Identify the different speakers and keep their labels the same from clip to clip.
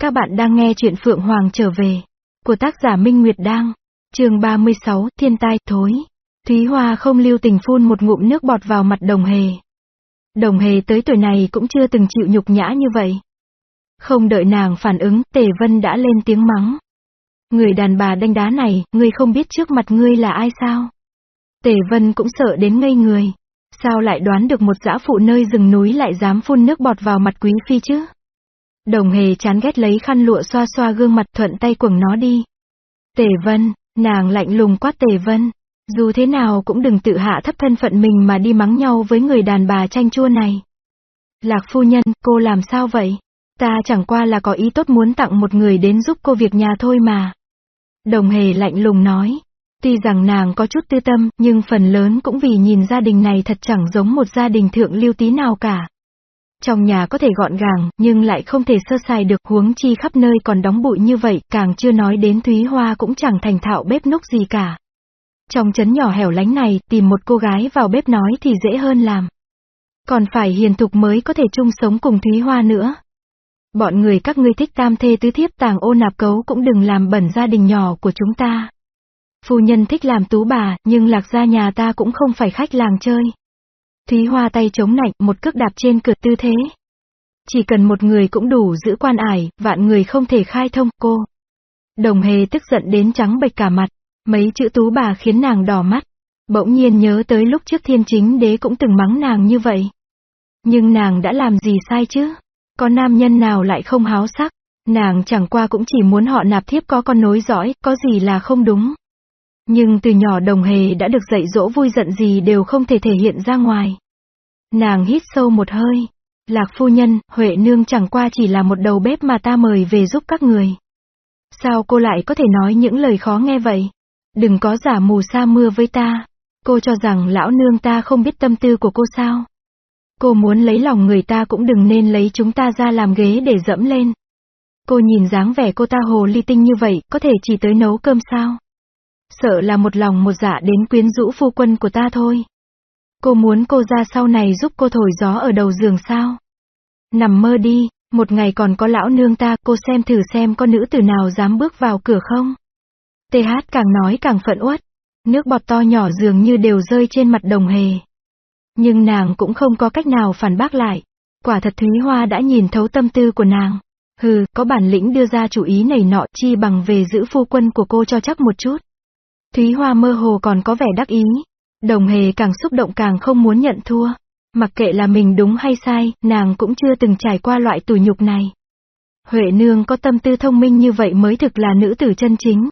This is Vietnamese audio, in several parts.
Speaker 1: Các bạn đang nghe chuyện Phượng Hoàng trở về. Của tác giả Minh Nguyệt Đang. chương 36, Thiên tai, thối. Thúy Hoa không lưu tình phun một ngụm nước bọt vào mặt đồng hề. Đồng hề tới tuổi này cũng chưa từng chịu nhục nhã như vậy. Không đợi nàng phản ứng, Tề Vân đã lên tiếng mắng. Người đàn bà đanh đá này, ngươi không biết trước mặt ngươi là ai sao? Tề Vân cũng sợ đến ngây người. Sao lại đoán được một dã phụ nơi rừng núi lại dám phun nước bọt vào mặt quý phi chứ? Đồng hề chán ghét lấy khăn lụa xoa xoa gương mặt thuận tay quẳng nó đi. Tề Vân, nàng lạnh lùng quát Tề Vân. Dù thế nào cũng đừng tự hạ thấp thân phận mình mà đi mắng nhau với người đàn bà chanh chua này. Lạc phu nhân, cô làm sao vậy? Ta chẳng qua là có ý tốt muốn tặng một người đến giúp cô việc nhà thôi mà. Đồng hề lạnh lùng nói. Tuy rằng nàng có chút tư tâm, nhưng phần lớn cũng vì nhìn gia đình này thật chẳng giống một gia đình thượng lưu tí nào cả. Trong nhà có thể gọn gàng, nhưng lại không thể sơ sài được huống chi khắp nơi còn đóng bụi như vậy, càng chưa nói đến Thúy Hoa cũng chẳng thành thạo bếp núc gì cả. Trong chấn nhỏ hẻo lánh này, tìm một cô gái vào bếp nói thì dễ hơn làm. Còn phải hiền thục mới có thể chung sống cùng Thúy Hoa nữa. Bọn người các ngươi thích tam thê tứ thiếp tàng ô nạp cấu cũng đừng làm bẩn gia đình nhỏ của chúng ta. Phu nhân thích làm tú bà, nhưng lạc gia nhà ta cũng không phải khách làng chơi. Thúy Hoa tay chống nạnh, một cước đạp trên cửa tư thế. Chỉ cần một người cũng đủ giữ quan ải, vạn người không thể khai thông, cô. Đồng hề tức giận đến trắng bệch cả mặt, mấy chữ tú bà khiến nàng đỏ mắt. Bỗng nhiên nhớ tới lúc trước thiên chính đế cũng từng mắng nàng như vậy. Nhưng nàng đã làm gì sai chứ? Có nam nhân nào lại không háo sắc? Nàng chẳng qua cũng chỉ muốn họ nạp thiếp có con nối dõi, có gì là không đúng. Nhưng từ nhỏ đồng hề đã được dạy dỗ vui giận gì đều không thể thể hiện ra ngoài. Nàng hít sâu một hơi. Lạc phu nhân, Huệ nương chẳng qua chỉ là một đầu bếp mà ta mời về giúp các người. Sao cô lại có thể nói những lời khó nghe vậy? Đừng có giả mù sa mưa với ta. Cô cho rằng lão nương ta không biết tâm tư của cô sao? Cô muốn lấy lòng người ta cũng đừng nên lấy chúng ta ra làm ghế để dẫm lên. Cô nhìn dáng vẻ cô ta hồ ly tinh như vậy, có thể chỉ tới nấu cơm sao? Sợ là một lòng một dạ đến quyến rũ phu quân của ta thôi. Cô muốn cô ra sau này giúp cô thổi gió ở đầu giường sao? Nằm mơ đi, một ngày còn có lão nương ta, cô xem thử xem có nữ tử nào dám bước vào cửa không? TH càng nói càng phận uất. Nước bọt to nhỏ dường như đều rơi trên mặt đồng hề. Nhưng nàng cũng không có cách nào phản bác lại. Quả thật Thúy Hoa đã nhìn thấu tâm tư của nàng. Hừ, có bản lĩnh đưa ra chủ ý này nọ chi bằng về giữ phu quân của cô cho chắc một chút. Thúy Hoa mơ hồ còn có vẻ đắc ý. Đồng hề càng xúc động càng không muốn nhận thua. Mặc kệ là mình đúng hay sai, nàng cũng chưa từng trải qua loại tủi nhục này. Huệ nương có tâm tư thông minh như vậy mới thực là nữ tử chân chính.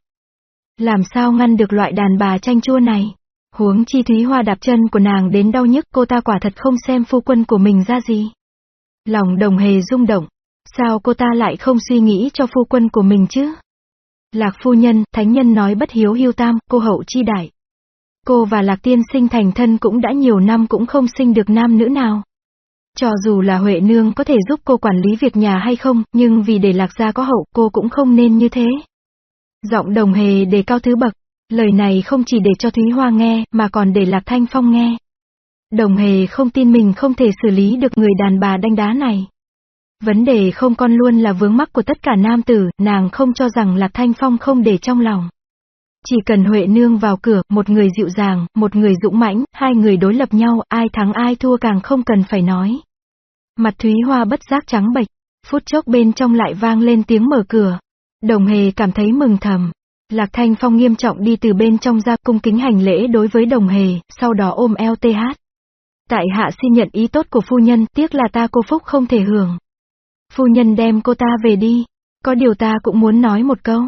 Speaker 1: Làm sao ngăn được loại đàn bà tranh chua này? Huống chi Thúy Hoa đạp chân của nàng đến đau nhức cô ta quả thật không xem phu quân của mình ra gì. Lòng đồng hề rung động. Sao cô ta lại không suy nghĩ cho phu quân của mình chứ? Lạc phu nhân, thánh nhân nói bất hiếu hiu tam, cô hậu chi đại. Cô và Lạc tiên sinh thành thân cũng đã nhiều năm cũng không sinh được nam nữ nào. Cho dù là Huệ Nương có thể giúp cô quản lý việc nhà hay không, nhưng vì để Lạc gia có hậu, cô cũng không nên như thế. Giọng đồng hề đề cao thứ bậc, lời này không chỉ để cho Thúy Hoa nghe, mà còn để Lạc Thanh Phong nghe. Đồng hề không tin mình không thể xử lý được người đàn bà đanh đá này. Vấn đề không con luôn là vướng mắc của tất cả nam tử, nàng không cho rằng Lạc Thanh Phong không để trong lòng. Chỉ cần Huệ Nương vào cửa, một người dịu dàng, một người dũng mãnh, hai người đối lập nhau, ai thắng ai thua càng không cần phải nói. Mặt Thúy Hoa bất giác trắng bệch, phút chốc bên trong lại vang lên tiếng mở cửa. Đồng hề cảm thấy mừng thầm. Lạc Thanh Phong nghiêm trọng đi từ bên trong ra cung kính hành lễ đối với đồng hề, sau đó ôm eo tê hát. Tại hạ xin nhận ý tốt của phu nhân, tiếc là ta cô phúc không thể hưởng. Phu nhân đem cô ta về đi. Có điều ta cũng muốn nói một câu.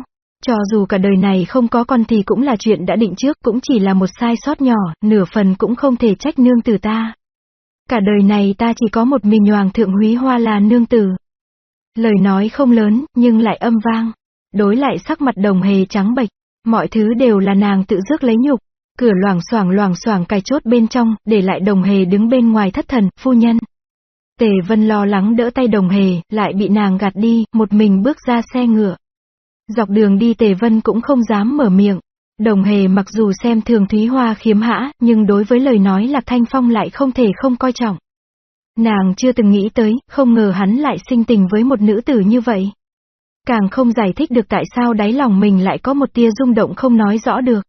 Speaker 1: Cho dù cả đời này không có con thì cũng là chuyện đã định trước, cũng chỉ là một sai sót nhỏ, nửa phần cũng không thể trách nương tử ta. Cả đời này ta chỉ có một mình hoàng thượng húy hoa là nương tử. Lời nói không lớn, nhưng lại âm vang. Đối lại sắc mặt đồng hề trắng bệch, mọi thứ đều là nàng tự rước lấy nhục. Cửa loảng xoảng loảng xoảng cài chốt bên trong, để lại đồng hề đứng bên ngoài thất thần, phu nhân. Tề Vân lo lắng đỡ tay đồng hề, lại bị nàng gạt đi, một mình bước ra xe ngựa. Dọc đường đi Tề Vân cũng không dám mở miệng. Đồng hề mặc dù xem thường Thúy Hoa khiếm hã, nhưng đối với lời nói Lạc Thanh Phong lại không thể không coi trọng. Nàng chưa từng nghĩ tới, không ngờ hắn lại sinh tình với một nữ tử như vậy. Càng không giải thích được tại sao đáy lòng mình lại có một tia rung động không nói rõ được.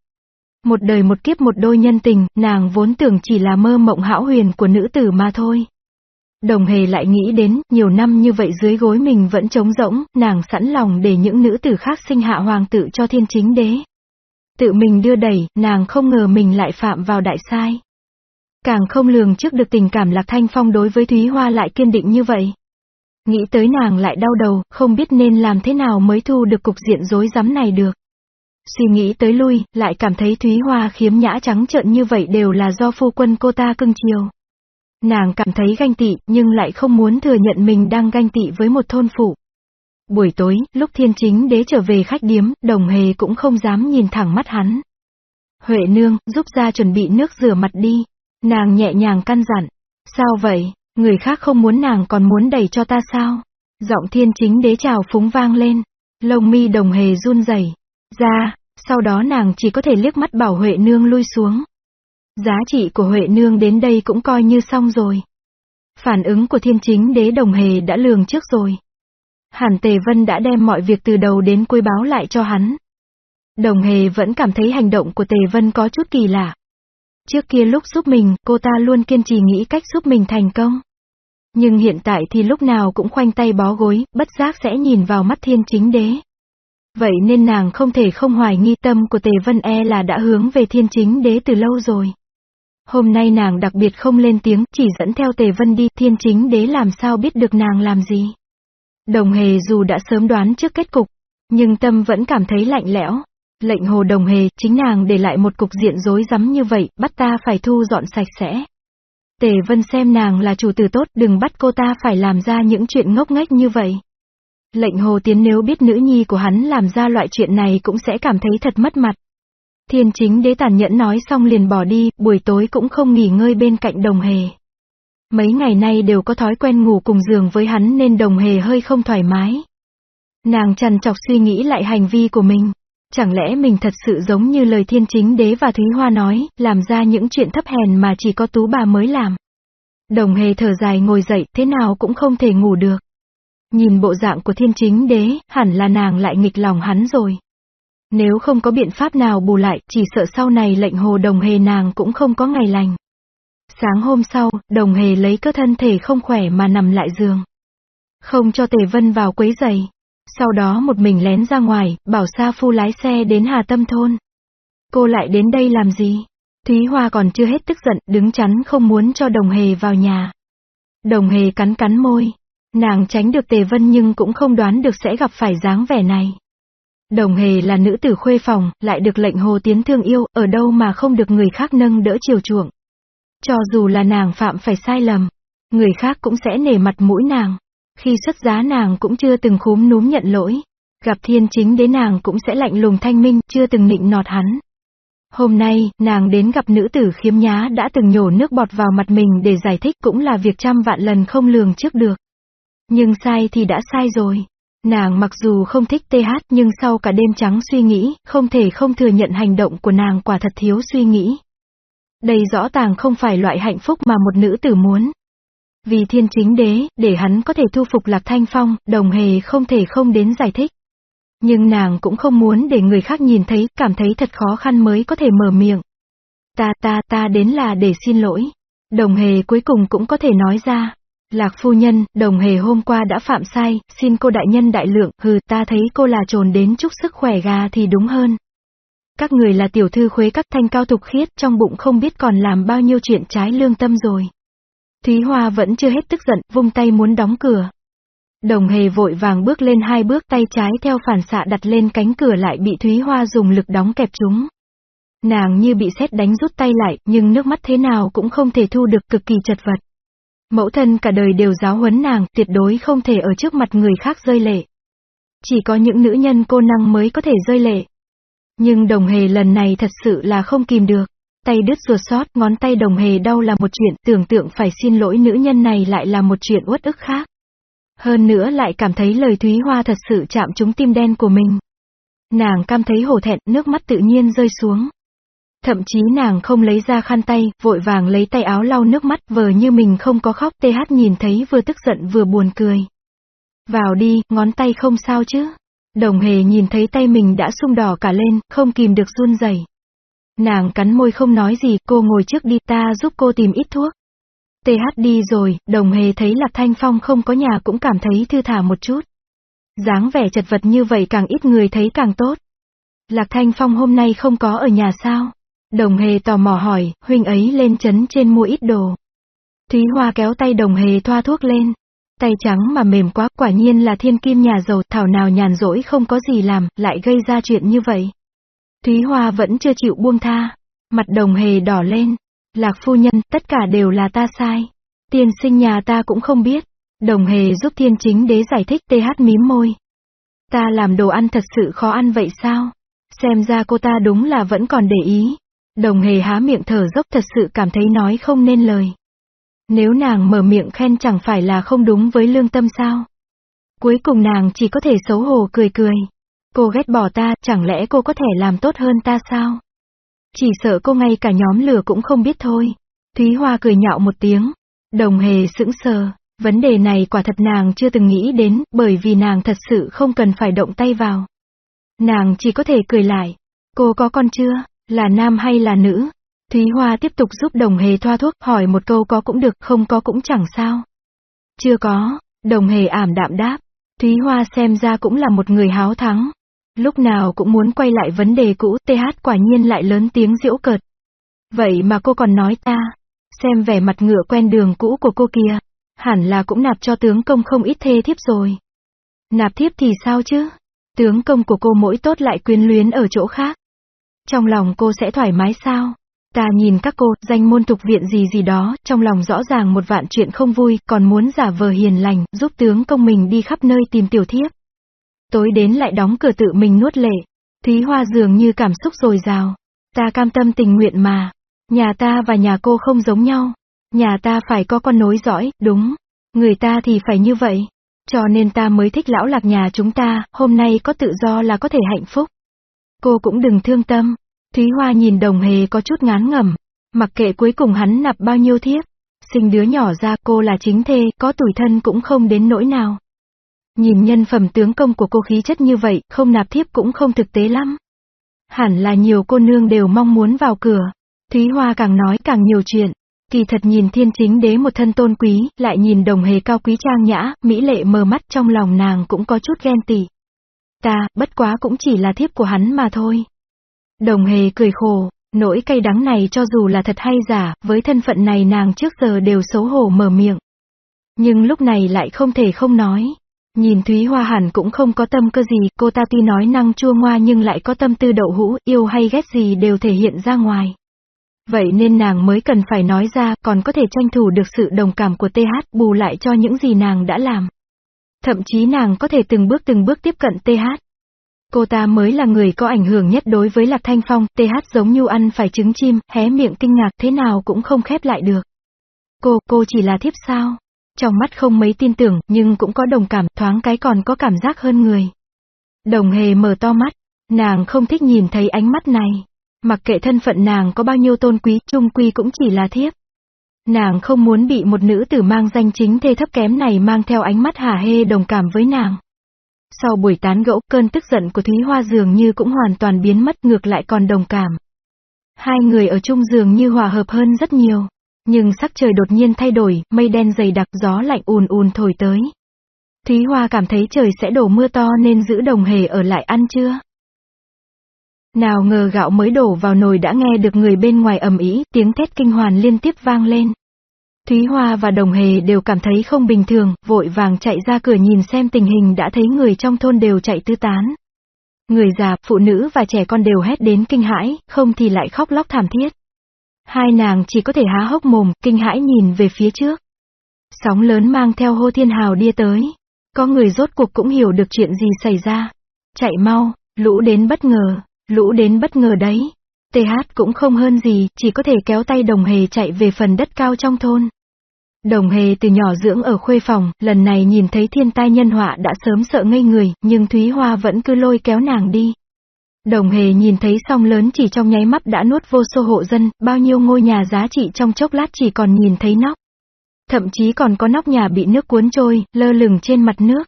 Speaker 1: Một đời một kiếp một đôi nhân tình, nàng vốn tưởng chỉ là mơ mộng hão huyền của nữ tử mà thôi. Đồng hề lại nghĩ đến, nhiều năm như vậy dưới gối mình vẫn trống rỗng, nàng sẵn lòng để những nữ tử khác sinh hạ hoàng tử cho thiên chính đế. Tự mình đưa đẩy, nàng không ngờ mình lại phạm vào đại sai. Càng không lường trước được tình cảm Lạc Thanh Phong đối với Thúy Hoa lại kiên định như vậy. Nghĩ tới nàng lại đau đầu, không biết nên làm thế nào mới thu được cục diện rối rắm này được. Suy nghĩ tới lui, lại cảm thấy Thúy Hoa khiếm nhã trắng trợn như vậy đều là do phu quân cô ta cưng chiều. Nàng cảm thấy ganh tị, nhưng lại không muốn thừa nhận mình đang ganh tị với một thôn phụ. Buổi tối, lúc thiên chính đế trở về khách điếm, đồng hề cũng không dám nhìn thẳng mắt hắn. Huệ nương, giúp ra chuẩn bị nước rửa mặt đi. Nàng nhẹ nhàng căn dặn. Sao vậy, người khác không muốn nàng còn muốn đẩy cho ta sao? Giọng thiên chính đế chào phúng vang lên. Lông mi đồng hề run rẩy Ra, sau đó nàng chỉ có thể liếc mắt bảo Huệ nương lui xuống. Giá trị của Huệ Nương đến đây cũng coi như xong rồi. Phản ứng của thiên chính đế đồng hề đã lường trước rồi. Hàn Tề Vân đã đem mọi việc từ đầu đến cuối báo lại cho hắn. Đồng hề vẫn cảm thấy hành động của Tề Vân có chút kỳ lạ. Trước kia lúc giúp mình, cô ta luôn kiên trì nghĩ cách giúp mình thành công. Nhưng hiện tại thì lúc nào cũng khoanh tay bó gối, bất giác sẽ nhìn vào mắt thiên chính đế. Vậy nên nàng không thể không hoài nghi tâm của Tề Vân E là đã hướng về thiên chính đế từ lâu rồi. Hôm nay nàng đặc biệt không lên tiếng, chỉ dẫn theo Tề Vân đi, thiên chính đế làm sao biết được nàng làm gì. Đồng hề dù đã sớm đoán trước kết cục, nhưng tâm vẫn cảm thấy lạnh lẽo. Lệnh hồ đồng hề, chính nàng để lại một cục diện rối rắm như vậy, bắt ta phải thu dọn sạch sẽ. Tề Vân xem nàng là chủ tử tốt, đừng bắt cô ta phải làm ra những chuyện ngốc nghếch như vậy. Lệnh hồ tiến nếu biết nữ nhi của hắn làm ra loại chuyện này cũng sẽ cảm thấy thật mất mặt. Thiên chính đế tàn nhẫn nói xong liền bỏ đi, buổi tối cũng không nghỉ ngơi bên cạnh đồng hề. Mấy ngày nay đều có thói quen ngủ cùng giường với hắn nên đồng hề hơi không thoải mái. Nàng trằn chọc suy nghĩ lại hành vi của mình. Chẳng lẽ mình thật sự giống như lời thiên chính đế và Thúy Hoa nói, làm ra những chuyện thấp hèn mà chỉ có tú bà mới làm. Đồng hề thở dài ngồi dậy, thế nào cũng không thể ngủ được. Nhìn bộ dạng của thiên chính đế, hẳn là nàng lại nghịch lòng hắn rồi. Nếu không có biện pháp nào bù lại, chỉ sợ sau này lệnh hồ đồng hề nàng cũng không có ngày lành. Sáng hôm sau, đồng hề lấy cơ thân thể không khỏe mà nằm lại giường. Không cho Tề Vân vào quấy giày. Sau đó một mình lén ra ngoài, bảo Sa Phu lái xe đến Hà Tâm Thôn. Cô lại đến đây làm gì? Thúy Hoa còn chưa hết tức giận, đứng chắn không muốn cho đồng hề vào nhà. Đồng hề cắn cắn môi. Nàng tránh được Tề Vân nhưng cũng không đoán được sẽ gặp phải dáng vẻ này. Đồng hề là nữ tử khuê phòng, lại được lệnh hồ tiến thương yêu, ở đâu mà không được người khác nâng đỡ chiều chuộng. Cho dù là nàng phạm phải sai lầm, người khác cũng sẽ nể mặt mũi nàng. Khi xuất giá nàng cũng chưa từng khúm núm nhận lỗi. Gặp thiên chính đế nàng cũng sẽ lạnh lùng thanh minh, chưa từng nịnh nọt hắn. Hôm nay, nàng đến gặp nữ tử khiếm nhá đã từng nhổ nước bọt vào mặt mình để giải thích cũng là việc trăm vạn lần không lường trước được. Nhưng sai thì đã sai rồi. Nàng mặc dù không thích TH nhưng sau cả đêm trắng suy nghĩ, không thể không thừa nhận hành động của nàng quả thật thiếu suy nghĩ. Đây rõ ràng không phải loại hạnh phúc mà một nữ tử muốn. Vì thiên chính đế, để hắn có thể thu phục Lạc Thanh Phong, đồng hề không thể không đến giải thích. Nhưng nàng cũng không muốn để người khác nhìn thấy, cảm thấy thật khó khăn mới có thể mở miệng. Ta ta ta đến là để xin lỗi. Đồng hề cuối cùng cũng có thể nói ra. Lạc phu nhân, đồng hề hôm qua đã phạm sai, xin cô đại nhân đại lượng, hừ ta thấy cô là trồn đến chúc sức khỏe gà thì đúng hơn. Các người là tiểu thư khuế các thanh cao tục khiết, trong bụng không biết còn làm bao nhiêu chuyện trái lương tâm rồi. Thúy Hoa vẫn chưa hết tức giận, vung tay muốn đóng cửa. Đồng hề vội vàng bước lên hai bước tay trái theo phản xạ đặt lên cánh cửa lại bị Thúy Hoa dùng lực đóng kẹp chúng. Nàng như bị sét đánh rút tay lại, nhưng nước mắt thế nào cũng không thể thu được cực kỳ chật vật. Mẫu thân cả đời đều giáo huấn nàng, tuyệt đối không thể ở trước mặt người khác rơi lệ. Chỉ có những nữ nhân cô năng mới có thể rơi lệ. Nhưng đồng hề lần này thật sự là không kìm được. Tay đứt ruột sót, ngón tay đồng hề đau là một chuyện, tưởng tượng phải xin lỗi nữ nhân này lại là một chuyện uất ức khác. Hơn nữa lại cảm thấy lời Thúy Hoa thật sự chạm trúng tim đen của mình. Nàng cam thấy hổ thẹn, nước mắt tự nhiên rơi xuống. Thậm chí nàng không lấy ra khăn tay, vội vàng lấy tay áo lau nước mắt vờ như mình không có khóc TH nhìn thấy vừa tức giận vừa buồn cười. Vào đi, ngón tay không sao chứ. Đồng hề nhìn thấy tay mình đã sung đỏ cả lên, không kìm được run rẩy. Nàng cắn môi không nói gì, cô ngồi trước đi ta giúp cô tìm ít thuốc. TH đi rồi, đồng hề thấy Lạc Thanh Phong không có nhà cũng cảm thấy thư thả một chút. dáng vẻ chật vật như vậy càng ít người thấy càng tốt. Lạc Thanh Phong hôm nay không có ở nhà sao? Đồng hề tò mò hỏi, huynh ấy lên chấn trên mua ít đồ. Thúy Hoa kéo tay đồng hề thoa thuốc lên. Tay trắng mà mềm quá, quả nhiên là thiên kim nhà giàu, thảo nào nhàn rỗi không có gì làm, lại gây ra chuyện như vậy. Thúy Hoa vẫn chưa chịu buông tha. Mặt đồng hề đỏ lên. Lạc phu nhân, tất cả đều là ta sai. Tiên sinh nhà ta cũng không biết. Đồng hề giúp thiên chính đế giải thích TH mím môi. Ta làm đồ ăn thật sự khó ăn vậy sao? Xem ra cô ta đúng là vẫn còn để ý. Đồng hề há miệng thở dốc thật sự cảm thấy nói không nên lời. Nếu nàng mở miệng khen chẳng phải là không đúng với lương tâm sao? Cuối cùng nàng chỉ có thể xấu hổ cười cười. Cô ghét bỏ ta, chẳng lẽ cô có thể làm tốt hơn ta sao? Chỉ sợ cô ngay cả nhóm lửa cũng không biết thôi. Thúy Hoa cười nhạo một tiếng. Đồng hề sững sờ. Vấn đề này quả thật nàng chưa từng nghĩ đến, bởi vì nàng thật sự không cần phải động tay vào. Nàng chỉ có thể cười lại. Cô có con chưa? Là nam hay là nữ? Thúy Hoa tiếp tục giúp đồng hề thoa thuốc, hỏi một câu có cũng được, không có cũng chẳng sao. Chưa có, đồng hề ảm đạm đáp. Thúy Hoa xem ra cũng là một người háo thắng. Lúc nào cũng muốn quay lại vấn đề cũ, TH quả nhiên lại lớn tiếng diễu cợt. Vậy mà cô còn nói ta, xem vẻ mặt ngựa quen đường cũ của cô kia, hẳn là cũng nạp cho tướng công không ít thê thiếp rồi. Nạp thiếp thì sao chứ? Tướng công của cô mỗi tốt lại quyến luyến ở chỗ khác. Trong lòng cô sẽ thoải mái sao? Ta nhìn các cô, danh môn tục viện gì gì đó, trong lòng rõ ràng một vạn chuyện không vui, còn muốn giả vờ hiền lành, giúp tướng công mình đi khắp nơi tìm tiểu thiếp. Tối đến lại đóng cửa tự mình nuốt lệ. Thúy Hoa dường như cảm xúc dồi dào. Ta cam tâm tình nguyện mà. Nhà ta và nhà cô không giống nhau. Nhà ta phải có con nối dõi, đúng. Người ta thì phải như vậy. Cho nên ta mới thích lão lạc nhà chúng ta, hôm nay có tự do là có thể hạnh phúc. Cô cũng đừng thương tâm. Thúy Hoa nhìn đồng hề có chút ngán ngẩm. Mặc kệ cuối cùng hắn nạp bao nhiêu thiếp. Sinh đứa nhỏ ra cô là chính thê, có tuổi thân cũng không đến nỗi nào. Nhìn nhân phẩm tướng công của cô khí chất như vậy, không nạp thiếp cũng không thực tế lắm. Hẳn là nhiều cô nương đều mong muốn vào cửa. Thúy Hoa càng nói càng nhiều chuyện. Kỳ thật nhìn thiên chính đế một thân tôn quý, lại nhìn đồng hề cao quý trang nhã, mỹ lệ mờ mắt trong lòng nàng cũng có chút ghen tị. Ta, bất quá cũng chỉ là thiếp của hắn mà thôi. Đồng hề cười khổ, nỗi cay đắng này cho dù là thật hay giả, với thân phận này nàng trước giờ đều xấu hổ mở miệng. Nhưng lúc này lại không thể không nói. Nhìn Thúy Hoa hẳn cũng không có tâm cơ gì, cô ta tuy nói năng chua ngoa nhưng lại có tâm tư đậu hũ, yêu hay ghét gì đều thể hiện ra ngoài. Vậy nên nàng mới cần phải nói ra, còn có thể tranh thủ được sự đồng cảm của TH bù lại cho những gì nàng đã làm. Thậm chí nàng có thể từng bước từng bước tiếp cận TH. Cô ta mới là người có ảnh hưởng nhất đối với Lạc Thanh Phong, TH giống như ăn phải trứng chim, hé miệng kinh ngạc thế nào cũng không khép lại được. Cô, cô chỉ là thiếp sao? Trong mắt không mấy tin tưởng, nhưng cũng có đồng cảm, thoáng cái còn có cảm giác hơn người. Đồng hề mở to mắt, nàng không thích nhìn thấy ánh mắt này. Mặc kệ thân phận nàng có bao nhiêu tôn quý, trung quy cũng chỉ là thiếp. Nàng không muốn bị một nữ tử mang danh chính thê thấp kém này mang theo ánh mắt hả hê đồng cảm với nàng. Sau buổi tán gẫu, cơn tức giận của Thúy Hoa dường như cũng hoàn toàn biến mất ngược lại còn đồng cảm. Hai người ở chung giường như hòa hợp hơn rất nhiều. Nhưng sắc trời đột nhiên thay đổi, mây đen dày đặc gió lạnh ùn ùn thổi tới. Thúy Hoa cảm thấy trời sẽ đổ mưa to nên giữ đồng hề ở lại ăn chưa? Nào ngờ gạo mới đổ vào nồi đã nghe được người bên ngoài ầm ĩ, tiếng thét kinh hoàn liên tiếp vang lên. Thúy Hoa và Đồng Hề đều cảm thấy không bình thường, vội vàng chạy ra cửa nhìn xem tình hình đã thấy người trong thôn đều chạy tư tán. Người già, phụ nữ và trẻ con đều hét đến kinh hãi, không thì lại khóc lóc thảm thiết. Hai nàng chỉ có thể há hốc mồm, kinh hãi nhìn về phía trước. Sóng lớn mang theo hô thiên hào đi tới. Có người rốt cuộc cũng hiểu được chuyện gì xảy ra. Chạy mau, lũ đến bất ngờ, lũ đến bất ngờ đấy. TH cũng không hơn gì, chỉ có thể kéo tay đồng hề chạy về phần đất cao trong thôn. Đồng hề từ nhỏ dưỡng ở khuê phòng, lần này nhìn thấy thiên tai nhân họa đã sớm sợ ngây người, nhưng Thúy Hoa vẫn cứ lôi kéo nàng đi. Đồng hề nhìn thấy song lớn chỉ trong nháy mắt đã nuốt vô số hộ dân, bao nhiêu ngôi nhà giá trị trong chốc lát chỉ còn nhìn thấy nóc. Thậm chí còn có nóc nhà bị nước cuốn trôi, lơ lửng trên mặt nước.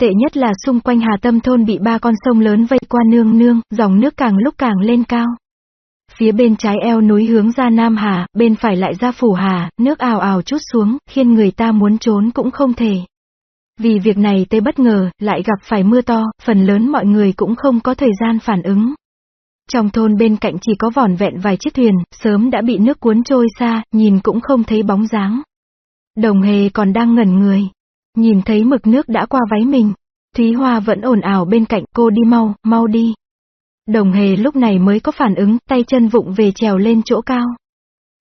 Speaker 1: Tệ nhất là xung quanh Hà Tâm thôn bị ba con sông lớn vây qua nương nương, dòng nước càng lúc càng lên cao. Phía bên trái eo núi hướng ra Nam Hà, bên phải lại ra Phủ Hà, nước ào ào chút xuống, khiến người ta muốn trốn cũng không thể. Vì việc này tê bất ngờ, lại gặp phải mưa to, phần lớn mọi người cũng không có thời gian phản ứng. Trong thôn bên cạnh chỉ có vỏn vẹn vài chiếc thuyền, sớm đã bị nước cuốn trôi xa, nhìn cũng không thấy bóng dáng. Đồng hề còn đang ngẩn người. Nhìn thấy mực nước đã qua váy mình. Thúy Hoa vẫn ồn ào bên cạnh cô đi mau, mau đi. Đồng hề lúc này mới có phản ứng, tay chân vụng về trèo lên chỗ cao.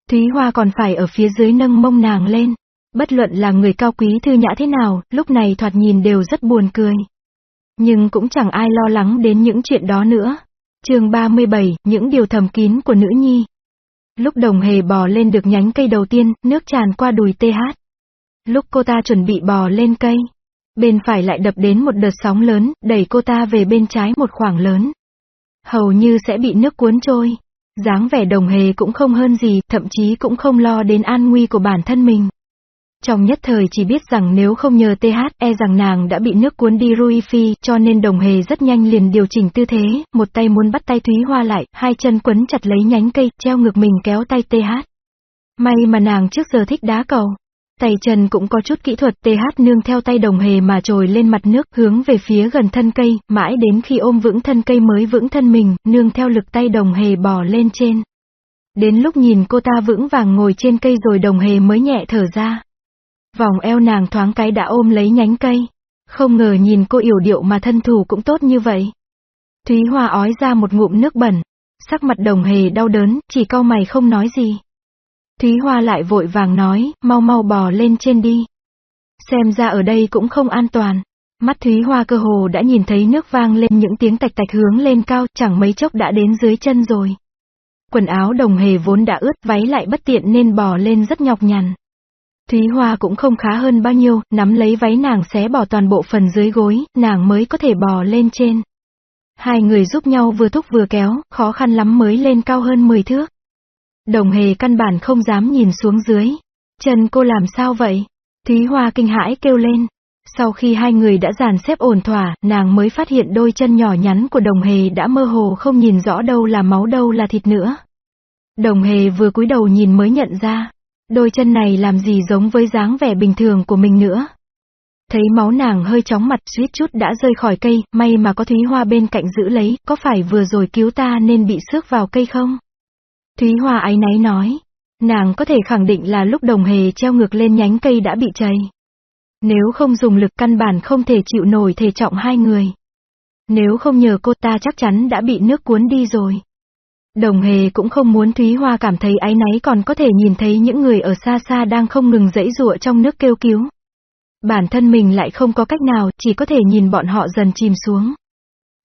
Speaker 1: Thúy Hoa còn phải ở phía dưới nâng mông nàng lên. Bất luận là người cao quý thư nhã thế nào, lúc này thoạt nhìn đều rất buồn cười. Nhưng cũng chẳng ai lo lắng đến những chuyện đó nữa. chương 37, những điều thầm kín của nữ nhi. Lúc đồng hề bò lên được nhánh cây đầu tiên, nước tràn qua đùi TH. Lúc cô ta chuẩn bị bò lên cây, bên phải lại đập đến một đợt sóng lớn, đẩy cô ta về bên trái một khoảng lớn. Hầu như sẽ bị nước cuốn trôi. dáng vẻ đồng hề cũng không hơn gì, thậm chí cũng không lo đến an nguy của bản thân mình. Trong nhất thời chỉ biết rằng nếu không nhờ TH e rằng nàng đã bị nước cuốn đi Rui Phi, cho nên đồng hề rất nhanh liền điều chỉnh tư thế, một tay muốn bắt tay Thúy Hoa lại, hai chân quấn chặt lấy nhánh cây, treo ngược mình kéo tay TH. May mà nàng trước giờ thích đá cầu. Tay chân cũng có chút kỹ thuật TH nương theo tay đồng hề mà trồi lên mặt nước hướng về phía gần thân cây, mãi đến khi ôm vững thân cây mới vững thân mình, nương theo lực tay đồng hề bò lên trên. Đến lúc nhìn cô ta vững vàng ngồi trên cây rồi đồng hề mới nhẹ thở ra. Vòng eo nàng thoáng cái đã ôm lấy nhánh cây. Không ngờ nhìn cô yểu điệu mà thân thủ cũng tốt như vậy. Thúy Hoa ói ra một ngụm nước bẩn. Sắc mặt đồng hề đau đớn, chỉ cau mày không nói gì. Thúy Hoa lại vội vàng nói, mau mau bò lên trên đi. Xem ra ở đây cũng không an toàn. Mắt Thúy Hoa cơ hồ đã nhìn thấy nước vang lên những tiếng tạch tạch hướng lên cao, chẳng mấy chốc đã đến dưới chân rồi. Quần áo đồng hề vốn đã ướt, váy lại bất tiện nên bò lên rất nhọc nhằn. Thúy Hoa cũng không khá hơn bao nhiêu, nắm lấy váy nàng xé bỏ toàn bộ phần dưới gối, nàng mới có thể bò lên trên. Hai người giúp nhau vừa thúc vừa kéo, khó khăn lắm mới lên cao hơn 10 thước. Đồng hề căn bản không dám nhìn xuống dưới. Chân cô làm sao vậy? Thúy Hoa kinh hãi kêu lên. Sau khi hai người đã dàn xếp ổn thỏa, nàng mới phát hiện đôi chân nhỏ nhắn của đồng hề đã mơ hồ không nhìn rõ đâu là máu đâu là thịt nữa. Đồng hề vừa cúi đầu nhìn mới nhận ra, đôi chân này làm gì giống với dáng vẻ bình thường của mình nữa. Thấy máu nàng hơi chóng mặt suýt chút đã rơi khỏi cây, may mà có Thúy Hoa bên cạnh giữ lấy, có phải vừa rồi cứu ta nên bị xước vào cây không? Thúy Hoa áy náy nói. Nàng có thể khẳng định là lúc đồng hề treo ngược lên nhánh cây đã bị cháy. Nếu không dùng lực căn bản không thể chịu nổi thể trọng hai người. Nếu không nhờ cô ta chắc chắn đã bị nước cuốn đi rồi. Đồng hề cũng không muốn Thúy Hoa cảm thấy áy náy còn có thể nhìn thấy những người ở xa xa đang không ngừng dẫy dụa trong nước kêu cứu. Bản thân mình lại không có cách nào, chỉ có thể nhìn bọn họ dần chìm xuống.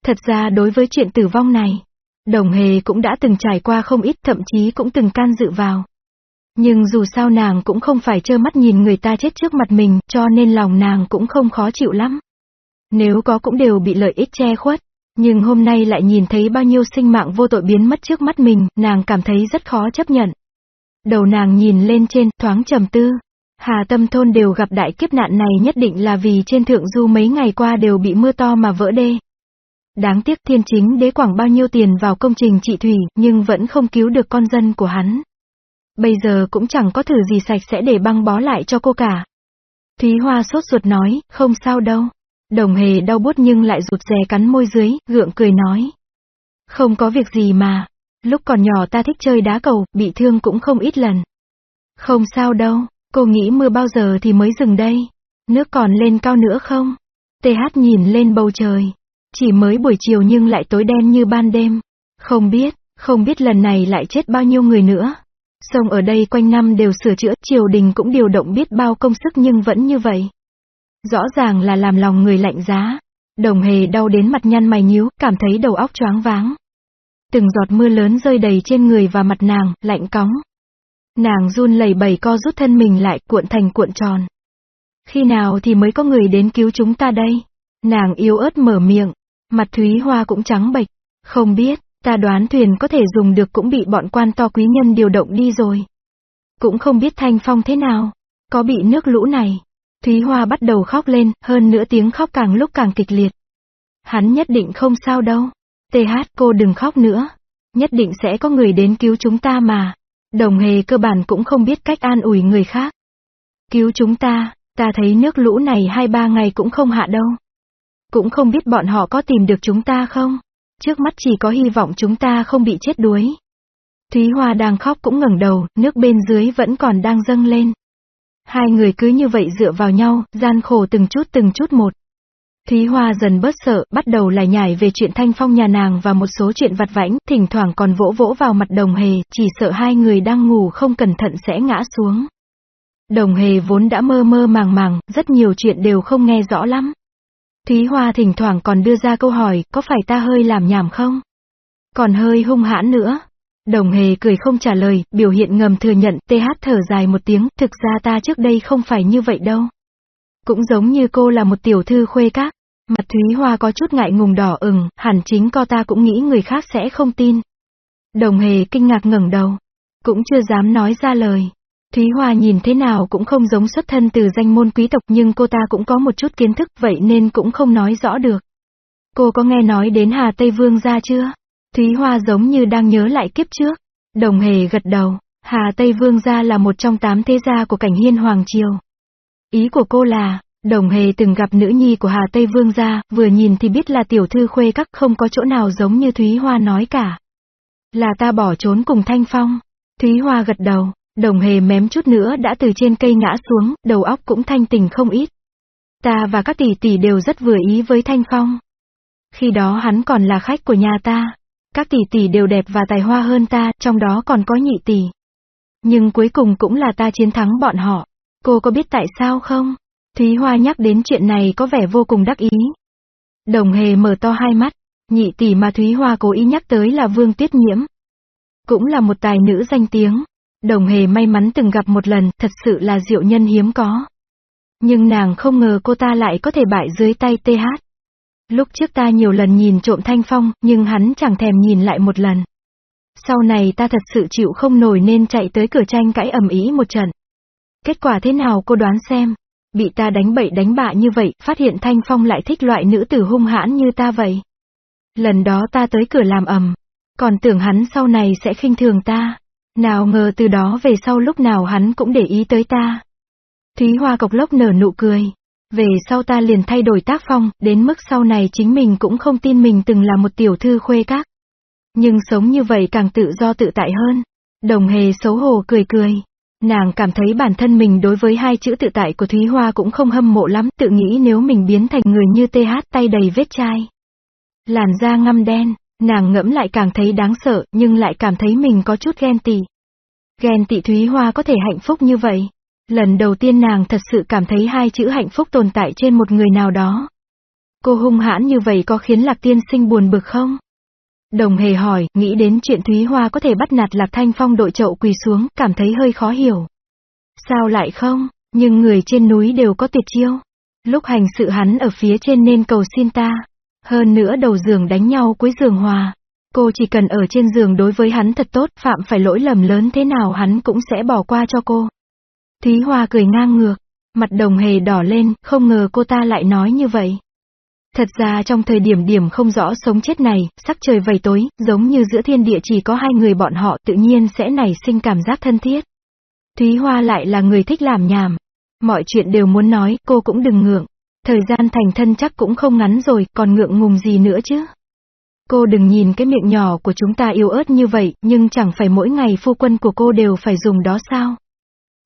Speaker 1: Thật ra đối với chuyện tử vong này, Đồng hề cũng đã từng trải qua không ít thậm chí cũng từng can dự vào. Nhưng dù sao nàng cũng không phải trơ mắt nhìn người ta chết trước mặt mình, cho nên lòng nàng cũng không khó chịu lắm. Nếu có cũng đều bị lợi ích che khuất. Nhưng hôm nay lại nhìn thấy bao nhiêu sinh mạng vô tội biến mất trước mắt mình, nàng cảm thấy rất khó chấp nhận. Đầu nàng nhìn lên trên, thoáng trầm tư. Hà tâm thôn đều gặp đại kiếp nạn này nhất định là vì trên thượng du mấy ngày qua đều bị mưa to mà vỡ đê. Đáng tiếc thiên chính đế quảng bao nhiêu tiền vào công trình trị thủy, nhưng vẫn không cứu được con dân của hắn. Bây giờ cũng chẳng có thử gì sạch sẽ để băng bó lại cho cô cả. Thúy Hoa sốt ruột nói, không sao đâu. Đồng hề đau bút nhưng lại rụt rè cắn môi dưới, gượng cười nói. Không có việc gì mà. Lúc còn nhỏ ta thích chơi đá cầu, bị thương cũng không ít lần. Không sao đâu, cô nghĩ mưa bao giờ thì mới dừng đây. Nước còn lên cao nữa không? TH nhìn lên bầu trời. Chỉ mới buổi chiều nhưng lại tối đen như ban đêm. Không biết, không biết lần này lại chết bao nhiêu người nữa. Sông ở đây quanh năm đều sửa chữa, triều đình cũng điều động biết bao công sức nhưng vẫn như vậy. Rõ ràng là làm lòng người lạnh giá. Đồng hề đau đến mặt nhăn mày nhíu, cảm thấy đầu óc choáng váng. Từng giọt mưa lớn rơi đầy trên người và mặt nàng, lạnh cóng. Nàng run lẩy bẩy co rút thân mình lại, cuộn thành cuộn tròn. Khi nào thì mới có người đến cứu chúng ta đây? Nàng yếu ớt mở miệng. Mặt Thúy Hoa cũng trắng bệch. Không biết, ta đoán thuyền có thể dùng được cũng bị bọn quan to quý nhân điều động đi rồi. Cũng không biết thanh phong thế nào. Có bị nước lũ này. Thúy Hoa bắt đầu khóc lên, hơn nữa tiếng khóc càng lúc càng kịch liệt. Hắn nhất định không sao đâu. TH cô đừng khóc nữa. Nhất định sẽ có người đến cứu chúng ta mà. Đồng hề cơ bản cũng không biết cách an ủi người khác. Cứu chúng ta, ta thấy nước lũ này hai ba ngày cũng không hạ đâu. Cũng không biết bọn họ có tìm được chúng ta không? Trước mắt chỉ có hy vọng chúng ta không bị chết đuối. Thúy Hoa đang khóc cũng ngẩng đầu, nước bên dưới vẫn còn đang dâng lên. Hai người cứ như vậy dựa vào nhau, gian khổ từng chút từng chút một. Thúy Hoa dần bớt sợ, bắt đầu lại nhảy về chuyện thanh phong nhà nàng và một số chuyện vặt vãnh, thỉnh thoảng còn vỗ vỗ vào mặt đồng hề, chỉ sợ hai người đang ngủ không cẩn thận sẽ ngã xuống. Đồng hề vốn đã mơ mơ màng màng, rất nhiều chuyện đều không nghe rõ lắm. Thúy Hoa thỉnh thoảng còn đưa ra câu hỏi, có phải ta hơi làm nhảm không? Còn hơi hung hãn nữa. Đồng hề cười không trả lời, biểu hiện ngầm thừa nhận, TH thở dài một tiếng, thực ra ta trước đây không phải như vậy đâu. Cũng giống như cô là một tiểu thư khuê các. Mặt Thúy Hoa có chút ngại ngùng đỏ ửng, hẳn chính co ta cũng nghĩ người khác sẽ không tin. Đồng hề kinh ngạc ngẩng đầu. Cũng chưa dám nói ra lời. Thúy Hoa nhìn thế nào cũng không giống xuất thân từ danh môn quý tộc nhưng cô ta cũng có một chút kiến thức vậy nên cũng không nói rõ được. Cô có nghe nói đến Hà Tây Vương gia chưa? Thúy Hoa giống như đang nhớ lại kiếp trước. Đồng hề gật đầu, Hà Tây Vương gia là một trong tám thế gia của cảnh hiên Hoàng Triều. Ý của cô là, đồng hề từng gặp nữ nhi của Hà Tây Vương gia, vừa nhìn thì biết là tiểu thư khuê các không có chỗ nào giống như Thúy Hoa nói cả. Là ta bỏ trốn cùng Thanh Phong. Thúy Hoa gật đầu, đồng hề mém chút nữa đã từ trên cây ngã xuống, đầu óc cũng thanh tình không ít. Ta và các tỷ tỷ đều rất vừa ý với Thanh Phong. Khi đó hắn còn là khách của nhà ta. Các tỷ tỷ đều đẹp và tài hoa hơn ta, trong đó còn có nhị tỷ. Nhưng cuối cùng cũng là ta chiến thắng bọn họ. Cô có biết tại sao không? Thúy Hoa nhắc đến chuyện này có vẻ vô cùng đắc ý. Đồng hề mở to hai mắt, nhị tỷ mà Thúy Hoa cố ý nhắc tới là Vương Tuyết Nhiễm. Cũng là một tài nữ danh tiếng. Đồng hề may mắn từng gặp một lần, thật sự là diệu nhân hiếm có. Nhưng nàng không ngờ cô ta lại có thể bại dưới tay TH. Lúc trước ta nhiều lần nhìn trộm Thanh Phong, nhưng hắn chẳng thèm nhìn lại một lần. Sau này ta thật sự chịu không nổi nên chạy tới cửa tranh cãi ầm ý một trận. Kết quả thế nào cô đoán xem? Bị ta đánh bậy đánh bạ như vậy, phát hiện Thanh Phong lại thích loại nữ tử hung hãn như ta vậy. Lần đó ta tới cửa làm ầm, còn tưởng hắn sau này sẽ khinh thường ta. Nào ngờ từ đó về sau lúc nào hắn cũng để ý tới ta. Thúy Hoa cộc lốc nở nụ cười. Về sau ta liền thay đổi tác phong, đến mức sau này chính mình cũng không tin mình từng là một tiểu thư khuê các. Nhưng sống như vậy càng tự do tự tại hơn. Đồng hề xấu hổ cười cười. Nàng cảm thấy bản thân mình đối với hai chữ tự tại của Thúy Hoa cũng không hâm mộ lắm, tự nghĩ nếu mình biến thành người như TH tay đầy vết chai. Làn da ngăm đen, nàng ngẫm lại càng thấy đáng sợ, nhưng lại cảm thấy mình có chút ghen tị. Ghen tị Thúy Hoa có thể hạnh phúc như vậy. Lần đầu tiên nàng thật sự cảm thấy hai chữ hạnh phúc tồn tại trên một người nào đó. Cô hung hãn như vậy có khiến Lạc Tiên Sinh buồn bực không? Đồng hề hỏi, nghĩ đến chuyện Thúy Hoa có thể bắt nạt Lạc Thanh Phong đội chậu quỳ xuống, cảm thấy hơi khó hiểu. Sao lại không? Nhưng người trên núi đều có tuyệt chiêu. Lúc hành sự hắn ở phía trên nên cầu xin ta. Hơn nữa đầu giường đánh nhau cuối giường hòa. Cô chỉ cần ở trên giường đối với hắn thật tốt, phạm phải lỗi lầm lớn thế nào hắn cũng sẽ bỏ qua cho cô. Thúy Hoa cười ngang ngược, mặt đồng hề đỏ lên, không ngờ cô ta lại nói như vậy. Thật ra trong thời điểm điểm không rõ sống chết này, sắc trời vầy tối, giống như giữa thiên địa chỉ có hai người bọn họ tự nhiên sẽ nảy sinh cảm giác thân thiết. Thúy Hoa lại là người thích làm nhảm. Mọi chuyện đều muốn nói, cô cũng đừng ngượng. Thời gian thành thân chắc cũng không ngắn rồi, còn ngượng ngùng gì nữa chứ. Cô đừng nhìn cái miệng nhỏ của chúng ta yếu ớt như vậy, nhưng chẳng phải mỗi ngày phu quân của cô đều phải dùng đó sao.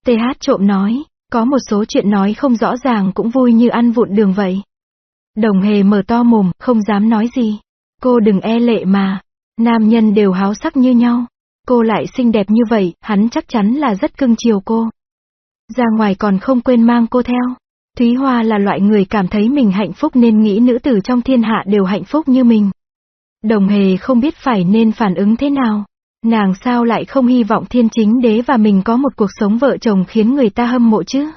Speaker 1: TH trộm nói, có một số chuyện nói không rõ ràng cũng vui như ăn vụn đường vậy. Đồng hề mở to mồm, không dám nói gì. Cô đừng e lệ mà. Nam nhân đều háo sắc như nhau. Cô lại xinh đẹp như vậy, hắn chắc chắn là rất cưng chiều cô. Ra ngoài còn không quên mang cô theo. Thúy Hoa là loại người cảm thấy mình hạnh phúc nên nghĩ nữ tử trong thiên hạ đều hạnh phúc như mình. Đồng hề không biết phải nên phản ứng thế nào. Nàng sao lại không hy vọng thiên chính đế và mình có một cuộc sống vợ chồng khiến người ta hâm mộ chứ?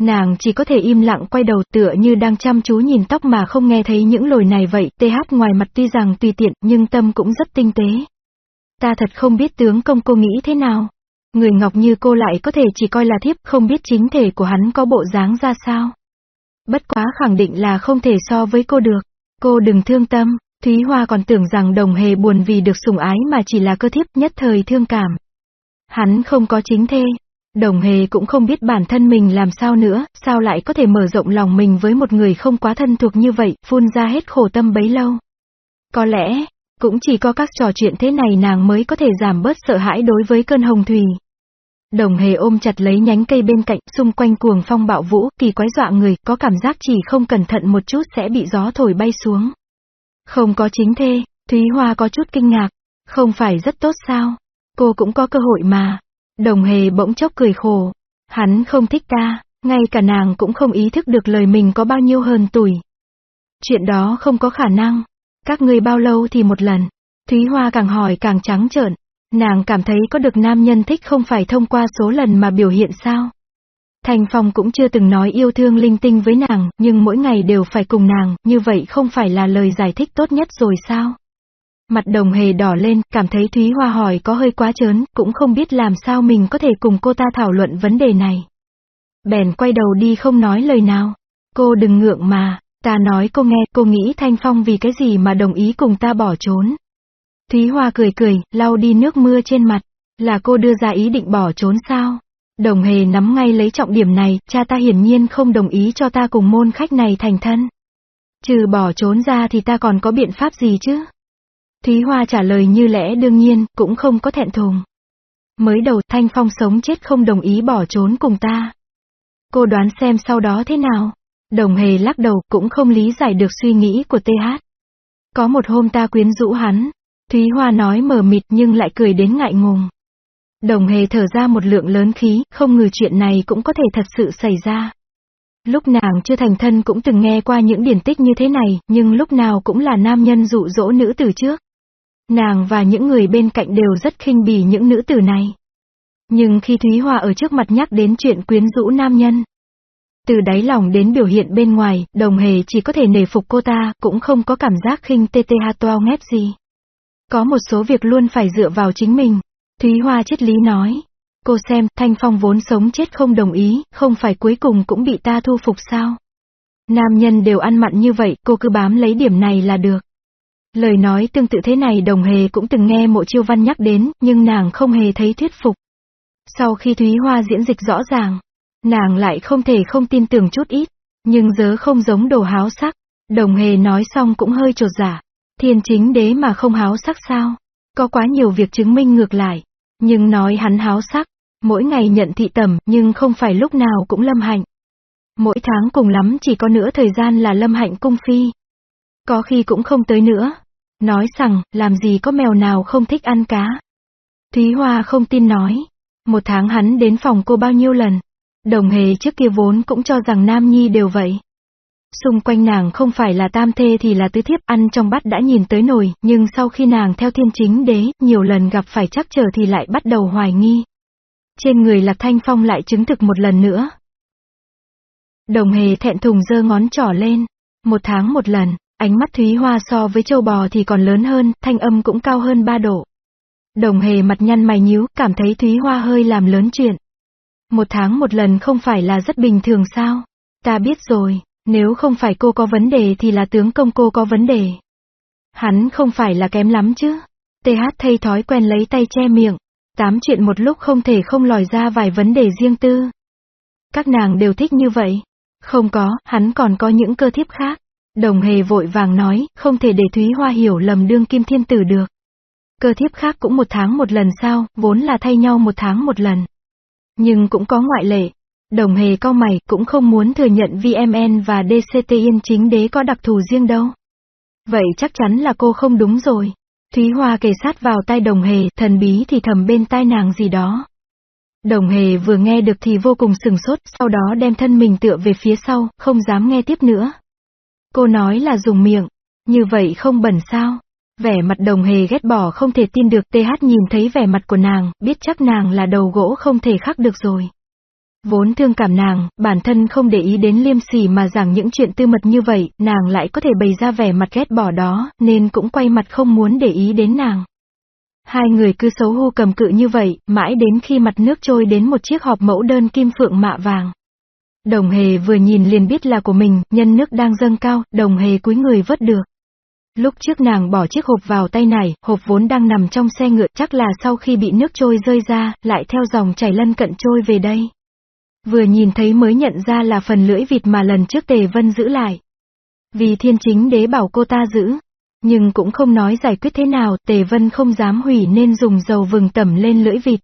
Speaker 1: Nàng chỉ có thể im lặng quay đầu tựa như đang chăm chú nhìn tóc mà không nghe thấy những lời này vậy, TH ngoài mặt tuy rằng tùy tiện nhưng tâm cũng rất tinh tế. Ta thật không biết tướng công cô nghĩ thế nào. Người ngọc như cô lại có thể chỉ coi là thiếp, không biết chính thể của hắn có bộ dáng ra sao. Bất quá khẳng định là không thể so với cô được. Cô đừng thương tâm, Thúy Hoa còn tưởng rằng đồng hề buồn vì được sủng ái mà chỉ là cơ thiếp nhất thời thương cảm. Hắn không có chính thê. Đồng hề cũng không biết bản thân mình làm sao nữa, sao lại có thể mở rộng lòng mình với một người không quá thân thuộc như vậy, phun ra hết khổ tâm bấy lâu. Có lẽ, cũng chỉ có các trò chuyện thế này nàng mới có thể giảm bớt sợ hãi đối với cơn hồng thủy. Đồng hề ôm chặt lấy nhánh cây bên cạnh, xung quanh cuồng phong bạo vũ, kỳ quái dọa người, có cảm giác chỉ không cẩn thận một chút sẽ bị gió thổi bay xuống. Không có chính thê, Thúy Hoa có chút kinh ngạc. Không phải rất tốt sao? Cô cũng có cơ hội mà. Đồng hề bỗng chốc cười khổ. Hắn không thích ta, ngay cả nàng cũng không ý thức được lời mình có bao nhiêu hơn tuổi. Chuyện đó không có khả năng. Các ngươi bao lâu thì một lần? Thúy Hoa càng hỏi càng trắng trợn. Nàng cảm thấy có được nam nhân thích không phải thông qua số lần mà biểu hiện sao? Thành Phong cũng chưa từng nói yêu thương linh tinh với nàng, nhưng mỗi ngày đều phải cùng nàng, như vậy không phải là lời giải thích tốt nhất rồi sao? Mặt đồng hề đỏ lên, cảm thấy Thúy Hoa hỏi có hơi quá chớn, cũng không biết làm sao mình có thể cùng cô ta thảo luận vấn đề này. Bèn quay đầu đi không nói lời nào. Cô đừng ngượng mà, ta nói cô nghe, cô nghĩ Thanh Phong vì cái gì mà đồng ý cùng ta bỏ trốn. Thúy Hoa cười cười, lau đi nước mưa trên mặt. Là cô đưa ra ý định bỏ trốn sao? Đồng hề nắm ngay lấy trọng điểm này, cha ta hiển nhiên không đồng ý cho ta cùng môn khách này thành thân. Trừ bỏ trốn ra thì ta còn có biện pháp gì chứ? Thúy Hoa trả lời như lẽ đương nhiên, cũng không có thẹn thùng. Mới đầu Thanh Phong sống chết không đồng ý bỏ trốn cùng ta. Cô đoán xem sau đó thế nào? Đồng hề lắc đầu cũng không lý giải được suy nghĩ của TH. Có một hôm ta quyến rũ hắn. Thúy Hoa nói mờ mịt nhưng lại cười đến ngại ngùng. Đồng hề thở ra một lượng lớn khí, không ngờ chuyện này cũng có thể thật sự xảy ra. Lúc nàng chưa thành thân cũng từng nghe qua những điển tích như thế này, nhưng lúc nào cũng là nam nhân dụ dỗ nữ tử trước. Nàng và những người bên cạnh đều rất khinh bỉ những nữ tử này. Nhưng khi Thúy Hoa ở trước mặt nhắc đến chuyện quyến rũ nam nhân, từ đáy lòng đến biểu hiện bên ngoài, đồng hề chỉ có thể nể phục cô ta, cũng không có cảm giác khinh tê tê ha toao ngép gì. Có một số việc luôn phải dựa vào chính mình. Thúy Hoa triết lý nói. Cô xem, Thanh Phong vốn sống chết không đồng ý, không phải cuối cùng cũng bị ta thu phục sao? Nam nhân đều ăn mặn như vậy, cô cứ bám lấy điểm này là được. Lời nói tương tự thế này đồng hề cũng từng nghe mộ chiêu văn nhắc đến, nhưng nàng không hề thấy thuyết phục. Sau khi Thúy Hoa diễn dịch rõ ràng, nàng lại không thể không tin tưởng chút ít, nhưng dớ không giống đồ háo sắc. Đồng hề nói xong cũng hơi trột giả. Thiên chính đế mà không háo sắc sao? Có quá nhiều việc chứng minh ngược lại. Nhưng nói hắn háo sắc, mỗi ngày nhận thị tẩm, nhưng không phải lúc nào cũng lâm hạnh. Mỗi tháng cùng lắm chỉ có nửa thời gian là lâm hạnh cung phi. Có khi cũng không tới nữa. Nói rằng, làm gì có mèo nào không thích ăn cá. Thúy Hoa không tin nói. Một tháng hắn đến phòng cô bao nhiêu lần. Đồng hề trước kia vốn cũng cho rằng Nam Nhi đều vậy. Xung quanh nàng không phải là tam thê thì là tứ thiếp ăn trong bát đã nhìn tới nồi, nhưng sau khi nàng theo thiên chính đế, nhiều lần gặp phải chắc trở thì lại bắt đầu hoài nghi. Trên người Lạc Thanh Phong lại chứng thực một lần nữa. Đồng hề thẹn thùng giơ ngón trỏ lên. Một tháng một lần, ánh mắt Thúy Hoa so với châu bò thì còn lớn hơn, thanh âm cũng cao hơn ba độ. Đồng hề mặt nhăn mày nhíu, cảm thấy Thúy Hoa hơi làm lớn chuyện. Một tháng một lần không phải là rất bình thường sao? Ta biết rồi, nếu không phải cô có vấn đề thì là tướng công cô có vấn đề. Hắn không phải là kém lắm chứ. TH thay thói quen lấy tay che miệng. Tám chuyện một lúc không thể không lòi ra vài vấn đề riêng tư. Các nàng đều thích như vậy. Không có, hắn còn có những cơ thiếp khác. Đồng hề vội vàng nói, không thể để Thúy Hoa hiểu lầm đương kim thiên tử được. Cơ thiếp khác cũng một tháng một lần sao, vốn là thay nhau một tháng một lần. Nhưng cũng có ngoại lệ, Đồng hề cao mày, cũng không muốn thừa nhận VMN và DCT yên chính đế có đặc thù riêng đâu. Vậy chắc chắn là cô không đúng rồi. Thúy Hoa kề sát vào tai đồng hề, thần bí thì thầm bên tai nàng gì đó. Đồng hề vừa nghe được thì vô cùng sừng sốt, sau đó đem thân mình tựa về phía sau, không dám nghe tiếp nữa. Cô nói là dùng miệng, như vậy không bẩn sao? Vẻ mặt đồng hề ghét bỏ không thể tin được TH nhìn thấy vẻ mặt của nàng, biết chắc nàng là đầu gỗ không thể khắc được rồi. Vốn thương cảm nàng, bản thân không để ý đến liêm sỉ mà giảng những chuyện tư mật như vậy, nàng lại có thể bày ra vẻ mặt ghét bỏ đó, nên cũng quay mặt không muốn để ý đến nàng. Hai người cứ xấu hô cầm cự như vậy, mãi đến khi mặt nước trôi đến một chiếc hộp mẫu đơn kim phượng mạ vàng. Đồng hề vừa nhìn liền biết là của mình, nhân nước đang dâng cao, đồng hề cúi người vớt được. Lúc trước nàng bỏ chiếc hộp vào tay này, hộp vốn đang nằm trong xe ngựa chắc là sau khi bị nước trôi rơi ra, lại theo dòng chảy lân cận trôi về đây. Vừa nhìn thấy mới nhận ra là phần lưỡi vịt mà lần trước Tề Vân giữ lại. Vì thiên chính đế bảo cô ta giữ. Nhưng cũng không nói giải quyết thế nào, Tề Vân không dám hủy nên dùng dầu vừng tẩm lên lưỡi vịt.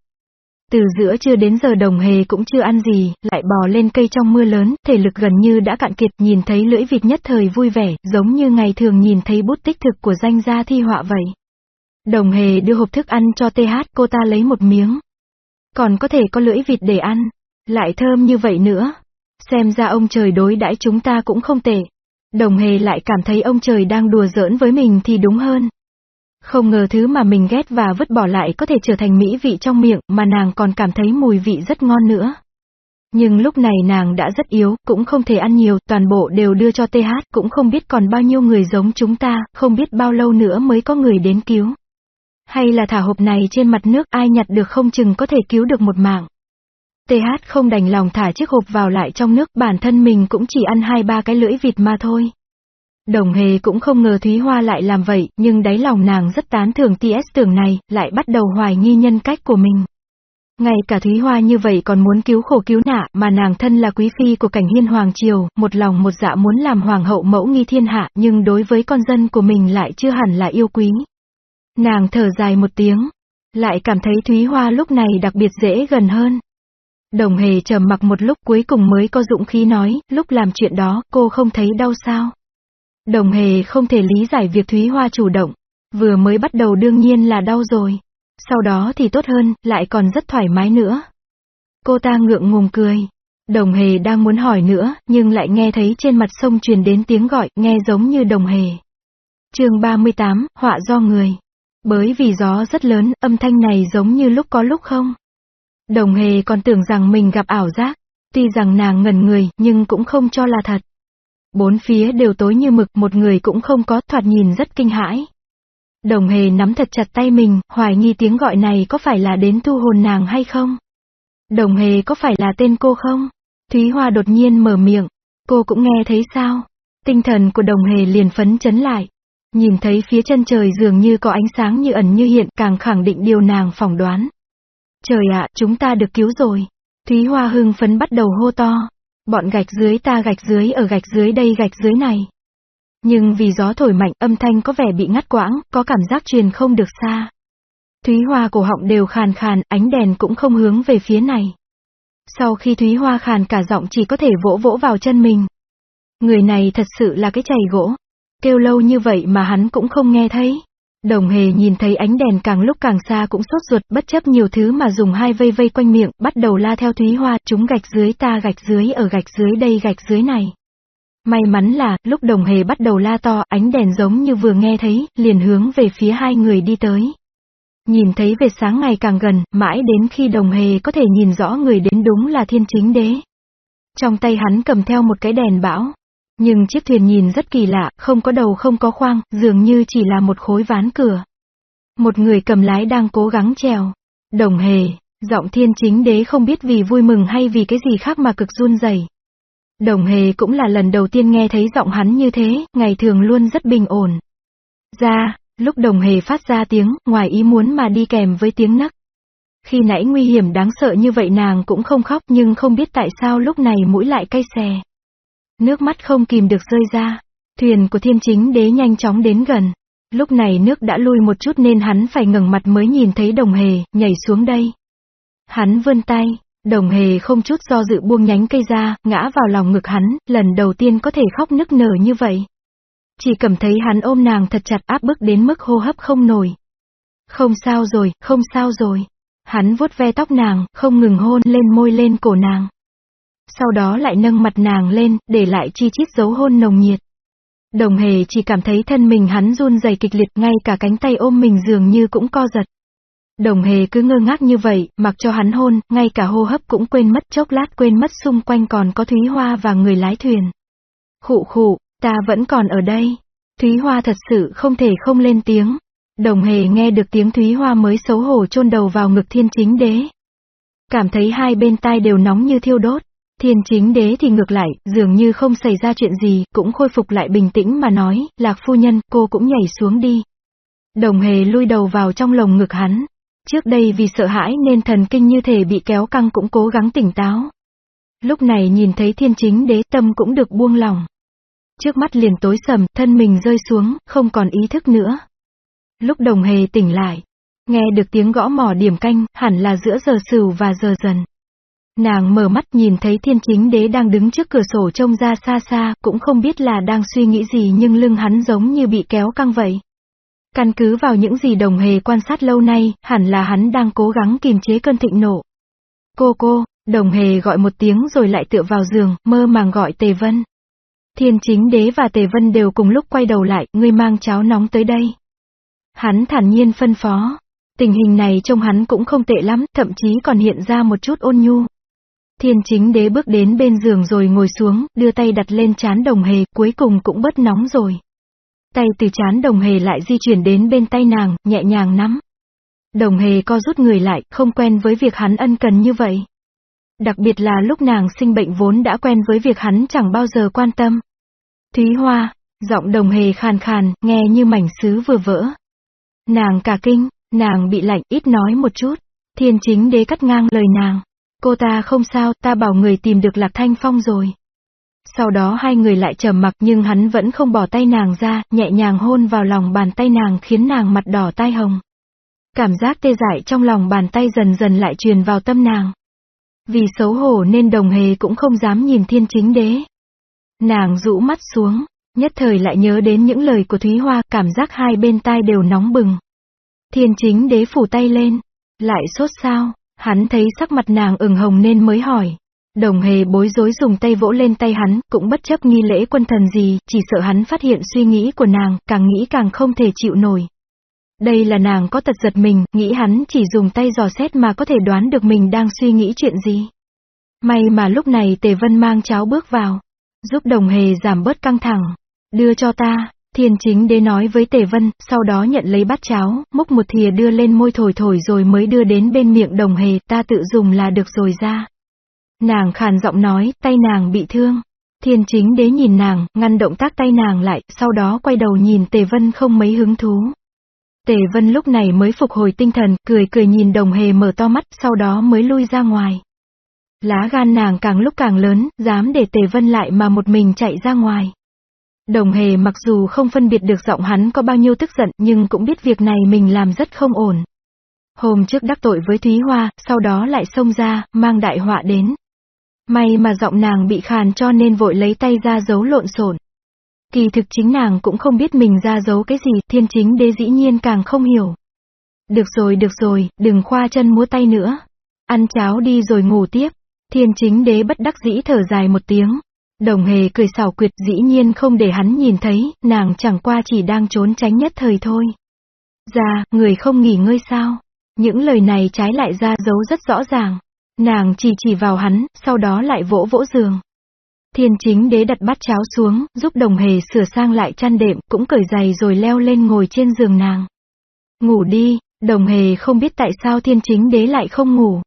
Speaker 1: Từ giữa trưa đến giờ đồng hề cũng chưa ăn gì, lại bò lên cây trong mưa lớn, thể lực gần như đã cạn kiệt, nhìn thấy lưỡi vịt nhất thời vui vẻ, giống như ngày thường nhìn thấy bút tích thực của danh gia thi họa vậy. Đồng hề đưa hộp thức ăn cho TH, cô ta lấy một miếng. Còn có thể có lưỡi vịt để ăn, lại thơm như vậy nữa. Xem ra ông trời đối đãi chúng ta cũng không tệ. Đồng hề lại cảm thấy ông trời đang đùa giỡn với mình thì đúng hơn. Không ngờ thứ mà mình ghét và vứt bỏ lại có thể trở thành mỹ vị trong miệng, mà nàng còn cảm thấy mùi vị rất ngon nữa. Nhưng lúc này nàng đã rất yếu, cũng không thể ăn nhiều, toàn bộ đều đưa cho TH, cũng không biết còn bao nhiêu người giống chúng ta, không biết bao lâu nữa mới có người đến cứu. Hay là thả hộp này trên mặt nước ai nhặt được không chừng có thể cứu được một mạng. TH không đành lòng thả chiếc hộp vào lại trong nước, bản thân mình cũng chỉ ăn hai ba cái lưỡi vịt mà thôi. Đồng hề cũng không ngờ Thúy Hoa lại làm vậy, nhưng đáy lòng nàng rất tán thưởng TS tưởng này, lại bắt đầu hoài nghi nhân cách của mình. Ngay cả Thúy Hoa như vậy còn muốn cứu khổ cứu nạ, mà nàng thân là quý phi của cảnh hiên hoàng triều, một lòng một dạ muốn làm hoàng hậu mẫu nghi thiên hạ, nhưng đối với con dân của mình lại chưa hẳn là yêu quý. Nàng thở dài một tiếng, lại cảm thấy Thúy Hoa lúc này đặc biệt dễ gần hơn. Đồng hề trầm mặc một lúc cuối cùng mới có dũng khí nói, lúc làm chuyện đó, cô không thấy đau sao. Đồng hề không thể lý giải việc Thúy Hoa chủ động. Vừa mới bắt đầu đương nhiên là đau rồi. Sau đó thì tốt hơn, lại còn rất thoải mái nữa. Cô ta ngượng ngùng cười. Đồng hề đang muốn hỏi nữa, nhưng lại nghe thấy trên mặt sông truyền đến tiếng gọi, nghe giống như đồng hề. chương 38, họa do người. Bởi vì gió rất lớn, âm thanh này giống như lúc có lúc không. Đồng hề còn tưởng rằng mình gặp ảo giác. Tuy rằng nàng ngẩn người, nhưng cũng không cho là thật. Bốn phía đều tối như mực, một người cũng không có, thoạt nhìn rất kinh hãi. Đồng hề nắm thật chặt tay mình, hoài nghi tiếng gọi này có phải là đến thu hồn nàng hay không? Đồng hề có phải là tên cô không? Thúy Hoa đột nhiên mở miệng, cô cũng nghe thấy sao? Tinh thần của đồng hề liền phấn chấn lại. Nhìn thấy phía chân trời dường như có ánh sáng như ẩn như hiện càng khẳng định điều nàng phỏng đoán. Trời ạ, chúng ta được cứu rồi. Thúy Hoa hưng phấn bắt đầu hô to. Bọn gạch dưới ta gạch dưới ở gạch dưới đây gạch dưới này. Nhưng vì gió thổi mạnh âm thanh có vẻ bị ngắt quãng, có cảm giác truyền không được xa. Thúy Hoa cổ họng đều khàn khàn, ánh đèn cũng không hướng về phía này. Sau khi Thúy Hoa khàn cả giọng chỉ có thể vỗ vỗ vào chân mình. Người này thật sự là cái chày gỗ. Kêu lâu như vậy mà hắn cũng không nghe thấy. Đồng hề nhìn thấy ánh đèn càng lúc càng xa cũng sốt ruột bất chấp nhiều thứ mà dùng hai vây vây quanh miệng, bắt đầu la theo Thúy Hoa, chúng gạch dưới ta gạch dưới ở gạch dưới đây gạch dưới này. May mắn là, lúc đồng hề bắt đầu la to, ánh đèn giống như vừa nghe thấy, liền hướng về phía hai người đi tới. Nhìn thấy về sáng ngày càng gần, mãi đến khi đồng hề có thể nhìn rõ người đến đúng là thiên chính đế. Trong tay hắn cầm theo một cái đèn bão. Nhưng chiếc thuyền nhìn rất kỳ lạ, không có đầu không có khoang, dường như chỉ là một khối ván cửa. Một người cầm lái đang cố gắng trèo. Đồng hề, giọng thiên chính đế không biết vì vui mừng hay vì cái gì khác mà cực run rẩy. Đồng hề cũng là lần đầu tiên nghe thấy giọng hắn như thế, ngày thường luôn rất bình ổn. Ra, lúc đồng hề phát ra tiếng, ngoài ý muốn mà đi kèm với tiếng nấc. Khi nãy nguy hiểm đáng sợ như vậy nàng cũng không khóc nhưng không biết tại sao lúc này mũi lại cay xè. Nước mắt không kìm được rơi ra. Thuyền của thiên chính đế nhanh chóng đến gần. Lúc này nước đã lui một chút nên hắn phải ngẩng mặt mới nhìn thấy đồng hề, nhảy xuống đây. Hắn vươn tay, đồng hề không chút do dự buông nhánh cây ra, ngã vào lòng ngực hắn, lần đầu tiên có thể khóc nức nở như vậy. Chỉ cảm thấy hắn ôm nàng thật chặt áp bức đến mức hô hấp không nổi. Không sao rồi, không sao rồi. Hắn vuốt ve tóc nàng, không ngừng hôn lên môi lên cổ nàng sau đó lại nâng mặt nàng lên, để lại chi chít dấu hôn nồng nhiệt. Đồng hề chỉ cảm thấy thân mình hắn run rẩy kịch liệt, ngay cả cánh tay ôm mình dường như cũng co giật. Đồng hề cứ ngơ ngác như vậy, mặc cho hắn hôn, ngay cả hô hấp cũng quên mất chốc lát quên mất xung quanh còn có Thúy Hoa và người lái thuyền. Khụ khụ, ta vẫn còn ở đây. Thúy Hoa thật sự không thể không lên tiếng. Đồng hề nghe được tiếng Thúy Hoa mới xấu hổ chôn đầu vào ngực thiên chính đế. Cảm thấy hai bên tai đều nóng như thiêu đốt. Thiên chính đế thì ngược lại, dường như không xảy ra chuyện gì, cũng khôi phục lại bình tĩnh mà nói, lạc phu nhân, cô cũng nhảy xuống đi. Đồng hề lui đầu vào trong lồng ngực hắn. Trước đây vì sợ hãi nên thần kinh như thể bị kéo căng cũng cố gắng tỉnh táo. Lúc này nhìn thấy thiên chính đế tâm cũng được buông lòng. Trước mắt liền tối sầm, thân mình rơi xuống, không còn ý thức nữa. Lúc đồng hề tỉnh lại, nghe được tiếng gõ mỏ điểm canh, hẳn là giữa giờ sửu và giờ dần. Nàng mở mắt nhìn thấy thiên chính đế đang đứng trước cửa sổ trông ra xa xa, cũng không biết là đang suy nghĩ gì nhưng lưng hắn giống như bị kéo căng vậy. Căn cứ vào những gì đồng hề quan sát lâu nay, hẳn là hắn đang cố gắng kìm chế cơn thịnh nộ. Cô cô, đồng hề gọi một tiếng rồi lại tựa vào giường, mơ màng gọi Tề Vân. Thiên chính đế và Tề Vân đều cùng lúc quay đầu lại, ngươi mang cháo nóng tới đây. Hắn thản nhiên phân phó. Tình hình này trông hắn cũng không tệ lắm, thậm chí còn hiện ra một chút ôn nhu. Thiên chính đế bước đến bên giường rồi ngồi xuống, đưa tay đặt lên chán đồng hề, cuối cùng cũng bớt nóng rồi. Tay từ chán đồng hề lại di chuyển đến bên tay nàng, nhẹ nhàng nắm. Đồng hề co rút người lại, không quen với việc hắn ân cần như vậy. Đặc biệt là lúc nàng sinh bệnh vốn đã quen với việc hắn chẳng bao giờ quan tâm. Thúy Hoa, giọng đồng hề khàn khàn, nghe như mảnh sứ vừa vỡ. Nàng cả kinh, nàng bị lạnh, ít nói một chút. Thiên chính đế cắt ngang lời nàng. Cô ta không sao, ta bảo người tìm được Lạc Thanh Phong rồi. Sau đó hai người lại trầm mặc nhưng hắn vẫn không bỏ tay nàng ra, nhẹ nhàng hôn vào lòng bàn tay nàng khiến nàng mặt đỏ tai hồng. Cảm giác tê dại trong lòng bàn tay dần dần lại truyền vào tâm nàng. Vì xấu hổ nên đồng hề cũng không dám nhìn thiên chính đế. Nàng rũ mắt xuống, nhất thời lại nhớ đến những lời của Thúy Hoa, cảm giác hai bên tai đều nóng bừng. Thiên chính đế phủ tay lên, lại sốt sao, hắn thấy sắc mặt nàng ửng hồng nên mới hỏi. Đồng hề bối rối dùng tay vỗ lên tay hắn, cũng bất chấp nghi lễ quân thần gì, chỉ sợ hắn phát hiện suy nghĩ của nàng, càng nghĩ càng không thể chịu nổi. Đây là nàng có tật giật mình, nghĩ hắn chỉ dùng tay dò xét mà có thể đoán được mình đang suy nghĩ chuyện gì. May mà lúc này Tề Vân mang cháo bước vào, giúp đồng hề giảm bớt căng thẳng. Đưa cho ta, thiên chính đế nói với Tề Vân, sau đó nhận lấy bát cháo, múc một thìa đưa lên môi thổi thổi rồi mới đưa đến bên miệng đồng hề, ta tự dùng là được rồi ra. Nàng khàn giọng nói, tay nàng bị thương. Thiên chính đế nhìn nàng, ngăn động tác tay nàng lại, sau đó quay đầu nhìn Tề Vân không mấy hứng thú. Tề Vân lúc này mới phục hồi tinh thần, cười cười nhìn đồng hề mở to mắt, sau đó mới lui ra ngoài. Lá gan nàng càng lúc càng lớn, dám để Tề Vân lại mà một mình chạy ra ngoài. Đồng hề mặc dù không phân biệt được giọng hắn có bao nhiêu tức giận nhưng cũng biết việc này mình làm rất không ổn. Hôm trước đắc tội với Thúy Hoa, sau đó lại xông ra, mang đại họa đến. May mà giọng nàng bị khàn cho nên vội lấy tay ra giấu lộn xộn. Kỳ thực chính nàng cũng không biết mình ra giấu cái gì, thiên chính đế dĩ nhiên càng không hiểu. Được rồi được rồi, đừng khoa chân múa tay nữa. Ăn cháo đi rồi ngủ tiếp. Thiên chính đế bất đắc dĩ thở dài một tiếng. Đồng hề cười xảo quyệt dĩ nhiên không để hắn nhìn thấy, nàng chẳng qua chỉ đang trốn tránh nhất thời thôi. Ra, người không nghỉ ngơi sao? Những lời này trái lại ra dấu rất rõ ràng. Nàng chỉ chỉ vào hắn, sau đó lại vỗ vỗ giường. Thiên chính đế đặt bát cháo xuống, giúp đồng hề sửa sang lại chăn đệm, cũng cởi giày rồi leo lên ngồi trên giường nàng. Ngủ đi, đồng hề không biết tại sao thiên chính đế lại không ngủ.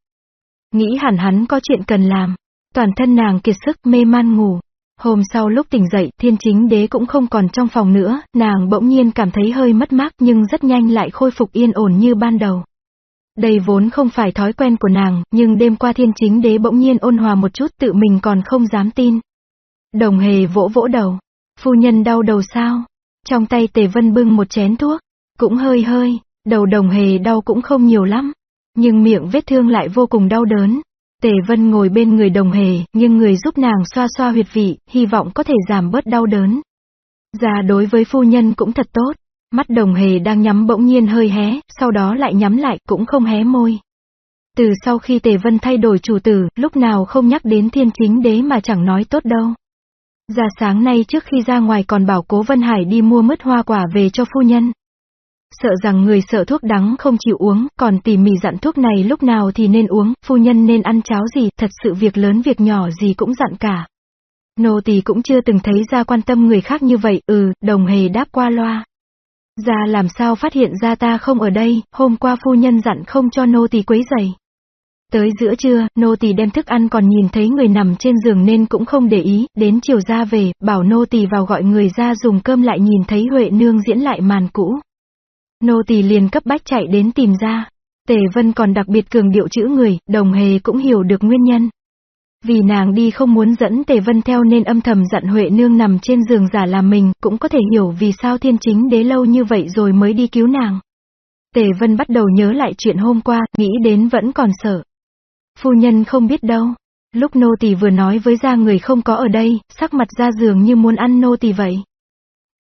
Speaker 1: Nghĩ hẳn hắn có chuyện cần làm. Toàn thân nàng kiệt sức mê man ngủ. Hôm sau lúc tỉnh dậy, thiên chính đế cũng không còn trong phòng nữa, nàng bỗng nhiên cảm thấy hơi mất mát nhưng rất nhanh lại khôi phục yên ổn như ban đầu. Đây vốn không phải thói quen của nàng, nhưng đêm qua thiên chính đế bỗng nhiên ôn hòa một chút tự mình còn không dám tin. Đồng hề vỗ vỗ đầu. Phu nhân đau đầu sao? Trong tay tề vân bưng một chén thuốc. Cũng hơi hơi, đầu đồng hề đau cũng không nhiều lắm. Nhưng miệng vết thương lại vô cùng đau đớn. Tề vân ngồi bên người đồng hề, nhưng người giúp nàng xoa xoa huyệt vị, hy vọng có thể giảm bớt đau đớn. Già đối với phu nhân cũng thật tốt. Mắt đồng hề đang nhắm bỗng nhiên hơi hé, sau đó lại nhắm lại, cũng không hé môi. Từ sau khi Tề Vân thay đổi chủ tử, lúc nào không nhắc đến thiên chính đế mà chẳng nói tốt đâu. Ra sáng nay trước khi ra ngoài còn bảo cố Vân Hải đi mua mứt hoa quả về cho phu nhân. Sợ rằng người sợ thuốc đắng không chịu uống, còn tỉ mỉ dặn thuốc này lúc nào thì nên uống, phu nhân nên ăn cháo gì, thật sự việc lớn việc nhỏ gì cũng dặn cả. Nô tỳ cũng chưa từng thấy ra quan tâm người khác như vậy, ừ, đồng hề đáp qua loa. Ra làm sao phát hiện ra ta không ở đây, hôm qua phu nhân dặn không cho nô tỳ quấy giày. Tới giữa trưa, nô tỳ đem thức ăn còn nhìn thấy người nằm trên giường nên cũng không để ý, đến chiều ra về, bảo nô tỳ vào gọi người ra dùng cơm lại nhìn thấy Huệ nương diễn lại màn cũ. Nô tỳ liền cấp bách chạy đến tìm ra. Tề Vân còn đặc biệt cường điệu chữ người, đồng hề cũng hiểu được nguyên nhân. Vì nàng đi không muốn dẫn Tề Vân theo nên âm thầm dặn Huệ Nương nằm trên giường giả làm mình, cũng có thể hiểu vì sao thiên chính đế lâu như vậy rồi mới đi cứu nàng. Tề Vân bắt đầu nhớ lại chuyện hôm qua, nghĩ đến vẫn còn sợ. Phu nhân không biết đâu. Lúc nô tỳ vừa nói với ra người không có ở đây, sắc mặt ra giường như muốn ăn nô tỳ vậy.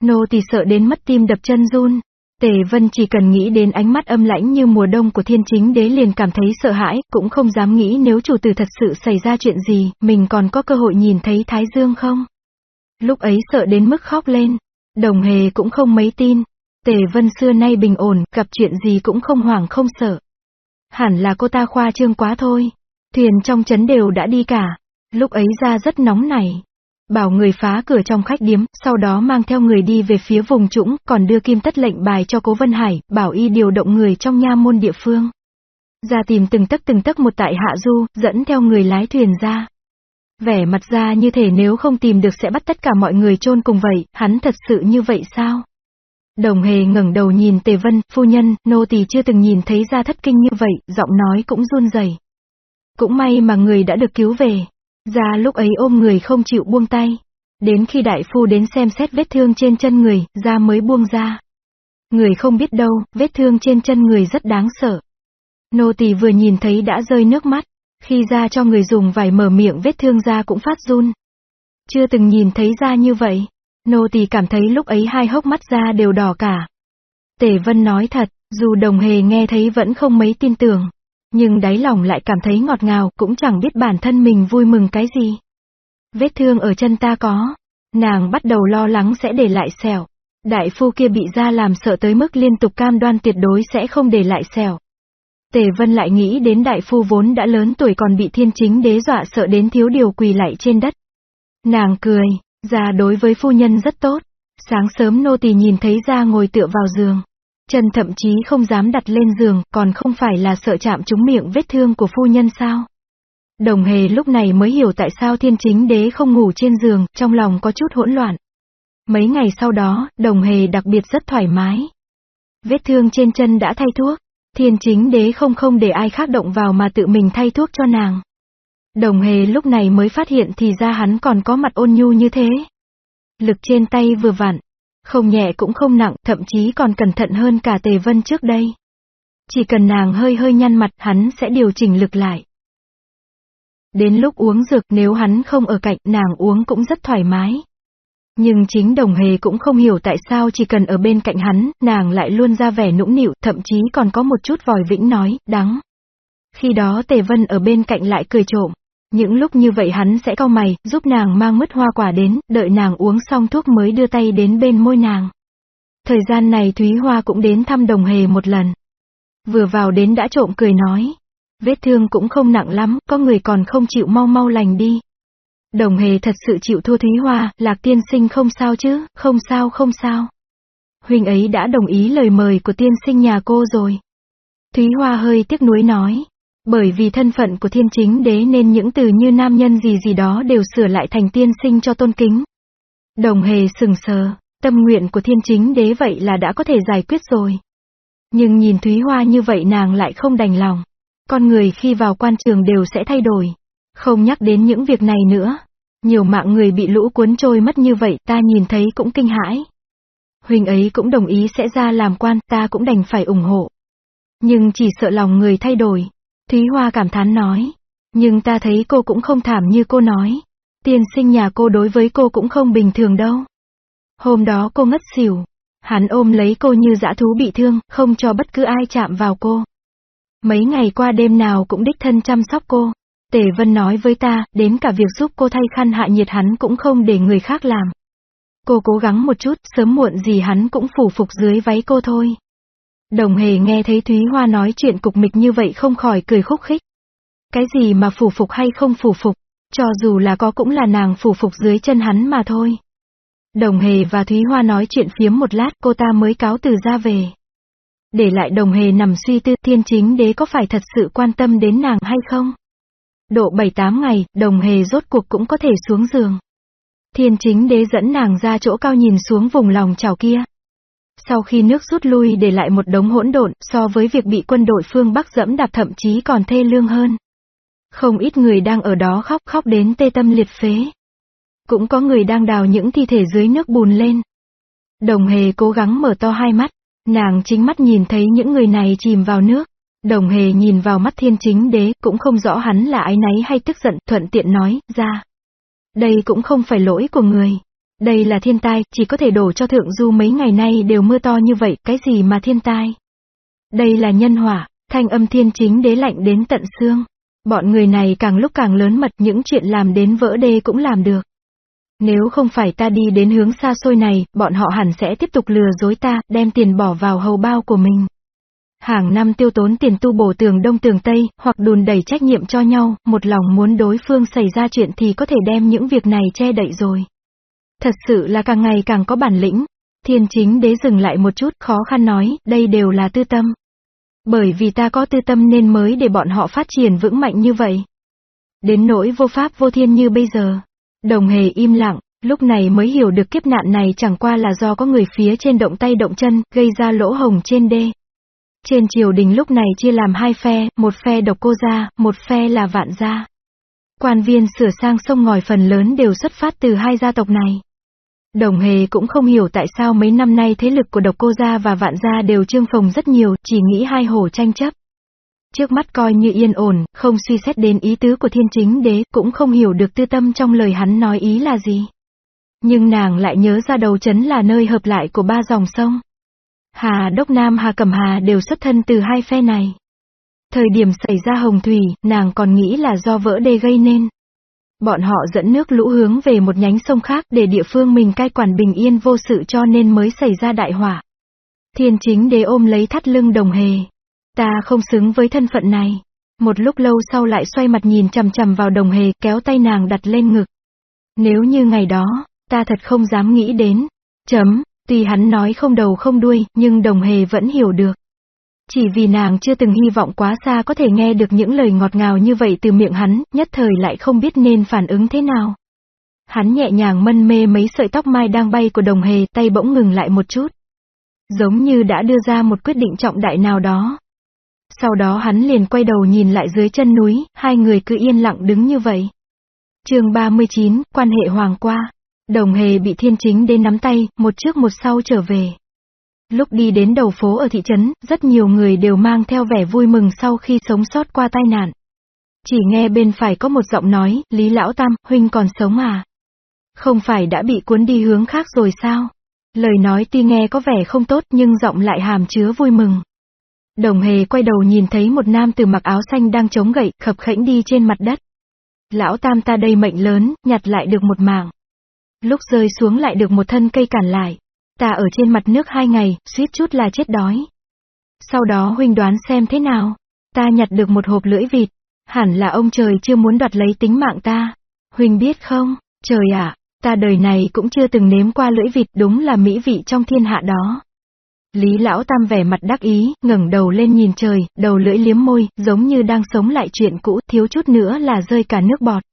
Speaker 1: Nô tỳ sợ đến mất tim đập chân run. Tề Vân chỉ cần nghĩ đến ánh mắt âm lãnh như mùa đông của thiên chính đế liền cảm thấy sợ hãi, cũng không dám nghĩ nếu chủ tử thật sự xảy ra chuyện gì, mình còn có cơ hội nhìn thấy Thái Dương không. Lúc ấy sợ đến mức khóc lên. Đồng hề cũng không mấy tin. Tề Vân xưa nay bình ổn, gặp chuyện gì cũng không hoảng không sợ. Hẳn là cô ta khoa trương quá thôi. Thuyền trong chấn đều đã đi cả. Lúc ấy ra rất nóng này. Bảo người phá cửa trong khách điếm, sau đó mang theo người đi về phía vùng trũng, còn đưa kim tất lệnh bài cho cố Vân Hải, bảo y điều động người trong nha môn địa phương. Ra tìm từng tấc từng tấc một tại hạ du, dẫn theo người lái thuyền ra. Vẻ mặt ra như thể nếu không tìm được sẽ bắt tất cả mọi người chôn cùng vậy, hắn thật sự như vậy sao? Đồng hề ngẩng đầu nhìn Tề Vân, phu nhân, nô tỳ chưa từng nhìn thấy ra thất kinh như vậy, giọng nói cũng run rẩy. Cũng may mà người đã được cứu về gia lúc ấy ôm người không chịu buông tay. Đến khi đại phu đến xem xét vết thương trên chân người, gia mới buông ra. Người không biết đâu, vết thương trên chân người rất đáng sợ. Nô tỳ vừa nhìn thấy đã rơi nước mắt. Khi ra cho người dùng vải mở miệng vết thương ra cũng phát run. Chưa từng nhìn thấy ra như vậy. Nô tỳ cảm thấy lúc ấy hai hốc mắt ra đều đỏ cả. Tề Vân nói thật, dù đồng hề nghe thấy vẫn không mấy tin tưởng. Nhưng đáy lòng lại cảm thấy ngọt ngào, cũng chẳng biết bản thân mình vui mừng cái gì. Vết thương ở chân ta có. Nàng bắt đầu lo lắng sẽ để lại sẹo. Đại phu kia bị ra làm sợ tới mức liên tục cam đoan tuyệt đối sẽ không để lại sẹo. Tề Vân lại nghĩ đến đại phu vốn đã lớn tuổi còn bị thiên chính đế dọa sợ đến thiếu điều quỳ lại trên đất. Nàng cười, ra đối với phu nhân rất tốt. Sáng sớm nô tỳ nhìn thấy ra ngồi tựa vào giường. Chân thậm chí không dám đặt lên giường, còn không phải là sợ chạm trúng miệng vết thương của phu nhân sao. Đồng hề lúc này mới hiểu tại sao thiên chính đế không ngủ trên giường, trong lòng có chút hỗn loạn. Mấy ngày sau đó, đồng hề đặc biệt rất thoải mái. Vết thương trên chân đã thay thuốc, thiên chính đế không không để ai khác động vào mà tự mình thay thuốc cho nàng. Đồng hề lúc này mới phát hiện thì ra hắn còn có mặt ôn nhu như thế. Lực trên tay vừa vặn, không nhẹ cũng không nặng, thậm chí còn cẩn thận hơn cả Tề Vân trước đây. Chỉ cần nàng hơi hơi nhăn mặt, hắn sẽ điều chỉnh lực lại. Đến lúc uống dược nếu hắn không ở cạnh, nàng uống cũng rất thoải mái. Nhưng chính đồng hề cũng không hiểu tại sao chỉ cần ở bên cạnh hắn, nàng lại luôn ra vẻ nũng nịu, thậm chí còn có một chút vòi vĩnh nói, đắng. Khi đó Tề Vân ở bên cạnh lại cười trộm. Những lúc như vậy hắn sẽ cau mày, giúp nàng mang mứt hoa quả đến, đợi nàng uống xong thuốc mới đưa tay đến bên môi nàng. Thời gian này Thúy Hoa cũng đến thăm đồng hề một lần. Vừa vào đến đã trộm cười nói. Vết thương cũng không nặng lắm, có người còn không chịu mau mau lành đi. Đồng hề thật sự chịu thua Thúy Hoa, lạc tiên sinh không sao chứ, không sao không sao. Huynh ấy đã đồng ý lời mời của tiên sinh nhà cô rồi. Thúy Hoa hơi tiếc nuối nói. Bởi vì thân phận của thiên chính đế nên những từ như nam nhân gì gì đó đều sửa lại thành tiên sinh cho tôn kính. Đồng hề sừng sờ, tâm nguyện của thiên chính đế vậy là đã có thể giải quyết rồi. Nhưng nhìn Thúy Hoa như vậy nàng lại không đành lòng. Con người khi vào quan trường đều sẽ thay đổi. Không nhắc đến những việc này nữa. Nhiều mạng người bị lũ cuốn trôi mất như vậy ta nhìn thấy cũng kinh hãi. huỳnh ấy cũng đồng ý sẽ ra làm quan ta cũng đành phải ủng hộ. Nhưng chỉ sợ lòng người thay đổi. Thúy Hoa cảm thán nói. Nhưng ta thấy cô cũng không thảm như cô nói. Tiên sinh nhà cô đối với cô cũng không bình thường đâu. Hôm đó cô ngất xỉu. Hắn ôm lấy cô như dã thú bị thương, không cho bất cứ ai chạm vào cô. Mấy ngày qua đêm nào cũng đích thân chăm sóc cô. Tề Vân nói với ta, đến cả việc giúp cô thay khăn hạ nhiệt hắn cũng không để người khác làm. Cô cố gắng một chút, sớm muộn gì hắn cũng phủ phục dưới váy cô thôi. Đồng hề nghe thấy Thúy Hoa nói chuyện cục mịch như vậy không khỏi cười khúc khích. Cái gì mà phủ phục hay không phủ phục, cho dù là có cũng là nàng phủ phục dưới chân hắn mà thôi. Đồng Hề và Thúy Hoa nói chuyện phiếm một lát cô ta mới cáo từ ra về. Để lại Đồng Hề nằm suy tư thiên chính đế có phải thật sự quan tâm đến nàng hay không? Độ 7-8 ngày, Đồng Hề rốt cuộc cũng có thể xuống giường. Thiên chính đế dẫn nàng ra chỗ cao nhìn xuống vùng lòng chảo kia. Sau khi nước rút lui để lại một đống hỗn độn, so với việc bị quân đội phương Bắc dẫm đạp thậm chí còn thê lương hơn. Không ít người đang ở đó khóc khóc đến tê tâm liệt phế. Cũng có người đang đào những thi thể dưới nước bùn lên. Đồng hề cố gắng mở to hai mắt, nàng chính mắt nhìn thấy những người này chìm vào nước. Đồng hề nhìn vào mắt thiên chính đế, cũng không rõ hắn là ái náy hay tức giận, thuận tiện nói, ra. Đây cũng không phải lỗi của người. Đây là thiên tai, chỉ có thể đổ cho thượng du mấy ngày nay đều mưa to như vậy, cái gì mà thiên tai? Đây là nhân hỏa, thanh âm thiên chính đế lạnh đến tận xương. Bọn người này càng lúc càng lớn mật những chuyện làm đến vỡ đê cũng làm được. Nếu không phải ta đi đến hướng xa xôi này, bọn họ hẳn sẽ tiếp tục lừa dối ta, đem tiền bỏ vào hầu bao của mình. Hàng năm tiêu tốn tiền tu bổ tường đông tường tây, hoặc đùn đẩy trách nhiệm cho nhau, một lòng muốn đối phương xảy ra chuyện thì có thể đem những việc này che đậy rồi. Thật sự là càng ngày càng có bản lĩnh. Thiên chính đế dừng lại một chút, khó khăn nói, đây đều là tư tâm. Bởi vì ta có tư tâm nên mới để bọn họ phát triển vững mạnh như vậy. Đến nỗi vô pháp vô thiên như bây giờ. Đồng hề im lặng, lúc này mới hiểu được kiếp nạn này chẳng qua là do có người phía trên động tay động chân, gây ra lỗ hồng trên đê. Trên triều đình lúc này chia làm hai phe, một phe độc cô gia, một phe là vạn gia. Quan viên sửa sang sông ngòi phần lớn đều xuất phát từ hai gia tộc này. Đồng hề cũng không hiểu tại sao mấy năm nay thế lực của độc cô gia và vạn gia đều trương phồng rất nhiều, chỉ nghĩ hai hồ tranh chấp. Trước mắt coi như yên ổn, không suy xét đến ý tứ của thiên chính đế, cũng không hiểu được tư tâm trong lời hắn nói ý là gì. Nhưng nàng lại nhớ ra đầu chấn là nơi hợp lại của ba dòng sông. Hà Đốc Nam Hà Cẩm Hà đều xuất thân từ hai phe này. Thời điểm xảy ra hồng thủy, nàng còn nghĩ là do vỡ đê gây nên. Bọn họ dẫn nước lũ hướng về một nhánh sông khác để địa phương mình cai quản bình yên vô sự cho nên mới xảy ra đại hỏa. Thiên chính đế ôm lấy thắt lưng đồng hề. Ta không xứng với thân phận này. Một lúc lâu sau lại xoay mặt nhìn chầm chầm vào đồng hề kéo tay nàng đặt lên ngực. Nếu như ngày đó, ta thật không dám nghĩ đến. Chấm, tuy hắn nói không đầu không đuôi, nhưng đồng hề vẫn hiểu được. Chỉ vì nàng chưa từng hy vọng quá xa có thể nghe được những lời ngọt ngào như vậy từ miệng hắn, nhất thời lại không biết nên phản ứng thế nào. Hắn nhẹ nhàng mân mê mấy sợi tóc mai đang bay của đồng hề, tay bỗng ngừng lại một chút. Giống như đã đưa ra một quyết định trọng đại nào đó. Sau đó hắn liền quay đầu nhìn lại dưới chân núi, hai người cứ yên lặng đứng như vậy. chương 39, quan hệ hoàng qua. Đồng hề bị thiên chính đến nắm tay, một trước một sau trở về. Lúc đi đến đầu phố ở thị trấn, rất nhiều người đều mang theo vẻ vui mừng sau khi sống sót qua tai nạn. Chỉ nghe bên phải có một giọng nói, Lý Lão Tam, huynh còn sống à? Không phải đã bị cuốn đi hướng khác rồi sao? Lời nói tuy nghe có vẻ không tốt nhưng giọng lại hàm chứa vui mừng. Đồng hề quay đầu nhìn thấy một nam từ mặc áo xanh đang chống gậy, khập khẽnh đi trên mặt đất. Lão Tam ta đây mệnh lớn, nhặt lại được một mảng. Lúc rơi xuống lại được một thân cây cản lại. Ta ở trên mặt nước hai ngày, suýt chút là chết đói. Sau đó huynh đoán xem thế nào. Ta nhặt được một hộp lưỡi vịt. Hẳn là ông trời chưa muốn đoạt lấy tính mạng ta. Huynh biết không, trời ạ, ta đời này cũng chưa từng nếm qua lưỡi vịt đúng là mỹ vị trong thiên hạ đó. Lý lão tam vẻ mặt đắc ý, ngẩng đầu lên nhìn trời, đầu lưỡi liếm môi, giống như đang sống lại chuyện cũ, thiếu chút nữa là rơi cả nước bọt.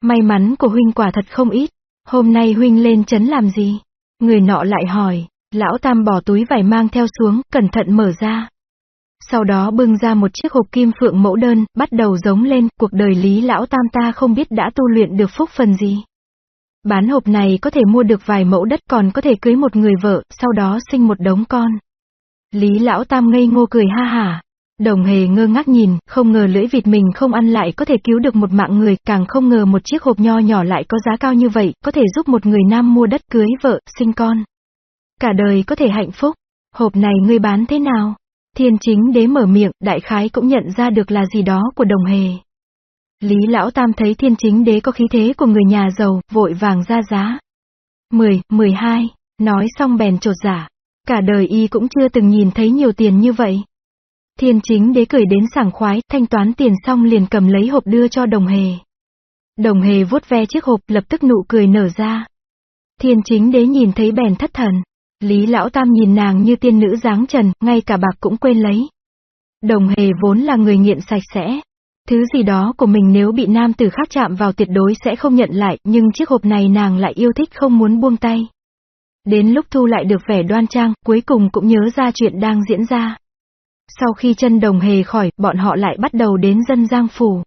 Speaker 1: May mắn của huynh quả thật không ít. Hôm nay huynh lên chấn làm gì? Người nọ lại hỏi, lão tam bỏ túi vải mang theo xuống, cẩn thận mở ra. Sau đó bưng ra một chiếc hộp kim phượng mẫu đơn, bắt đầu giống lên, cuộc đời lý lão tam ta không biết đã tu luyện được phúc phần gì. Bán hộp này có thể mua được vài mẫu đất còn có thể cưới một người vợ, sau đó sinh một đống con. Lý lão tam ngây ngô cười ha hả. Đồng hề ngơ ngác nhìn, không ngờ lưỡi vịt mình không ăn lại có thể cứu được một mạng người, càng không ngờ một chiếc hộp nho nhỏ lại có giá cao như vậy, có thể giúp một người nam mua đất cưới vợ, sinh con. Cả đời có thể hạnh phúc. Hộp này ngươi bán thế nào? Thiên chính đế mở miệng, đại khái cũng nhận ra được là gì đó của đồng hề. Lý lão tam thấy thiên chính đế có khí thế của người nhà giàu, vội vàng ra giá. 10, 12, nói xong bèn trột giả. Cả đời y cũng chưa từng nhìn thấy nhiều tiền như vậy. Thiên chính đế cười đến sảng khoái, thanh toán tiền xong liền cầm lấy hộp đưa cho đồng hề. Đồng hề vuốt ve chiếc hộp lập tức nụ cười nở ra. Thiên chính đế nhìn thấy bèn thất thần. Lý lão tam nhìn nàng như tiên nữ dáng trần, ngay cả bạc cũng quên lấy. Đồng hề vốn là người nghiện sạch sẽ. Thứ gì đó của mình nếu bị nam tử khác chạm vào tuyệt đối sẽ không nhận lại, nhưng chiếc hộp này nàng lại yêu thích không muốn buông tay. Đến lúc thu lại được vẻ đoan trang, cuối cùng cũng nhớ ra chuyện đang diễn ra. Sau khi chân đồng hề khỏi, bọn họ lại bắt đầu đến dân giang phủ.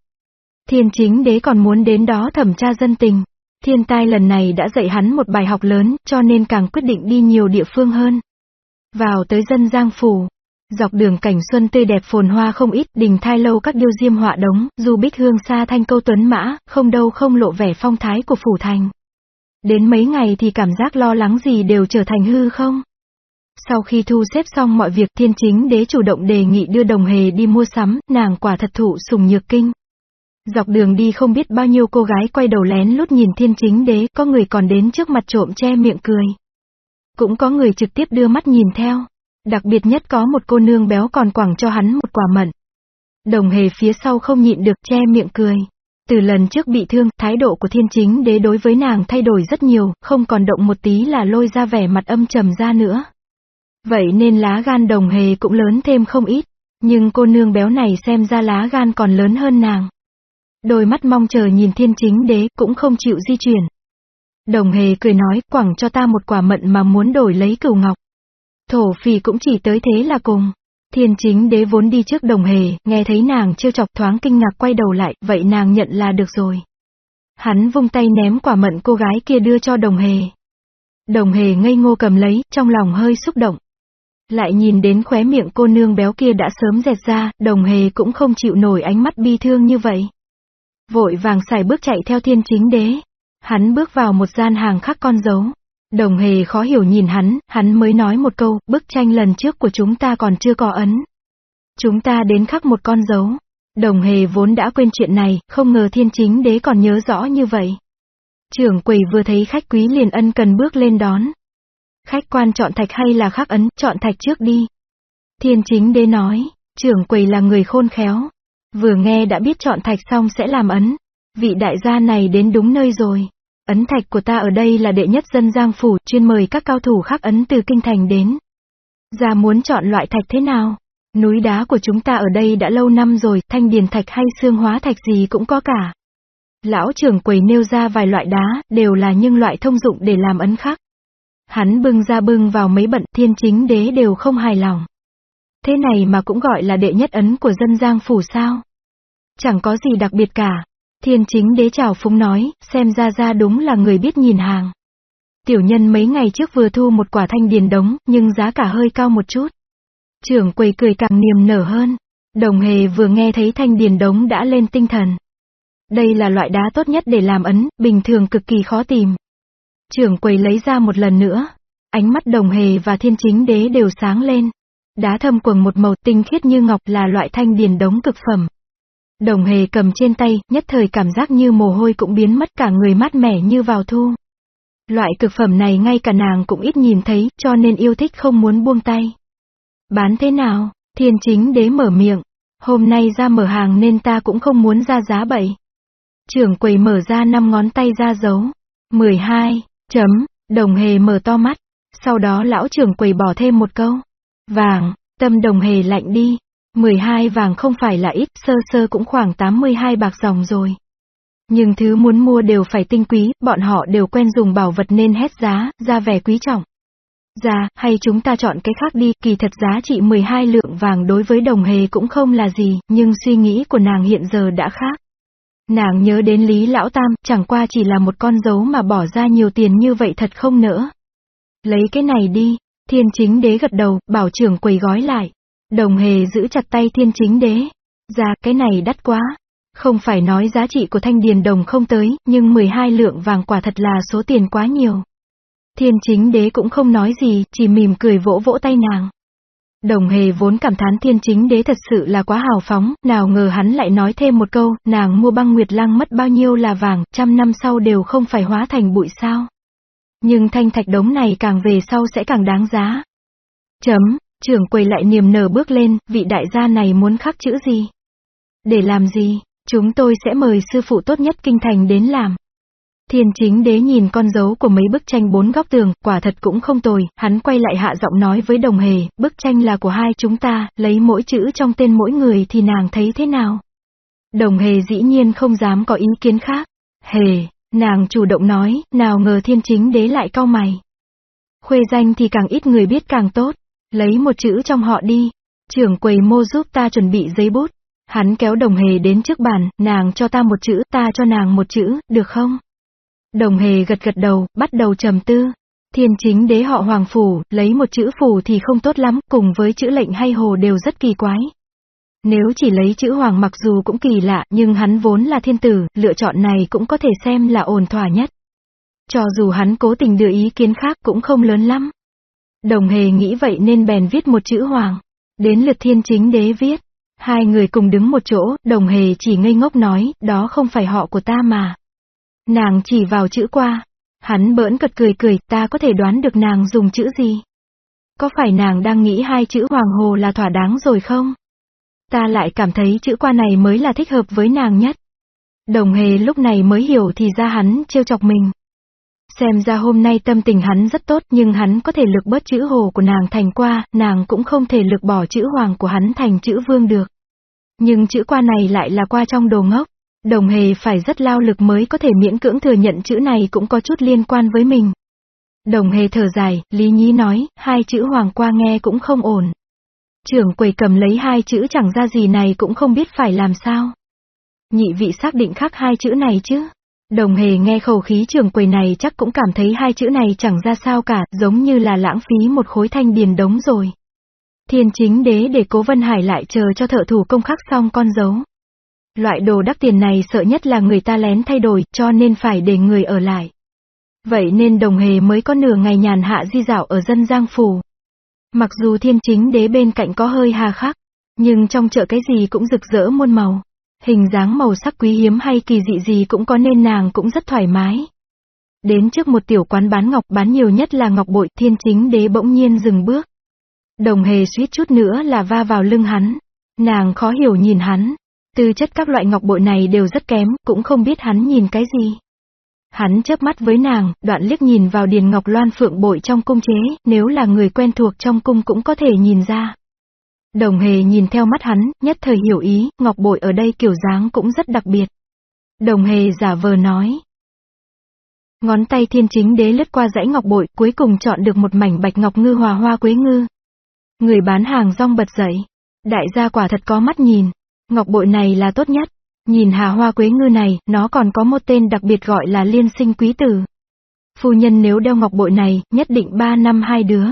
Speaker 1: Thiên chính đế còn muốn đến đó thẩm tra dân tình. Thiên tai lần này đã dạy hắn một bài học lớn, cho nên càng quyết định đi nhiều địa phương hơn. Vào tới dân giang phủ. Dọc đường cảnh xuân tươi đẹp phồn hoa không ít, đình thai lâu các điêu diêm họa đống, dù bích hương xa thanh câu tuấn mã, không đâu không lộ vẻ phong thái của phủ thành. Đến mấy ngày thì cảm giác lo lắng gì đều trở thành hư không? Sau khi thu xếp xong mọi việc thiên chính đế chủ động đề nghị đưa đồng hề đi mua sắm, nàng quả thật thụ sùng nhược kinh. Dọc đường đi không biết bao nhiêu cô gái quay đầu lén lút nhìn thiên chính đế, có người còn đến trước mặt trộm che miệng cười. Cũng có người trực tiếp đưa mắt nhìn theo. Đặc biệt nhất có một cô nương béo còn quẳng cho hắn một quả mận. Đồng hề phía sau không nhịn được che miệng cười. Từ lần trước bị thương, thái độ của thiên chính đế đối với nàng thay đổi rất nhiều, không còn động một tí là lôi ra vẻ mặt âm trầm ra nữa. Vậy nên lá gan đồng hề cũng lớn thêm không ít. Nhưng cô nương béo này xem ra lá gan còn lớn hơn nàng. Đôi mắt mong chờ nhìn thiên chính đế cũng không chịu di chuyển. Đồng hề cười nói quẳng cho ta một quả mận mà muốn đổi lấy cửu ngọc. Thổ phì cũng chỉ tới thế là cùng. Thiên chính đế vốn đi trước đồng hề, nghe thấy nàng trêu chọc thoáng kinh ngạc quay đầu lại, vậy nàng nhận là được rồi. Hắn vung tay ném quả mận cô gái kia đưa cho đồng hề. Đồng hề ngây ngô cầm lấy, trong lòng hơi xúc động. Lại nhìn đến khóe miệng cô nương béo kia đã sớm dẹt ra, đồng hề cũng không chịu nổi ánh mắt bi thương như vậy. Vội vàng xài bước chạy theo thiên chính đế. Hắn bước vào một gian hàng khắc con dấu. Đồng hề khó hiểu nhìn hắn, hắn mới nói một câu, bức tranh lần trước của chúng ta còn chưa có ấn. Chúng ta đến khắc một con dấu. Đồng hề vốn đã quên chuyện này, không ngờ thiên chính đế còn nhớ rõ như vậy. Trưởng quầy vừa thấy khách quý liền ân cần bước lên đón. Khách quan chọn thạch hay là khắc ấn, chọn thạch trước đi. Thiên chính đế nói, trưởng quầy là người khôn khéo. Vừa nghe đã biết chọn thạch xong sẽ làm ấn. Vị đại gia này đến đúng nơi rồi. Ấn thạch của ta ở đây là đệ nhất dân giang phủ, chuyên mời các cao thủ khắc ấn từ kinh thành đến. Gia muốn chọn loại thạch thế nào? Núi đá của chúng ta ở đây đã lâu năm rồi, thanh điền thạch hay xương hóa thạch gì cũng có cả. Lão trưởng quầy nêu ra vài loại đá, đều là những loại thông dụng để làm ấn khắc. Hắn bưng ra bưng vào mấy bận thiên chính đế đều không hài lòng. Thế này mà cũng gọi là đệ nhất ấn của dân giang phủ sao? Chẳng có gì đặc biệt cả. Thiên chính đế chào phúng nói, xem ra ra đúng là người biết nhìn hàng. Tiểu nhân mấy ngày trước vừa thu một quả thanh điền đống, nhưng giá cả hơi cao một chút. Trưởng quầy cười càng niềm nở hơn. Đồng hề vừa nghe thấy thanh điền đống đã lên tinh thần. Đây là loại đá tốt nhất để làm ấn, bình thường cực kỳ khó tìm. Trưởng quầy lấy ra một lần nữa. Ánh mắt đồng hề và thiên chính đế đều sáng lên. Đá thâm quầng một màu tinh khiết như ngọc là loại thanh điền đống cực phẩm. Đồng hề cầm trên tay, nhất thời cảm giác như mồ hôi cũng biến mất cả người mát mẻ như vào thu. Loại cực phẩm này ngay cả nàng cũng ít nhìn thấy, cho nên yêu thích không muốn buông tay. Bán thế nào? Thiên chính đế mở miệng. Hôm nay ra mở hàng nên ta cũng không muốn ra giá bậy. Trưởng quầy mở ra năm ngón tay ra dấu. 12, chấm, đồng hề mở to mắt. Sau đó lão trưởng quầy bỏ thêm một câu. Vàng, tâm đồng hề lạnh đi. 12 vàng không phải là ít, sơ sơ cũng khoảng 82 bạc dòng rồi. Nhưng thứ muốn mua đều phải tinh quý, bọn họ đều quen dùng bảo vật nên hết giá, ra vẻ quý trọng. Ra, hay chúng ta chọn cái khác đi, kỳ thật giá trị 12 lượng vàng đối với đồng hề cũng không là gì, nhưng suy nghĩ của nàng hiện giờ đã khác. Nàng nhớ đến Lý Lão Tam, chẳng qua chỉ là một con dấu mà bỏ ra nhiều tiền như vậy thật không nỡ. Lấy cái này đi, thiên chính đế gật đầu, bảo trưởng quầy gói lại. Đồng hề giữ chặt tay thiên chính đế. Ra, cái này đắt quá. Không phải nói giá trị của thanh điền đồng không tới, nhưng 12 lượng vàng quả thật là số tiền quá nhiều. Thiên chính đế cũng không nói gì, chỉ mỉm cười vỗ vỗ tay nàng. Đồng hề vốn cảm thán thiên chính đế thật sự là quá hào phóng, nào ngờ hắn lại nói thêm một câu, nàng mua băng nguyệt lăng mất bao nhiêu là vàng, trăm năm sau đều không phải hóa thành bụi sao. Nhưng thanh thạch đống này càng về sau sẽ càng đáng giá. Chấm, trưởng quầy lại niềm nở bước lên, vị đại gia này muốn khắc chữ gì? Để làm gì? Chúng tôi sẽ mời sư phụ tốt nhất kinh thành đến làm. Thiên chính đế nhìn con dấu của mấy bức tranh bốn góc tường, quả thật cũng không tồi, hắn quay lại hạ giọng nói với đồng hề, bức tranh là của hai chúng ta, lấy mỗi chữ trong tên mỗi người thì nàng thấy thế nào? Đồng hề dĩ nhiên không dám có ý kiến khác. Hề, nàng chủ động nói, nào ngờ thiên chính đế lại cau mày. Khuê danh thì càng ít người biết càng tốt, lấy một chữ trong họ đi. Trưởng quầy mô giúp ta chuẩn bị giấy bút. Hắn kéo đồng hề đến trước bàn, nàng cho ta một chữ, ta cho nàng một chữ, được không? Đồng hề gật gật đầu, bắt đầu trầm tư. Thiên chính đế họ hoàng phủ, lấy một chữ phủ thì không tốt lắm, cùng với chữ lệnh hay hồ đều rất kỳ quái. Nếu chỉ lấy chữ hoàng mặc dù cũng kỳ lạ, nhưng hắn vốn là thiên tử, lựa chọn này cũng có thể xem là ổn thỏa nhất. Cho dù hắn cố tình đưa ý kiến khác cũng không lớn lắm. Đồng hề nghĩ vậy nên bèn viết một chữ hoàng. Đến lượt thiên chính đế viết. Hai người cùng đứng một chỗ, đồng hề chỉ ngây ngốc nói, đó không phải họ của ta mà. Nàng chỉ vào chữ qua. Hắn bỡn cật cười cười, ta có thể đoán được nàng dùng chữ gì. Có phải nàng đang nghĩ hai chữ hoàng hồ là thỏa đáng rồi không? Ta lại cảm thấy chữ qua này mới là thích hợp với nàng nhất. Đồng hề lúc này mới hiểu thì ra hắn trêu chọc mình. Xem ra hôm nay tâm tình hắn rất tốt nhưng hắn có thể lực bớt chữ hồ của nàng thành qua, nàng cũng không thể lực bỏ chữ hoàng của hắn thành chữ vương được. Nhưng chữ qua này lại là qua trong đồ ngốc. Đồng hề phải rất lao lực mới có thể miễn cưỡng thừa nhận chữ này cũng có chút liên quan với mình. Đồng hề thở dài, Lý Nhí nói, hai chữ hoàng qua nghe cũng không ổn. Trưởng quầy cầm lấy hai chữ chẳng ra gì này cũng không biết phải làm sao. Nhị vị xác định khác hai chữ này chứ. Đồng hề nghe khẩu khí trưởng quầy này chắc cũng cảm thấy hai chữ này chẳng ra sao cả, giống như là lãng phí một khối thanh điền đống rồi. Thiên chính đế để cố Vân Hải lại chờ cho thợ thủ công khắc xong con dấu. Loại đồ đắt tiền này sợ nhất là người ta lén thay đổi, cho nên phải để người ở lại. Vậy nên đồng hề mới có nửa ngày nhàn hạ di dạo ở dân giang phủ. Mặc dù thiên chính đế bên cạnh có hơi hà khắc, nhưng trong chợ cái gì cũng rực rỡ muôn màu. Hình dáng màu sắc quý hiếm hay kỳ dị gì cũng có nên nàng cũng rất thoải mái. Đến trước một tiểu quán bán ngọc bán nhiều nhất là ngọc bội thiên chính đế bỗng nhiên dừng bước. Đồng hề suýt chút nữa là va vào lưng hắn. Nàng khó hiểu nhìn hắn. Tư chất các loại ngọc bội này đều rất kém, cũng không biết hắn nhìn cái gì. Hắn chớp mắt với nàng, đoạn liếc nhìn vào điền ngọc loan phượng bội trong cung chế, nếu là người quen thuộc trong cung cũng có thể nhìn ra. Đồng hề nhìn theo mắt hắn, nhất thời hiểu ý, ngọc bội ở đây kiểu dáng cũng rất đặc biệt. Đồng hề giả vờ nói. Ngón tay thiên chính đế lướt qua dãy ngọc bội, cuối cùng chọn được một mảnh bạch ngọc ngư hòa hoa quế ngư. Người bán hàng rong bật dậy. Đại gia quả thật có mắt nhìn. Ngọc bội này là tốt nhất. Nhìn hà hoa quế ngư này, nó còn có một tên đặc biệt gọi là liên sinh quý tử. Phu nhân nếu đeo ngọc bội này, nhất định ba năm hai đứa.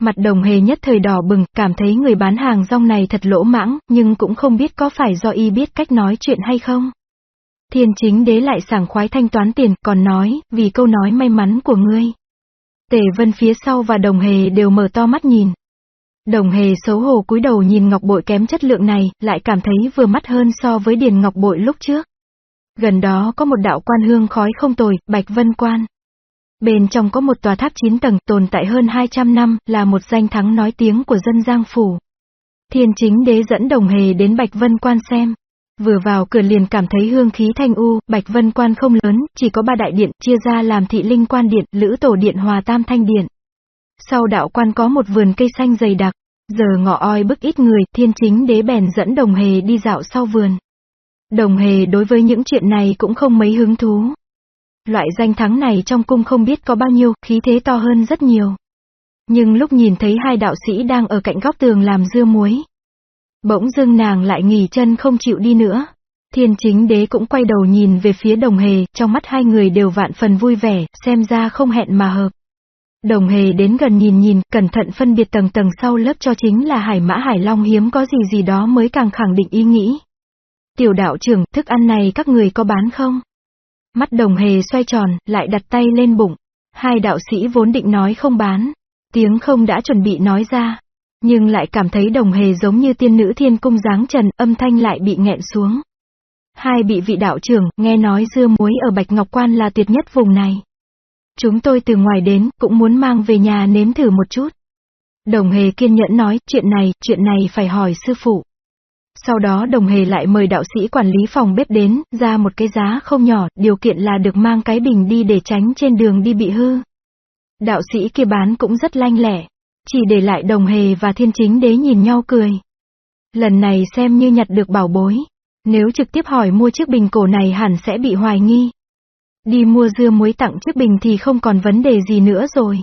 Speaker 1: Mặt đồng hề nhất thời đỏ bừng, cảm thấy người bán hàng rong này thật lỗ mãng, nhưng cũng không biết có phải do y biết cách nói chuyện hay không. Thiên chính đế lại sảng khoái thanh toán tiền, còn nói, vì câu nói may mắn của ngươi. Tề vân phía sau và đồng hề đều mở to mắt nhìn. Đồng hề xấu hổ cúi đầu nhìn ngọc bội kém chất lượng này, lại cảm thấy vừa mắt hơn so với điền ngọc bội lúc trước. Gần đó có một đạo quan hương khói không tồi, bạch vân quan. Bên trong có một tòa tháp 9 tầng tồn tại hơn 200 năm, là một danh thắng nói tiếng của dân Giang Phủ. Thiên chính đế dẫn đồng hề đến Bạch Vân Quan xem. Vừa vào cửa liền cảm thấy hương khí thanh u, Bạch Vân Quan không lớn, chỉ có ba đại điện, chia ra làm thị linh quan điện, lữ tổ điện hòa tam thanh điện. Sau đạo quan có một vườn cây xanh dày đặc, giờ ngọ oi bức ít người, thiên chính đế bèn dẫn đồng hề đi dạo sau vườn. Đồng hề đối với những chuyện này cũng không mấy hứng thú. Loại danh thắng này trong cung không biết có bao nhiêu, khí thế to hơn rất nhiều. Nhưng lúc nhìn thấy hai đạo sĩ đang ở cạnh góc tường làm dưa muối. Bỗng dưng nàng lại nghỉ chân không chịu đi nữa. Thiên chính đế cũng quay đầu nhìn về phía đồng hề, trong mắt hai người đều vạn phần vui vẻ, xem ra không hẹn mà hợp. Đồng hề đến gần nhìn nhìn, cẩn thận phân biệt tầng tầng sau lớp cho chính là hải mã hải long hiếm có gì gì đó mới càng khẳng định ý nghĩ. Tiểu đạo trưởng, thức ăn này các người có bán không? Mắt đồng hề xoay tròn, lại đặt tay lên bụng. Hai đạo sĩ vốn định nói không bán. Tiếng không đã chuẩn bị nói ra. Nhưng lại cảm thấy đồng hề giống như tiên nữ thiên cung dáng trần, âm thanh lại bị nghẹn xuống. Hai bị vị đạo trưởng, nghe nói dưa muối ở Bạch Ngọc Quan là tuyệt nhất vùng này. Chúng tôi từ ngoài đến, cũng muốn mang về nhà nếm thử một chút. Đồng hề kiên nhẫn nói, chuyện này, chuyện này phải hỏi sư phụ. Sau đó đồng hề lại mời đạo sĩ quản lý phòng bếp đến, ra một cái giá không nhỏ, điều kiện là được mang cái bình đi để tránh trên đường đi bị hư. Đạo sĩ kia bán cũng rất lanh lẻ, chỉ để lại đồng hề và thiên chính đế nhìn nhau cười. Lần này xem như nhặt được bảo bối. Nếu trực tiếp hỏi mua chiếc bình cổ này hẳn sẽ bị hoài nghi. Đi mua dưa muối tặng chiếc bình thì không còn vấn đề gì nữa rồi.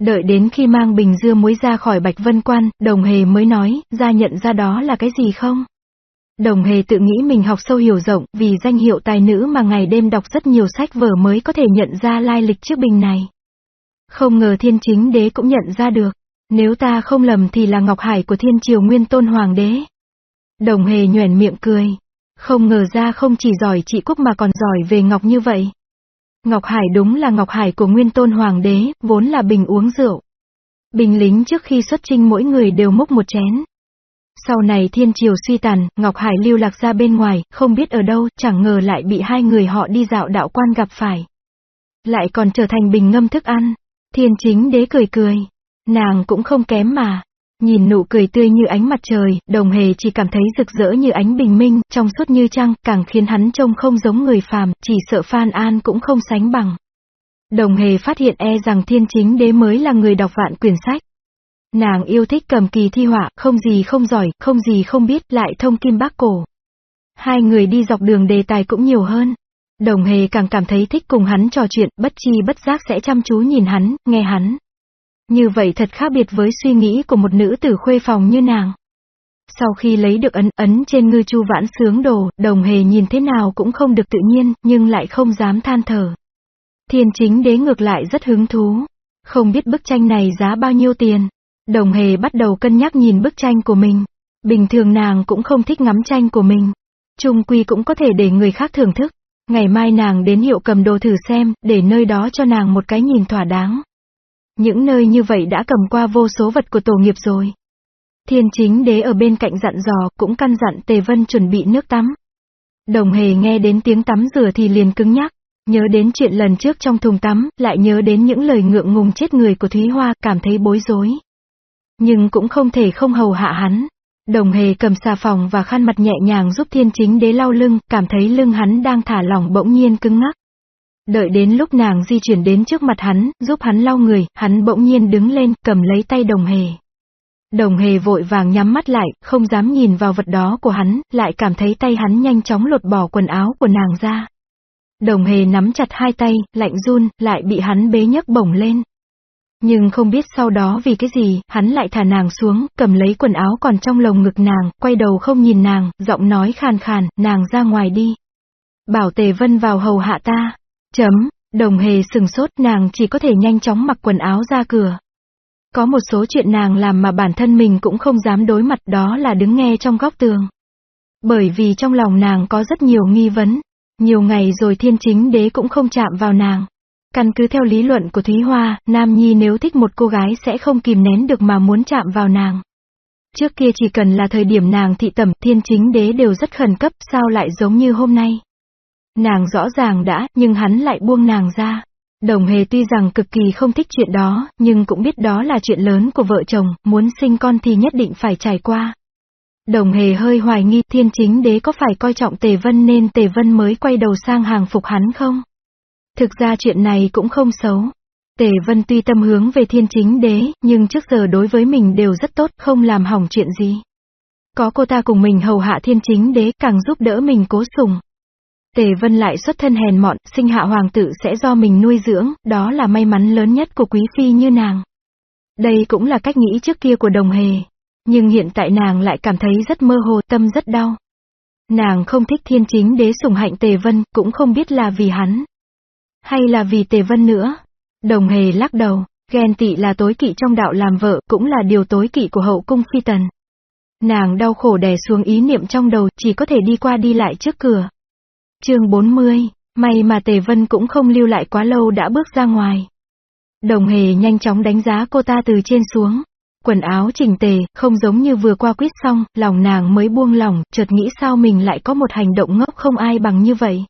Speaker 1: Đợi đến khi mang bình dưa muối ra khỏi Bạch Vân Quan, đồng hề mới nói, ra nhận ra đó là cái gì không? Đồng hề tự nghĩ mình học sâu hiểu rộng, vì danh hiệu tài nữ mà ngày đêm đọc rất nhiều sách vở mới có thể nhận ra lai lịch chiếc bình này. Không ngờ thiên chính đế cũng nhận ra được. Nếu ta không lầm thì là Ngọc Hải của thiên triều nguyên tôn hoàng đế. Đồng hề nhoẻn miệng cười. Không ngờ ra không chỉ giỏi trị quốc mà còn giỏi về Ngọc như vậy. Ngọc Hải đúng là Ngọc Hải của nguyên tôn hoàng đế, vốn là bình uống rượu. Bình lính trước khi xuất chinh mỗi người đều múc một chén. Sau này thiên triều suy tàn, Ngọc Hải lưu lạc ra bên ngoài, không biết ở đâu, chẳng ngờ lại bị hai người họ đi dạo đạo quan gặp phải. Lại còn trở thành bình ngâm thức ăn. Thiên chính đế cười cười. Nàng cũng không kém mà. Nhìn nụ cười tươi như ánh mặt trời, đồng hề chỉ cảm thấy rực rỡ như ánh bình minh, trong suốt như trăng, càng khiến hắn trông không giống người phàm, chỉ sợ Phan An cũng không sánh bằng. Đồng hề phát hiện e rằng thiên chính đế mới là người đọc vạn quyển sách. Nàng yêu thích cầm kỳ thi họa, không gì không giỏi, không gì không biết, lại thông kim bác cổ. Hai người đi dọc đường đề tài cũng nhiều hơn. Đồng hề càng cảm thấy thích cùng hắn trò chuyện, bất chi bất giác sẽ chăm chú nhìn hắn, nghe hắn. Như vậy thật khác biệt với suy nghĩ của một nữ tử khuê phòng như nàng. Sau khi lấy được ấn ấn trên ngư chu vãn sướng đồ, đồng hề nhìn thế nào cũng không được tự nhiên, nhưng lại không dám than thở. Thiên chính đế ngược lại rất hứng thú. Không biết bức tranh này giá bao nhiêu tiền. Đồng hề bắt đầu cân nhắc nhìn bức tranh của mình. Bình thường nàng cũng không thích ngắm tranh của mình. Trung quy cũng có thể để người khác thưởng thức. Ngày mai nàng đến hiệu cầm đồ thử xem, để nơi đó cho nàng một cái nhìn thỏa đáng. Những nơi như vậy đã cầm qua vô số vật của tổ nghiệp rồi. Thiên chính đế ở bên cạnh dặn dò, cũng căn dặn Tề Vân chuẩn bị nước tắm. Đồng hề nghe đến tiếng tắm rửa thì liền cứng nhắc, nhớ đến chuyện lần trước trong thùng tắm, lại nhớ đến những lời ngượng ngùng chết người của Thúy Hoa, cảm thấy bối rối. Nhưng cũng không thể không hầu hạ hắn. Đồng hề cầm xà phòng và khăn mặt nhẹ nhàng giúp thiên chính đế lau lưng, cảm thấy lưng hắn đang thả lỏng bỗng nhiên cứng ngắc. Đợi đến lúc nàng di chuyển đến trước mặt hắn, giúp hắn lau người, hắn bỗng nhiên đứng lên, cầm lấy tay đồng hề. Đồng hề vội vàng nhắm mắt lại, không dám nhìn vào vật đó của hắn, lại cảm thấy tay hắn nhanh chóng lột bỏ quần áo của nàng ra. Đồng hề nắm chặt hai tay, lạnh run, lại bị hắn bế nhấc bổng lên. Nhưng không biết sau đó vì cái gì, hắn lại thả nàng xuống, cầm lấy quần áo còn trong lồng ngực nàng, quay đầu không nhìn nàng, giọng nói khàn khàn, nàng ra ngoài đi. Bảo tề vân vào hầu hạ ta. Chấm, đồng hề sừng sốt nàng chỉ có thể nhanh chóng mặc quần áo ra cửa. Có một số chuyện nàng làm mà bản thân mình cũng không dám đối mặt đó là đứng nghe trong góc tường. Bởi vì trong lòng nàng có rất nhiều nghi vấn. Nhiều ngày rồi thiên chính đế cũng không chạm vào nàng. Căn cứ theo lý luận của Thúy Hoa, Nam Nhi nếu thích một cô gái sẽ không kìm nén được mà muốn chạm vào nàng. Trước kia chỉ cần là thời điểm nàng thị tẩm thiên chính đế đều rất khẩn cấp sao lại giống như hôm nay. Nàng rõ ràng đã, nhưng hắn lại buông nàng ra. Đồng hề tuy rằng cực kỳ không thích chuyện đó, nhưng cũng biết đó là chuyện lớn của vợ chồng, muốn sinh con thì nhất định phải trải qua. Đồng hề hơi hoài nghi thiên chính đế có phải coi trọng Tề Vân nên Tề Vân mới quay đầu sang hàng phục hắn không? Thực ra chuyện này cũng không xấu. Tề Vân tuy tâm hướng về thiên chính đế, nhưng trước giờ đối với mình đều rất tốt, không làm hỏng chuyện gì. Có cô ta cùng mình hầu hạ thiên chính đế càng giúp đỡ mình cố sùng. Tề Vân lại xuất thân hèn mọn, sinh hạ hoàng tử sẽ do mình nuôi dưỡng, đó là may mắn lớn nhất của quý phi như nàng. Đây cũng là cách nghĩ trước kia của đồng hề. Nhưng hiện tại nàng lại cảm thấy rất mơ hồ, tâm rất đau. Nàng không thích thiên chính đế sủng hạnh Tề Vân, cũng không biết là vì hắn. Hay là vì Tề Vân nữa. Đồng hề lắc đầu, ghen tị là tối kỵ trong đạo làm vợ, cũng là điều tối kỵ của hậu cung phi tần. Nàng đau khổ đè xuống ý niệm trong đầu, chỉ có thể đi qua đi lại trước cửa chương 40, may mà Tề Vân cũng không lưu lại quá lâu đã bước ra ngoài. Đồng hề nhanh chóng đánh giá cô ta từ trên xuống. Quần áo chỉnh tề, không giống như vừa qua quyết xong, lòng nàng mới buông lòng, chợt nghĩ sao mình lại có một hành động ngốc không ai bằng như vậy.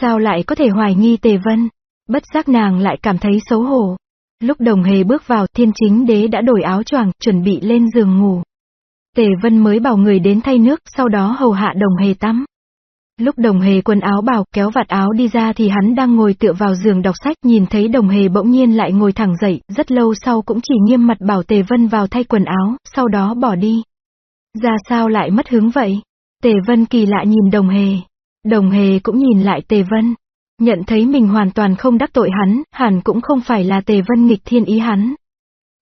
Speaker 1: Sao lại có thể hoài nghi Tề Vân? Bất giác nàng lại cảm thấy xấu hổ. Lúc đồng hề bước vào, thiên chính đế đã đổi áo choàng, chuẩn bị lên giường ngủ. Tề Vân mới bảo người đến thay nước, sau đó hầu hạ đồng hề tắm. Lúc đồng hề quần áo bảo kéo vạt áo đi ra thì hắn đang ngồi tựa vào giường đọc sách nhìn thấy đồng hề bỗng nhiên lại ngồi thẳng dậy, rất lâu sau cũng chỉ nghiêm mặt bảo Tề Vân vào thay quần áo, sau đó bỏ đi. Ra sao lại mất hứng vậy? Tề Vân kỳ lạ nhìn đồng hề. Đồng hề cũng nhìn lại Tề Vân. Nhận thấy mình hoàn toàn không đắc tội hắn, hẳn cũng không phải là Tề Vân nghịch thiên ý hắn.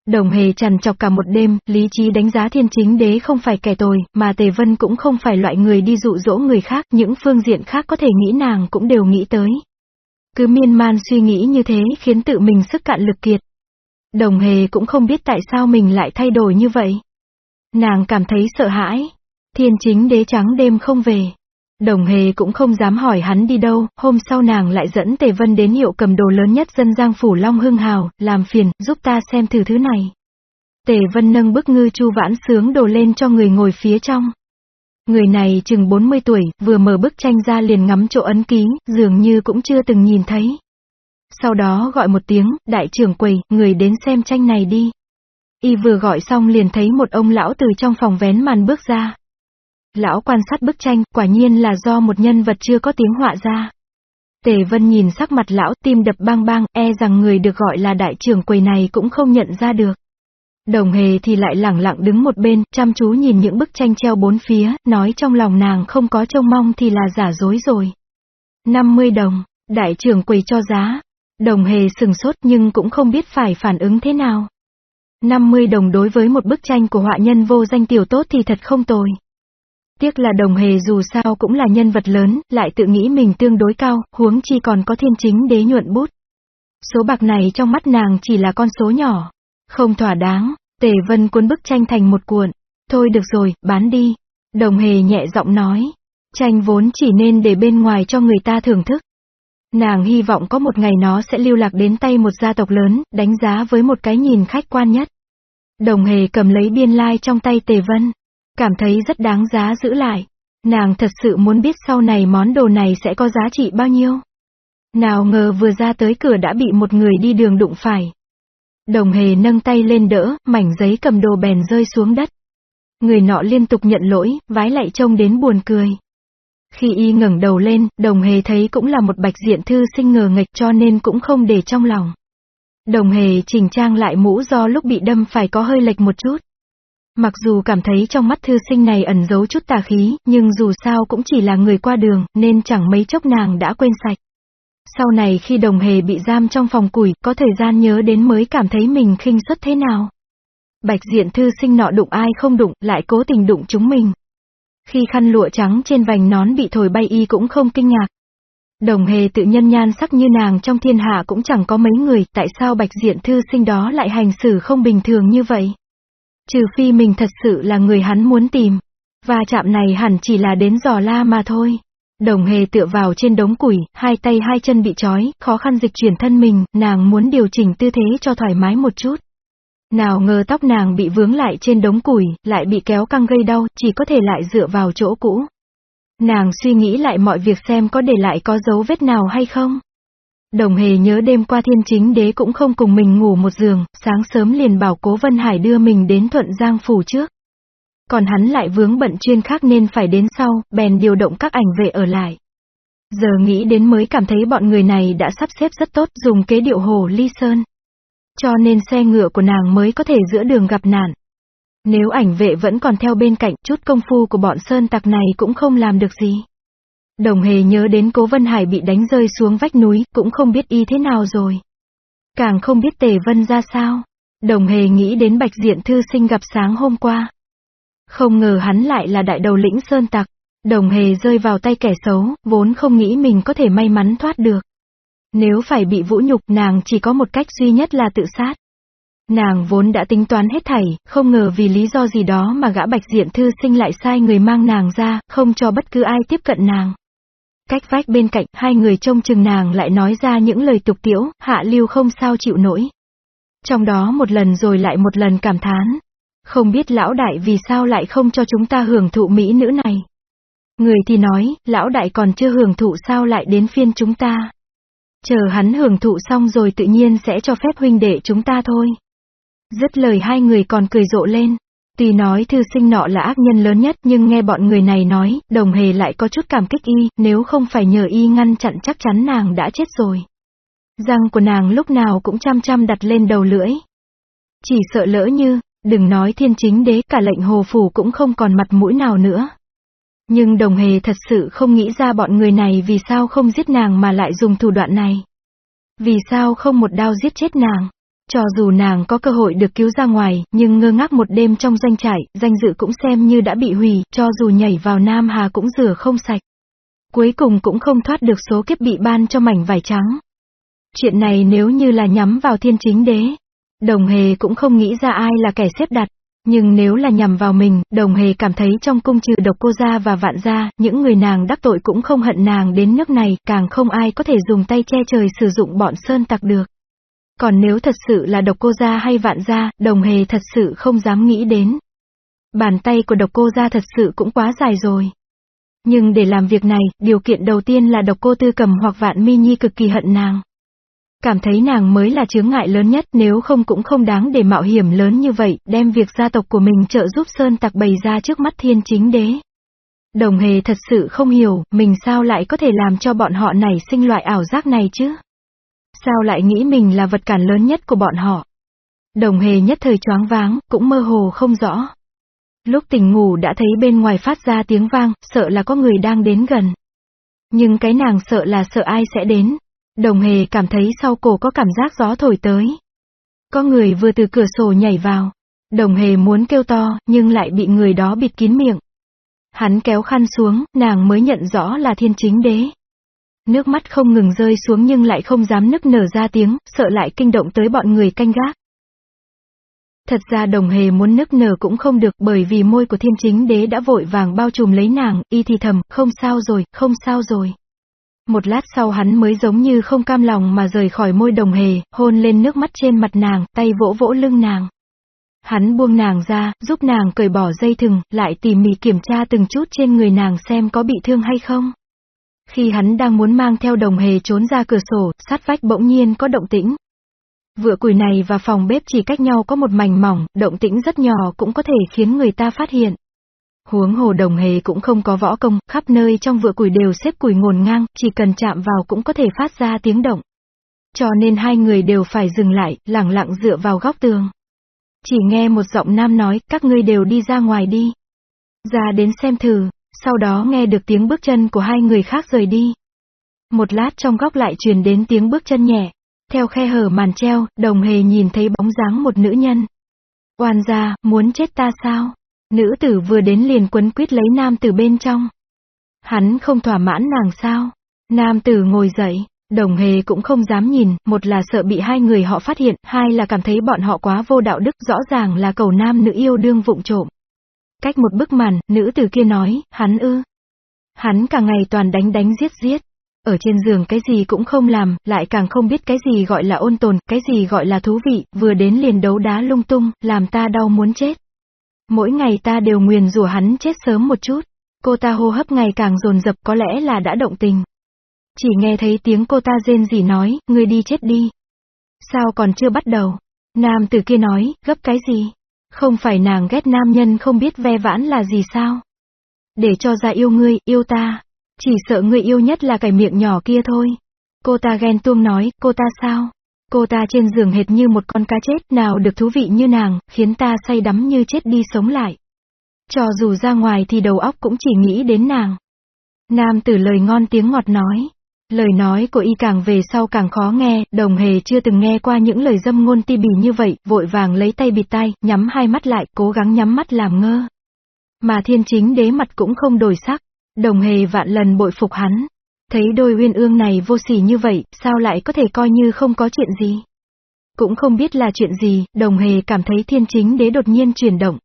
Speaker 1: Đồng hề trằn chọc cả một đêm, lý trí đánh giá thiên chính đế không phải kẻ tồi, mà Tề Vân cũng không phải loại người đi dụ dỗ người khác, những phương diện khác có thể nghĩ nàng cũng đều nghĩ tới. Cứ miên man suy nghĩ như thế khiến tự mình sức cạn lực kiệt. Đồng hề cũng không biết tại sao mình lại thay đổi như vậy. Nàng cảm thấy sợ hãi. Thiên chính đế trắng đêm không về. Đồng hề cũng không dám hỏi hắn đi đâu, hôm sau nàng lại dẫn Tề Vân đến hiệu cầm đồ lớn nhất dân giang phủ Long Hưng Hào, làm phiền, giúp ta xem thử thứ này. Tề Vân nâng bức ngư chu vãn sướng đồ lên cho người ngồi phía trong. Người này chừng 40 tuổi, vừa mở bức tranh ra liền ngắm chỗ ấn ký, dường như cũng chưa từng nhìn thấy. Sau đó gọi một tiếng, đại trưởng quầy, người đến xem tranh này đi. Y vừa gọi xong liền thấy một ông lão từ trong phòng vén màn bước ra. Lão quan sát bức tranh, quả nhiên là do một nhân vật chưa có tiếng họa ra. Tề Vân nhìn sắc mặt lão tim đập bang bang, e rằng người được gọi là đại trưởng quầy này cũng không nhận ra được. Đồng hề thì lại lẳng lặng đứng một bên, chăm chú nhìn những bức tranh treo bốn phía, nói trong lòng nàng không có trông mong thì là giả dối rồi. 50 đồng, đại trưởng quầy cho giá. Đồng hề sừng sốt nhưng cũng không biết phải phản ứng thế nào. 50 đồng đối với một bức tranh của họa nhân vô danh tiểu tốt thì thật không tồi. Tiếc là đồng hề dù sao cũng là nhân vật lớn, lại tự nghĩ mình tương đối cao, huống chi còn có thiên chính đế nhuận bút. Số bạc này trong mắt nàng chỉ là con số nhỏ. Không thỏa đáng, tề vân cuốn bức tranh thành một cuộn. Thôi được rồi, bán đi. Đồng hề nhẹ giọng nói. Tranh vốn chỉ nên để bên ngoài cho người ta thưởng thức. Nàng hy vọng có một ngày nó sẽ lưu lạc đến tay một gia tộc lớn, đánh giá với một cái nhìn khách quan nhất. Đồng hề cầm lấy biên lai like trong tay tề vân. Cảm thấy rất đáng giá giữ lại. Nàng thật sự muốn biết sau này món đồ này sẽ có giá trị bao nhiêu. Nào ngờ vừa ra tới cửa đã bị một người đi đường đụng phải. Đồng hề nâng tay lên đỡ, mảnh giấy cầm đồ bèn rơi xuống đất. Người nọ liên tục nhận lỗi, vái lại trông đến buồn cười. Khi y ngẩng đầu lên, đồng hề thấy cũng là một bạch diện thư sinh ngờ nghịch cho nên cũng không để trong lòng. Đồng hề chỉnh trang lại mũ do lúc bị đâm phải có hơi lệch một chút. Mặc dù cảm thấy trong mắt thư sinh này ẩn giấu chút tà khí, nhưng dù sao cũng chỉ là người qua đường, nên chẳng mấy chốc nàng đã quên sạch. Sau này khi đồng hề bị giam trong phòng củi, có thời gian nhớ đến mới cảm thấy mình khinh suất thế nào. Bạch diện thư sinh nọ đụng ai không đụng, lại cố tình đụng chúng mình. Khi khăn lụa trắng trên vành nón bị thổi bay y cũng không kinh ngạc. Đồng hề tự nhân nhan sắc như nàng trong thiên hạ cũng chẳng có mấy người, tại sao bạch diện thư sinh đó lại hành xử không bình thường như vậy? Trừ phi mình thật sự là người hắn muốn tìm. Và chạm này hẳn chỉ là đến giò la mà thôi. Đồng hề tựa vào trên đống củi, hai tay hai chân bị trói, khó khăn dịch chuyển thân mình, nàng muốn điều chỉnh tư thế cho thoải mái một chút. Nào ngờ tóc nàng bị vướng lại trên đống củi, lại bị kéo căng gây đau, chỉ có thể lại dựa vào chỗ cũ. Nàng suy nghĩ lại mọi việc xem có để lại có dấu vết nào hay không. Đồng hề nhớ đêm qua thiên chính đế cũng không cùng mình ngủ một giường, sáng sớm liền bảo cố Vân Hải đưa mình đến Thuận Giang phủ trước. Còn hắn lại vướng bận chuyên khác nên phải đến sau, bèn điều động các ảnh vệ ở lại. Giờ nghĩ đến mới cảm thấy bọn người này đã sắp xếp rất tốt dùng kế điệu hồ ly sơn. Cho nên xe ngựa của nàng mới có thể giữa đường gặp nạn. Nếu ảnh vệ vẫn còn theo bên cạnh chút công phu của bọn sơn tặc này cũng không làm được gì. Đồng hề nhớ đến cố Vân Hải bị đánh rơi xuống vách núi, cũng không biết y thế nào rồi. Càng không biết Tề Vân ra sao. Đồng hề nghĩ đến bạch diện thư sinh gặp sáng hôm qua. Không ngờ hắn lại là đại đầu lĩnh sơn tặc. Đồng hề rơi vào tay kẻ xấu, vốn không nghĩ mình có thể may mắn thoát được. Nếu phải bị vũ nhục nàng chỉ có một cách duy nhất là tự sát. Nàng vốn đã tính toán hết thảy, không ngờ vì lý do gì đó mà gã bạch diện thư sinh lại sai người mang nàng ra, không cho bất cứ ai tiếp cận nàng. Cách vách bên cạnh, hai người trông chừng nàng lại nói ra những lời tục tiễu, hạ lưu không sao chịu nổi. Trong đó một lần rồi lại một lần cảm thán. Không biết lão đại vì sao lại không cho chúng ta hưởng thụ mỹ nữ này. Người thì nói, lão đại còn chưa hưởng thụ sao lại đến phiên chúng ta. Chờ hắn hưởng thụ xong rồi tự nhiên sẽ cho phép huynh đệ chúng ta thôi. Dứt lời hai người còn cười rộ lên. Tuy nói thư sinh nọ là ác nhân lớn nhất nhưng nghe bọn người này nói, đồng hề lại có chút cảm kích y, nếu không phải nhờ y ngăn chặn chắc chắn nàng đã chết rồi. Răng của nàng lúc nào cũng chăm chăm đặt lên đầu lưỡi. Chỉ sợ lỡ như, đừng nói thiên chính đế cả lệnh hồ phủ cũng không còn mặt mũi nào nữa. Nhưng đồng hề thật sự không nghĩ ra bọn người này vì sao không giết nàng mà lại dùng thủ đoạn này. Vì sao không một đao giết chết nàng. Cho dù nàng có cơ hội được cứu ra ngoài, nhưng ngơ ngác một đêm trong doanh trại, danh dự cũng xem như đã bị hủy, cho dù nhảy vào Nam Hà cũng rửa không sạch. Cuối cùng cũng không thoát được số kiếp bị ban cho mảnh vải trắng. Chuyện này nếu như là nhắm vào thiên chính đế, đồng hề cũng không nghĩ ra ai là kẻ xếp đặt. Nhưng nếu là nhằm vào mình, đồng hề cảm thấy trong cung trừ độc cô gia và vạn gia, những người nàng đắc tội cũng không hận nàng đến nước này, càng không ai có thể dùng tay che trời sử dụng bọn sơn tặc được. Còn nếu thật sự là độc cô gia hay vạn gia, đồng hề thật sự không dám nghĩ đến. Bàn tay của độc cô gia thật sự cũng quá dài rồi. Nhưng để làm việc này, điều kiện đầu tiên là độc cô tư cầm hoặc vạn mi nhi cực kỳ hận nàng. Cảm thấy nàng mới là chướng ngại lớn nhất nếu không cũng không đáng để mạo hiểm lớn như vậy, đem việc gia tộc của mình trợ giúp Sơn Tặc bày ra trước mắt thiên chính đế. Đồng hề thật sự không hiểu, mình sao lại có thể làm cho bọn họ này sinh loại ảo giác này chứ? Sao lại nghĩ mình là vật cản lớn nhất của bọn họ? Đồng hề nhất thời choáng váng, cũng mơ hồ không rõ. Lúc tỉnh ngủ đã thấy bên ngoài phát ra tiếng vang, sợ là có người đang đến gần. Nhưng cái nàng sợ là sợ ai sẽ đến. Đồng hề cảm thấy sau cổ có cảm giác gió thổi tới. Có người vừa từ cửa sổ nhảy vào. Đồng hề muốn kêu to, nhưng lại bị người đó bịt kín miệng. Hắn kéo khăn xuống, nàng mới nhận rõ là thiên chính đế. Nước mắt không ngừng rơi xuống nhưng lại không dám nức nở ra tiếng, sợ lại kinh động tới bọn người canh gác. Thật ra đồng hề muốn nức nở cũng không được bởi vì môi của thiên chính đế đã vội vàng bao trùm lấy nàng, y thì thầm, không sao rồi, không sao rồi. Một lát sau hắn mới giống như không cam lòng mà rời khỏi môi đồng hề, hôn lên nước mắt trên mặt nàng, tay vỗ vỗ lưng nàng. Hắn buông nàng ra, giúp nàng cởi bỏ dây thừng, lại tỉ mỉ kiểm tra từng chút trên người nàng xem có bị thương hay không. Khi hắn đang muốn mang theo đồng hề trốn ra cửa sổ, sát vách bỗng nhiên có động tĩnh. Vựa củi này và phòng bếp chỉ cách nhau có một mảnh mỏng, động tĩnh rất nhỏ cũng có thể khiến người ta phát hiện. Huống hồ đồng hề cũng không có võ công, khắp nơi trong vựa củi đều xếp củi ngổn ngang, chỉ cần chạm vào cũng có thể phát ra tiếng động. Cho nên hai người đều phải dừng lại, lặng lặng dựa vào góc tường. Chỉ nghe một giọng nam nói, các ngươi đều đi ra ngoài đi. Ra đến xem thử, sau đó nghe được tiếng bước chân của hai người khác rời đi. Một lát trong góc lại truyền đến tiếng bước chân nhẹ. Theo khe hở màn treo, đồng hề nhìn thấy bóng dáng một nữ nhân. Oan gia, muốn chết ta sao? Nữ tử vừa đến liền quấn quýt lấy nam tử bên trong. Hắn không thỏa mãn nàng sao? Nam tử ngồi dậy, đồng hề cũng không dám nhìn, một là sợ bị hai người họ phát hiện, hai là cảm thấy bọn họ quá vô đạo đức, rõ ràng là cầu nam nữ yêu đương vụng trộm. Cách một bức màn, nữ tử kia nói, hắn ư. Hắn cả ngày toàn đánh đánh giết giết. Ở trên giường cái gì cũng không làm, lại càng không biết cái gì gọi là ôn tồn, cái gì gọi là thú vị, vừa đến liền đấu đá lung tung, làm ta đau muốn chết. Mỗi ngày ta đều nguyền rủa hắn chết sớm một chút. Cô ta hô hấp ngày càng dồn dập có lẽ là đã động tình. Chỉ nghe thấy tiếng cô ta rên gì nói, ngươi đi chết đi. Sao còn chưa bắt đầu? Nam tử kia nói, gấp cái gì? Không phải nàng ghét nam nhân không biết ve vãn là gì sao? Để cho ra yêu ngươi, yêu ta. Chỉ sợ ngươi yêu nhất là cái miệng nhỏ kia thôi. Cô ta ghen tuông nói, cô ta sao? Cô ta trên giường hệt như một con cá chết nào được thú vị như nàng, khiến ta say đắm như chết đi sống lại. Cho dù ra ngoài thì đầu óc cũng chỉ nghĩ đến nàng. Nam tử lời ngon tiếng ngọt nói. Lời nói của y càng về sau càng khó nghe, đồng hề chưa từng nghe qua những lời dâm ngôn ti bỉ như vậy, vội vàng lấy tay bịt tay, nhắm hai mắt lại, cố gắng nhắm mắt làm ngơ. Mà thiên chính đế mặt cũng không đổi sắc, đồng hề vạn lần bội phục hắn. Thấy đôi uyên ương này vô sỉ như vậy, sao lại có thể coi như không có chuyện gì? Cũng không biết là chuyện gì, đồng hề cảm thấy thiên chính đế đột nhiên chuyển động.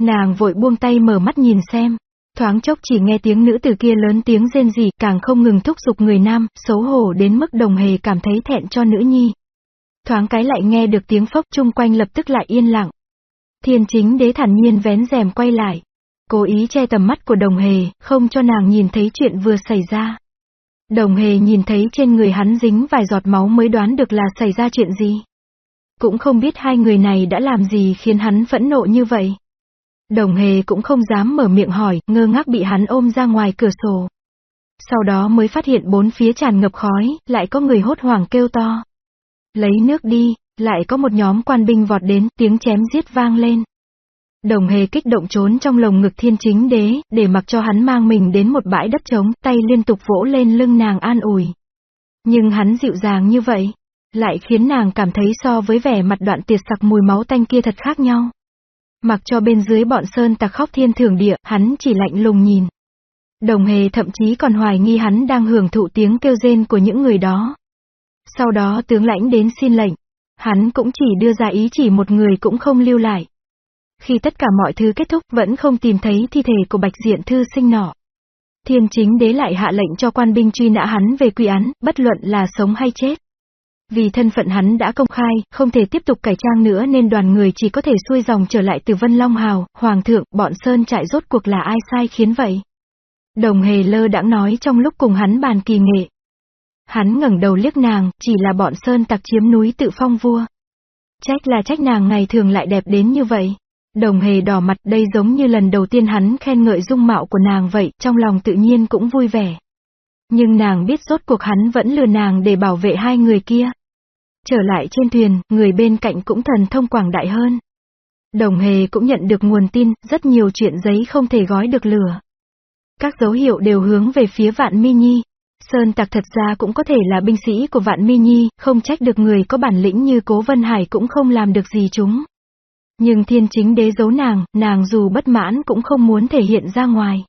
Speaker 1: Nàng vội buông tay mở mắt nhìn xem. Thoáng chốc chỉ nghe tiếng nữ từ kia lớn tiếng rên rỉ, càng không ngừng thúc giục người nam, xấu hổ đến mức đồng hề cảm thấy thẹn cho nữ nhi. Thoáng cái lại nghe được tiếng phốc chung quanh lập tức lại yên lặng. Thiên chính đế thản nhiên vén rèm quay lại. Cố ý che tầm mắt của đồng hề, không cho nàng nhìn thấy chuyện vừa xảy ra. Đồng hề nhìn thấy trên người hắn dính vài giọt máu mới đoán được là xảy ra chuyện gì. Cũng không biết hai người này đã làm gì khiến hắn phẫn nộ như vậy. Đồng hề cũng không dám mở miệng hỏi, ngơ ngác bị hắn ôm ra ngoài cửa sổ. Sau đó mới phát hiện bốn phía tràn ngập khói, lại có người hốt hoảng kêu to. Lấy nước đi, lại có một nhóm quan binh vọt đến, tiếng chém giết vang lên. Đồng hề kích động trốn trong lồng ngực thiên chính đế, để mặc cho hắn mang mình đến một bãi đất trống, tay liên tục vỗ lên lưng nàng an ủi. Nhưng hắn dịu dàng như vậy, lại khiến nàng cảm thấy so với vẻ mặt đoạn tiệt sặc mùi máu tanh kia thật khác nhau. Mặc cho bên dưới bọn sơn tặc khóc thiên thường địa, hắn chỉ lạnh lùng nhìn. Đồng hề thậm chí còn hoài nghi hắn đang hưởng thụ tiếng kêu rên của những người đó. Sau đó tướng lãnh đến xin lệnh. Hắn cũng chỉ đưa ra ý chỉ một người cũng không lưu lại. Khi tất cả mọi thứ kết thúc vẫn không tìm thấy thi thể của bạch diện thư sinh nọ. Thiên chính đế lại hạ lệnh cho quan binh truy nã hắn về quy án, bất luận là sống hay chết. Vì thân phận hắn đã công khai, không thể tiếp tục cải trang nữa nên đoàn người chỉ có thể xuôi dòng trở lại từ Vân Long Hào, Hoàng thượng, bọn Sơn trại rốt cuộc là ai sai khiến vậy? Đồng hề lơ đãng nói trong lúc cùng hắn bàn kỳ nghệ. Hắn ngẩng đầu liếc nàng, chỉ là bọn Sơn tặc chiếm núi tự phong vua. Trách là trách nàng ngày thường lại đẹp đến như vậy. Đồng hề đỏ mặt đây giống như lần đầu tiên hắn khen ngợi dung mạo của nàng vậy, trong lòng tự nhiên cũng vui vẻ. Nhưng nàng biết rốt cuộc hắn vẫn lừa nàng để bảo vệ hai người kia. Trở lại trên thuyền, người bên cạnh cũng thần thông quảng đại hơn. Đồng hề cũng nhận được nguồn tin, rất nhiều chuyện giấy không thể gói được lửa. Các dấu hiệu đều hướng về phía vạn mi nhi. Sơn tặc thật ra cũng có thể là binh sĩ của vạn mi nhi, không trách được người có bản lĩnh như cố Vân Hải cũng không làm được gì chúng. Nhưng thiên chính đế giấu nàng, nàng dù bất mãn cũng không muốn thể hiện ra ngoài.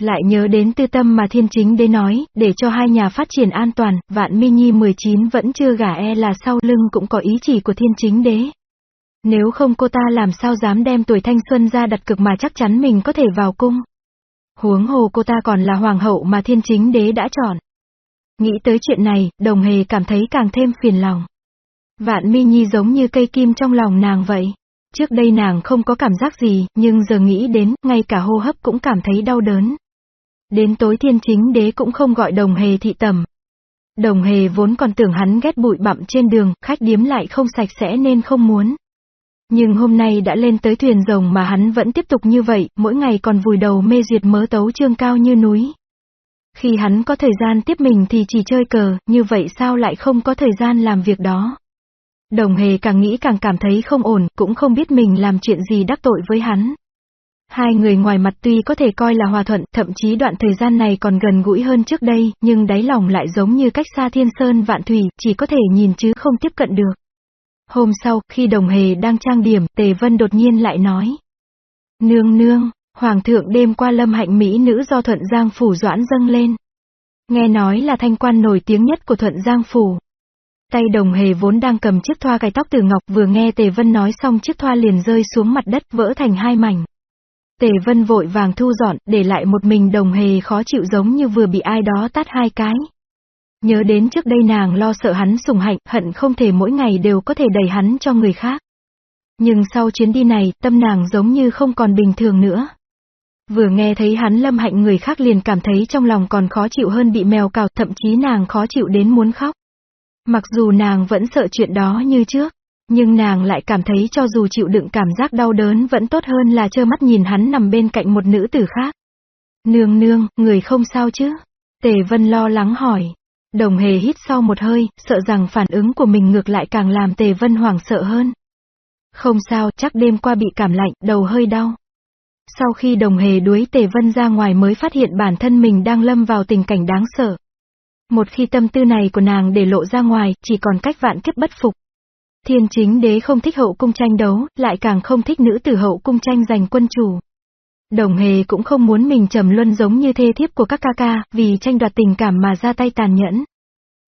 Speaker 1: Lại nhớ đến tư tâm mà thiên chính đế nói, để cho hai nhà phát triển an toàn, vạn mi nhi 19 vẫn chưa gả e là sau lưng cũng có ý chỉ của thiên chính đế. Nếu không cô ta làm sao dám đem tuổi thanh xuân ra đặt cực mà chắc chắn mình có thể vào cung. Huống hồ cô ta còn là hoàng hậu mà thiên chính đế đã chọn. Nghĩ tới chuyện này, đồng hề cảm thấy càng thêm phiền lòng. Vạn mi nhi giống như cây kim trong lòng nàng vậy. Trước đây nàng không có cảm giác gì, nhưng giờ nghĩ đến, ngay cả hô hấp cũng cảm thấy đau đớn. Đến tối thiên chính đế cũng không gọi đồng hề thị tầm. Đồng hề vốn còn tưởng hắn ghét bụi bặm trên đường, khách điếm lại không sạch sẽ nên không muốn. Nhưng hôm nay đã lên tới thuyền rồng mà hắn vẫn tiếp tục như vậy, mỗi ngày còn vùi đầu mê duyệt mớ tấu trương cao như núi. Khi hắn có thời gian tiếp mình thì chỉ chơi cờ, như vậy sao lại không có thời gian làm việc đó. Đồng hề càng nghĩ càng cảm thấy không ổn, cũng không biết mình làm chuyện gì đắc tội với hắn. Hai người ngoài mặt tuy có thể coi là hòa thuận, thậm chí đoạn thời gian này còn gần gũi hơn trước đây, nhưng đáy lòng lại giống như cách xa thiên sơn vạn thủy, chỉ có thể nhìn chứ không tiếp cận được. Hôm sau, khi đồng hề đang trang điểm, Tề Vân đột nhiên lại nói. Nương nương, Hoàng thượng đêm qua lâm hạnh Mỹ nữ do Thuận Giang Phủ doãn dâng lên. Nghe nói là thanh quan nổi tiếng nhất của Thuận Giang Phủ. Tay đồng hề vốn đang cầm chiếc thoa cài tóc từ ngọc vừa nghe Tề Vân nói xong chiếc thoa liền rơi xuống mặt đất vỡ thành hai mảnh. Tề Vân vội vàng thu dọn, để lại một mình đồng hề khó chịu giống như vừa bị ai đó tát hai cái. Nhớ đến trước đây nàng lo sợ hắn sùng hạnh, hận không thể mỗi ngày đều có thể đẩy hắn cho người khác. Nhưng sau chuyến đi này, tâm nàng giống như không còn bình thường nữa. Vừa nghe thấy hắn lâm hạnh người khác liền cảm thấy trong lòng còn khó chịu hơn bị mèo cào, thậm chí nàng khó chịu đến muốn khóc. Mặc dù nàng vẫn sợ chuyện đó như trước, nhưng nàng lại cảm thấy cho dù chịu đựng cảm giác đau đớn vẫn tốt hơn là trơ mắt nhìn hắn nằm bên cạnh một nữ tử khác. Nương nương, người không sao chứ? Tề Vân lo lắng hỏi. Đồng hề hít sau một hơi, sợ rằng phản ứng của mình ngược lại càng làm Tề Vân hoảng sợ hơn. Không sao, chắc đêm qua bị cảm lạnh, đầu hơi đau. Sau khi đồng hề đuối Tề Vân ra ngoài mới phát hiện bản thân mình đang lâm vào tình cảnh đáng sợ. Một khi tâm tư này của nàng để lộ ra ngoài, chỉ còn cách vạn kiếp bất phục. Thiên chính đế không thích hậu cung tranh đấu, lại càng không thích nữ tử hậu cung tranh giành quân chủ. Đồng hề cũng không muốn mình trầm luân giống như thê thiếp của các ca ca, vì tranh đoạt tình cảm mà ra tay tàn nhẫn.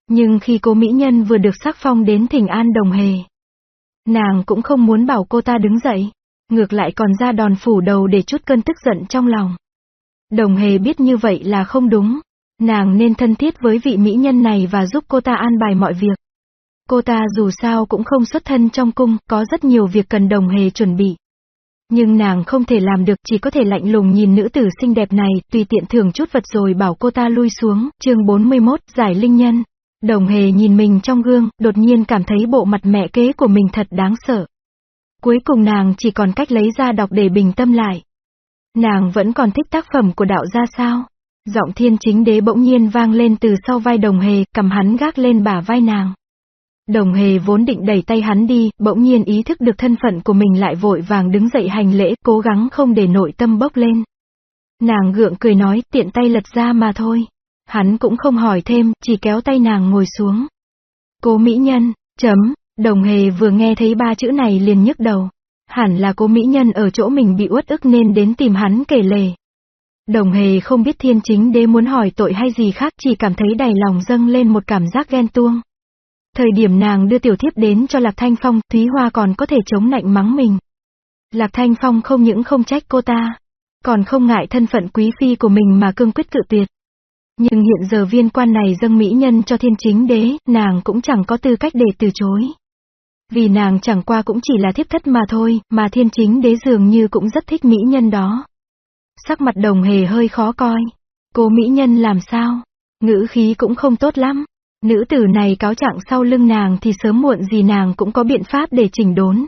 Speaker 1: Nhưng khi cô mỹ nhân vừa được sắc phong đến thỉnh an đồng hề, nàng cũng không muốn bảo cô ta đứng dậy, ngược lại còn ra đòn phủ đầu để chút cơn tức giận trong lòng. Đồng hề biết như vậy là không đúng, nàng nên thân thiết với vị mỹ nhân này và giúp cô ta an bài mọi việc. Cô ta dù sao cũng không xuất thân trong cung, có rất nhiều việc cần đồng hề chuẩn bị. Nhưng nàng không thể làm được, chỉ có thể lạnh lùng nhìn nữ tử xinh đẹp này, tùy tiện thưởng chút vật rồi bảo cô ta lui xuống, chương 41, giải linh nhân. Đồng hề nhìn mình trong gương, đột nhiên cảm thấy bộ mặt mẹ kế của mình thật đáng sợ. Cuối cùng nàng chỉ còn cách lấy ra đọc để bình tâm lại. Nàng vẫn còn thích tác phẩm của đạo gia sao? Giọng thiên chính đế bỗng nhiên vang lên từ sau vai đồng hề, cầm hắn gác lên bả vai nàng. Đồng hề vốn định đẩy tay hắn đi, bỗng nhiên ý thức được thân phận của mình lại vội vàng đứng dậy hành lễ, cố gắng không để nội tâm bốc lên. Nàng gượng cười nói, tiện tay lật ra mà thôi. Hắn cũng không hỏi thêm, chỉ kéo tay nàng ngồi xuống. Cố mỹ nhân, chấm, đồng hề vừa nghe thấy ba chữ này liền nhức đầu. Hẳn là cố mỹ nhân ở chỗ mình bị uất ức nên đến tìm hắn kể lề. Đồng hề không biết thiên chính đế muốn hỏi tội hay gì khác chỉ cảm thấy đầy lòng dâng lên một cảm giác ghen tuông. Thời điểm nàng đưa tiểu thiếp đến cho Lạc Thanh Phong, Thúy Hoa còn có thể chống nạnh mắng mình. Lạc Thanh Phong không những không trách cô ta, còn không ngại thân phận quý phi của mình mà cương quyết cự tuyệt. Nhưng hiện giờ viên quan này dâng mỹ nhân cho thiên chính đế, nàng cũng chẳng có tư cách để từ chối. Vì nàng chẳng qua cũng chỉ là thiếp thất mà thôi, mà thiên chính đế dường như cũng rất thích mỹ nhân đó. Sắc mặt đồng hề hơi khó coi. Cô mỹ nhân làm sao? Ngữ khí cũng không tốt lắm. Nữ tử này cáo trạng sau lưng nàng thì sớm muộn gì nàng cũng có biện pháp để chỉnh đốn.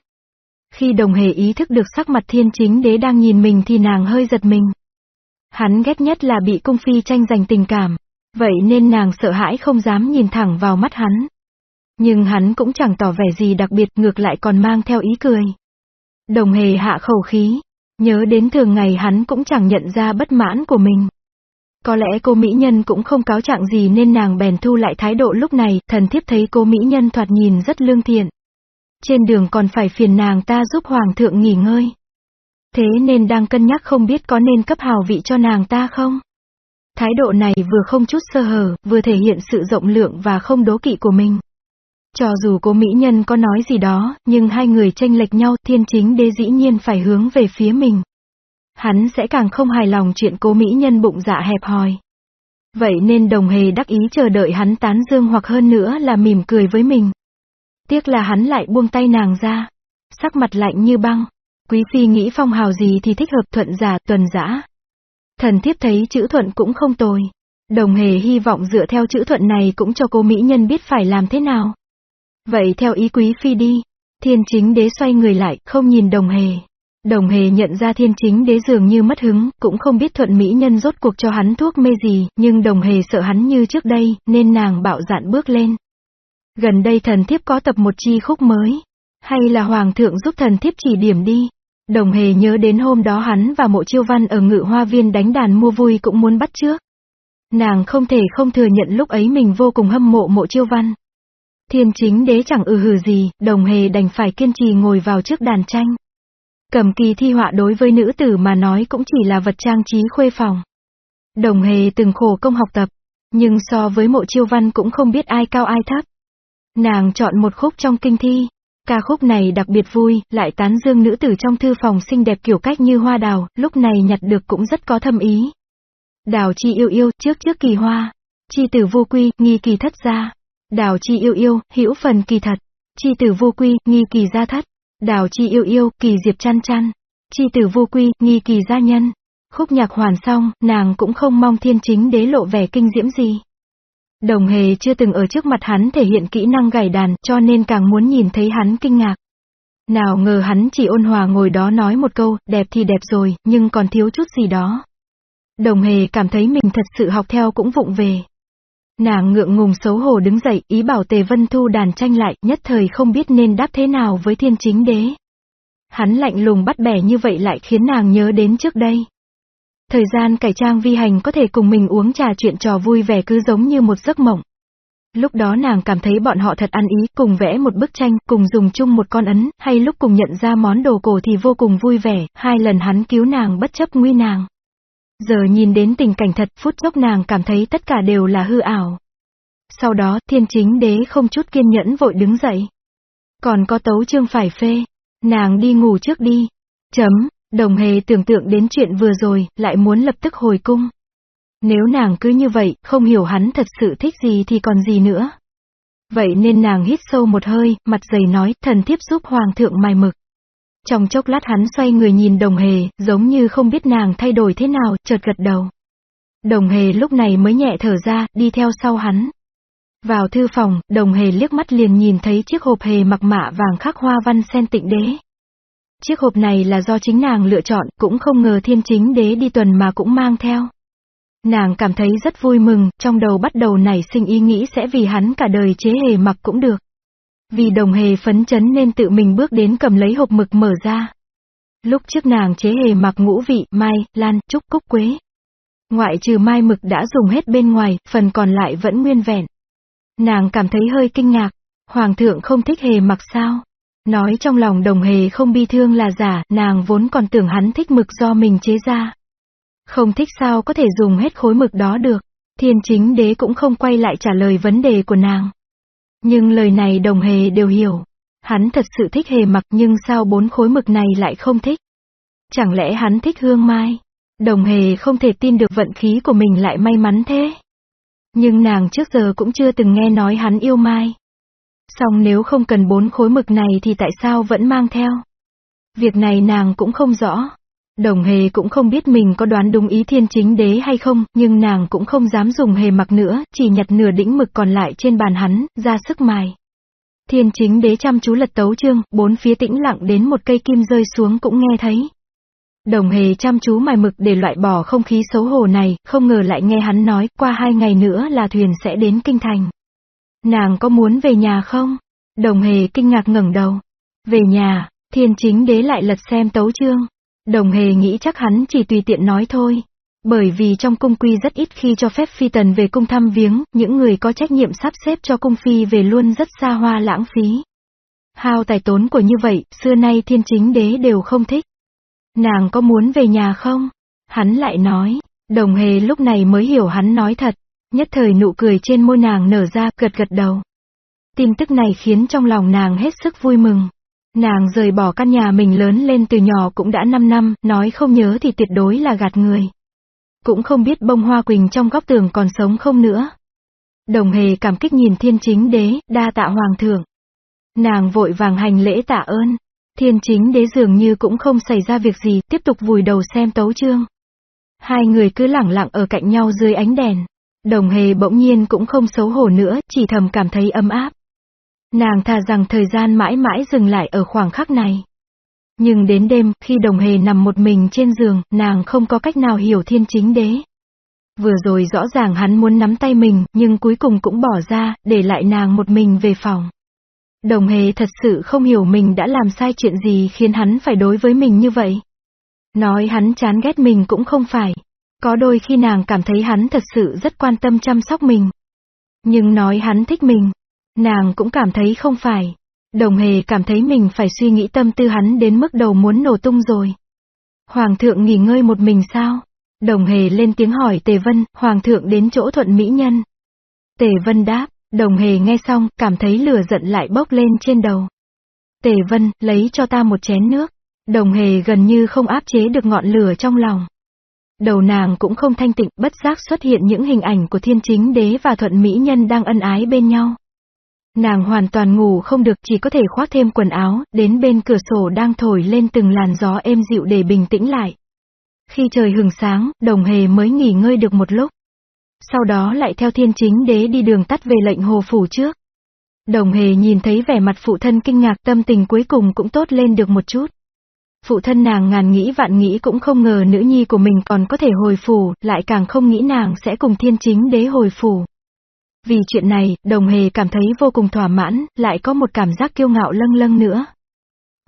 Speaker 1: Khi đồng hề ý thức được sắc mặt thiên chính đế đang nhìn mình thì nàng hơi giật mình. Hắn ghét nhất là bị cung phi tranh giành tình cảm. Vậy nên nàng sợ hãi không dám nhìn thẳng vào mắt hắn. Nhưng hắn cũng chẳng tỏ vẻ gì đặc biệt, ngược lại còn mang theo ý cười. Đồng hề hạ khẩu khí. Nhớ đến thường ngày hắn cũng chẳng nhận ra bất mãn của mình. Có lẽ cô mỹ nhân cũng không cáo trạng gì nên nàng bèn thu lại thái độ lúc này, thần thiếp thấy cô mỹ nhân thoạt nhìn rất lương thiện. Trên đường còn phải phiền nàng ta giúp hoàng thượng nghỉ ngơi. Thế nên đang cân nhắc không biết có nên cấp hào vị cho nàng ta không? Thái độ này vừa không chút sơ hở, vừa thể hiện sự rộng lượng và không đố kỵ của mình. Cho dù cô mỹ nhân có nói gì đó, nhưng hai người tranh lệch nhau, thiên chính đế dĩ nhiên phải hướng về phía mình. Hắn sẽ càng không hài lòng chuyện cố mỹ nhân bụng dạ hẹp hòi. Vậy nên đồng hề đắc ý chờ đợi hắn tán dương hoặc hơn nữa là mỉm cười với mình. Tiếc là hắn lại buông tay nàng ra. Sắc mặt lạnh như băng. Quý phi nghĩ phong hào gì thì thích hợp thuận giả tuần giã. Thần thiếp thấy chữ thuận cũng không tồi. Đồng hề hy vọng dựa theo chữ thuận này cũng cho cô mỹ nhân biết phải làm thế nào. Vậy theo ý quý phi đi. Thiên chính đế xoay người lại, không nhìn đồng hề. Đồng hề nhận ra thiên chính đế dường như mất hứng, cũng không biết thuận mỹ nhân rốt cuộc cho hắn thuốc mê gì, nhưng đồng hề sợ hắn như trước đây, nên nàng bạo dạn bước lên. Gần đây thần thiếp có tập một chi khúc mới. Hay là hoàng thượng giúp thần thiếp chỉ điểm đi. Đồng hề nhớ đến hôm đó hắn và mộ chiêu văn ở ngự hoa viên đánh đàn mua vui cũng muốn bắt trước. Nàng không thể không thừa nhận lúc ấy mình vô cùng hâm mộ mộ chiêu văn. Thiên chính đế chẳng ừ hừ gì, đồng hề đành phải kiên trì ngồi vào trước đàn tranh. Cầm kỳ thi họa đối với nữ tử mà nói cũng chỉ là vật trang trí khuê phòng. Đồng hề từng khổ công học tập, nhưng so với mộ chiêu văn cũng không biết ai cao ai thấp. Nàng chọn một khúc trong kinh thi. Ca khúc này đặc biệt vui, lại tán dương nữ tử trong thư phòng xinh đẹp kiểu cách như hoa đào, lúc này nhặt được cũng rất có thâm ý. Đào chi yêu yêu, trước trước kỳ hoa. Chi tử vô quy, nghi kỳ thất gia. Đào chi yêu yêu, hữu phần kỳ thật. Chi tử vô quy, nghi kỳ gia thất. Đào chi yêu yêu, kỳ diệp chăn chăn. Chi tử vô quy, nghi kỳ gia nhân. Khúc nhạc hoàn xong, nàng cũng không mong thiên chính đế lộ vẻ kinh diễm gì. Đồng hề chưa từng ở trước mặt hắn thể hiện kỹ năng gảy đàn, cho nên càng muốn nhìn thấy hắn kinh ngạc. Nào ngờ hắn chỉ ôn hòa ngồi đó nói một câu, đẹp thì đẹp rồi, nhưng còn thiếu chút gì đó. Đồng hề cảm thấy mình thật sự học theo cũng vụng về. Nàng ngượng ngùng xấu hổ đứng dậy, ý bảo Tề Vân Thu đàn tranh lại, nhất thời không biết nên đáp thế nào với thiên chính đế. Hắn lạnh lùng bắt bẻ như vậy lại khiến nàng nhớ đến trước đây. Thời gian cải trang vi hành có thể cùng mình uống trà chuyện trò vui vẻ cứ giống như một giấc mộng. Lúc đó nàng cảm thấy bọn họ thật ăn ý, cùng vẽ một bức tranh, cùng dùng chung một con ấn, hay lúc cùng nhận ra món đồ cổ thì vô cùng vui vẻ, hai lần hắn cứu nàng bất chấp nguy nàng. Giờ nhìn đến tình cảnh thật, phút chốc nàng cảm thấy tất cả đều là hư ảo. Sau đó, thiên chính đế không chút kiên nhẫn vội đứng dậy. Còn có tấu chương phải phê. Nàng đi ngủ trước đi. Chấm, đồng hề tưởng tượng đến chuyện vừa rồi, lại muốn lập tức hồi cung. Nếu nàng cứ như vậy, không hiểu hắn thật sự thích gì thì còn gì nữa. Vậy nên nàng hít sâu một hơi, mặt dày nói, thần thiếp giúp hoàng thượng mài mực. Trong chốc lát hắn xoay người nhìn đồng hề, giống như không biết nàng thay đổi thế nào, chợt gật đầu. Đồng hề lúc này mới nhẹ thở ra, đi theo sau hắn. Vào thư phòng, đồng hề liếc mắt liền nhìn thấy chiếc hộp hề mặc mạ vàng khắc hoa văn sen tịnh đế. Chiếc hộp này là do chính nàng lựa chọn, cũng không ngờ thiên chính đế đi tuần mà cũng mang theo. Nàng cảm thấy rất vui mừng, trong đầu bắt đầu nảy sinh ý nghĩ sẽ vì hắn cả đời chế hề mặc cũng được. Vì đồng hề phấn chấn nên tự mình bước đến cầm lấy hộp mực mở ra. Lúc trước nàng chế hề mặc ngũ vị, mai, lan, trúc cúc quế. Ngoại trừ mai mực đã dùng hết bên ngoài, phần còn lại vẫn nguyên vẹn. Nàng cảm thấy hơi kinh ngạc, hoàng thượng không thích hề mặc sao? Nói trong lòng đồng hề không bi thương là giả, nàng vốn còn tưởng hắn thích mực do mình chế ra. Không thích sao có thể dùng hết khối mực đó được. Thiên chính đế cũng không quay lại trả lời vấn đề của nàng. Nhưng lời này đồng hề đều hiểu. Hắn thật sự thích hề mặc nhưng sao bốn khối mực này lại không thích? Chẳng lẽ hắn thích hương mai? Đồng hề không thể tin được vận khí của mình lại may mắn thế. Nhưng nàng trước giờ cũng chưa từng nghe nói hắn yêu mai. song nếu không cần bốn khối mực này thì tại sao vẫn mang theo? Việc này nàng cũng không rõ. Đồng hề cũng không biết mình có đoán đúng ý thiên chính đế hay không, nhưng nàng cũng không dám dùng hề mặc nữa, chỉ nhặt nửa đĩnh mực còn lại trên bàn hắn, ra sức mài. Thiên chính đế chăm chú lật tấu chương, bốn phía tĩnh lặng đến một cây kim rơi xuống cũng nghe thấy. Đồng hề chăm chú mài mực để loại bỏ không khí xấu hổ này, không ngờ lại nghe hắn nói, qua hai ngày nữa là thuyền sẽ đến kinh thành. Nàng có muốn về nhà không? Đồng hề kinh ngạc ngẩng đầu. Về nhà, thiên chính đế lại lật xem tấu chương. Đồng hề nghĩ chắc hắn chỉ tùy tiện nói thôi. Bởi vì trong cung quy rất ít khi cho phép phi tần về cung thăm viếng, những người có trách nhiệm sắp xếp cho cung phi về luôn rất xa hoa lãng phí. Hao tài tốn của như vậy, xưa nay thiên chính đế đều không thích. Nàng có muốn về nhà không? Hắn lại nói, đồng hề lúc này mới hiểu hắn nói thật. Nhất thời nụ cười trên môi nàng nở ra, gật gật đầu. Tin tức này khiến trong lòng nàng hết sức vui mừng. Nàng rời bỏ căn nhà mình lớn lên từ nhỏ cũng đã 5 năm, nói không nhớ thì tuyệt đối là gạt người. Cũng không biết bông hoa quỳnh trong góc tường còn sống không nữa. Đồng hề cảm kích nhìn thiên chính đế, đa tạ hoàng thượng. Nàng vội vàng hành lễ tạ ơn. Thiên chính đế dường như cũng không xảy ra việc gì, tiếp tục vùi đầu xem tấu chương. Hai người cứ lẳng lặng ở cạnh nhau dưới ánh đèn. Đồng hề bỗng nhiên cũng không xấu hổ nữa, chỉ thầm cảm thấy ấm áp. Nàng thà rằng thời gian mãi mãi dừng lại ở khoảng khắc này. Nhưng đến đêm, khi đồng hề nằm một mình trên giường, nàng không có cách nào hiểu thiên chính đế. Vừa rồi rõ ràng hắn muốn nắm tay mình, nhưng cuối cùng cũng bỏ ra, để lại nàng một mình về phòng. Đồng hề thật sự không hiểu mình đã làm sai chuyện gì khiến hắn phải đối với mình như vậy. Nói hắn chán ghét mình cũng không phải. Có đôi khi nàng cảm thấy hắn thật sự rất quan tâm chăm sóc mình. Nhưng nói hắn thích mình, nàng cũng cảm thấy không phải. Đồng hề cảm thấy mình phải suy nghĩ tâm tư hắn đến mức đầu muốn nổ tung rồi. Hoàng thượng nghỉ ngơi một mình sao? Đồng hề lên tiếng hỏi Tề Vân, Hoàng thượng đến chỗ thuận mỹ nhân. Tề Vân đáp, đồng hề nghe xong, cảm thấy lửa giận lại bốc lên trên đầu. Tề Vân, lấy cho ta một chén nước. Đồng hề gần như không áp chế được ngọn lửa trong lòng. Đầu nàng cũng không thanh tịnh, bất giác xuất hiện những hình ảnh của thiên chính đế và thuận mỹ nhân đang ân ái bên nhau. Nàng hoàn toàn ngủ không được, chỉ có thể khoác thêm quần áo, đến bên cửa sổ đang thổi lên từng làn gió êm dịu để bình tĩnh lại. Khi trời hừng sáng, đồng hề mới nghỉ ngơi được một lúc. Sau đó lại theo thiên chính đế đi đường tắt về lệnh hồ phủ trước. Đồng hề nhìn thấy vẻ mặt phụ thân kinh ngạc tâm tình cuối cùng cũng tốt lên được một chút. Phụ thân nàng ngàn nghĩ vạn nghĩ cũng không ngờ nữ nhi của mình còn có thể hồi phủ, lại càng không nghĩ nàng sẽ cùng thiên chính đế hồi phủ. Vì chuyện này, đồng hề cảm thấy vô cùng thỏa mãn, lại có một cảm giác kiêu ngạo lâng lâng nữa.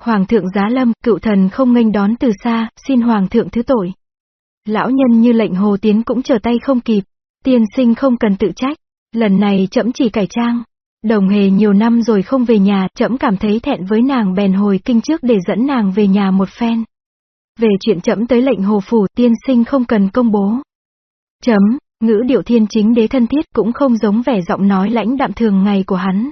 Speaker 1: Hoàng thượng giá lâm, cựu thần không nghênh đón từ xa, xin hoàng thượng thứ tội. Lão nhân như lệnh hồ tiến cũng trở tay không kịp, tiên sinh không cần tự trách, lần này chậm chỉ cải trang. Đồng hề nhiều năm rồi không về nhà, chậm cảm thấy thẹn với nàng bèn hồi kinh trước để dẫn nàng về nhà một phen. Về chuyện chậm tới lệnh hồ phủ, tiên sinh không cần công bố. Chấm, Ngữ điệu thiên chính đế thân thiết cũng không giống vẻ giọng nói lãnh đạm thường ngày của hắn.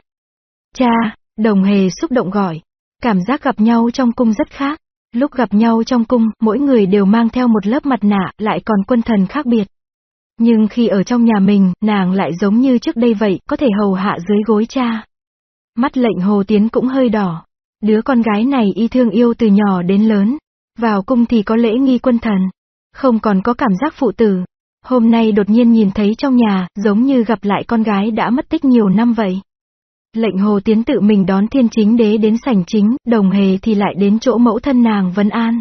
Speaker 1: Cha, đồng hề xúc động gọi. Cảm giác gặp nhau trong cung rất khác. Lúc gặp nhau trong cung, mỗi người đều mang theo một lớp mặt nạ, lại còn quân thần khác biệt. Nhưng khi ở trong nhà mình, nàng lại giống như trước đây vậy, có thể hầu hạ dưới gối cha. Mắt lệnh hồ tiến cũng hơi đỏ. Đứa con gái này y thương yêu từ nhỏ đến lớn. Vào cung thì có lễ nghi quân thần. Không còn có cảm giác phụ tử, Hôm nay đột nhiên nhìn thấy trong nhà, giống như gặp lại con gái đã mất tích nhiều năm vậy. Lệnh hồ tiến tự mình đón thiên chính đế đến sảnh chính, đồng hề thì lại đến chỗ mẫu thân nàng vấn an.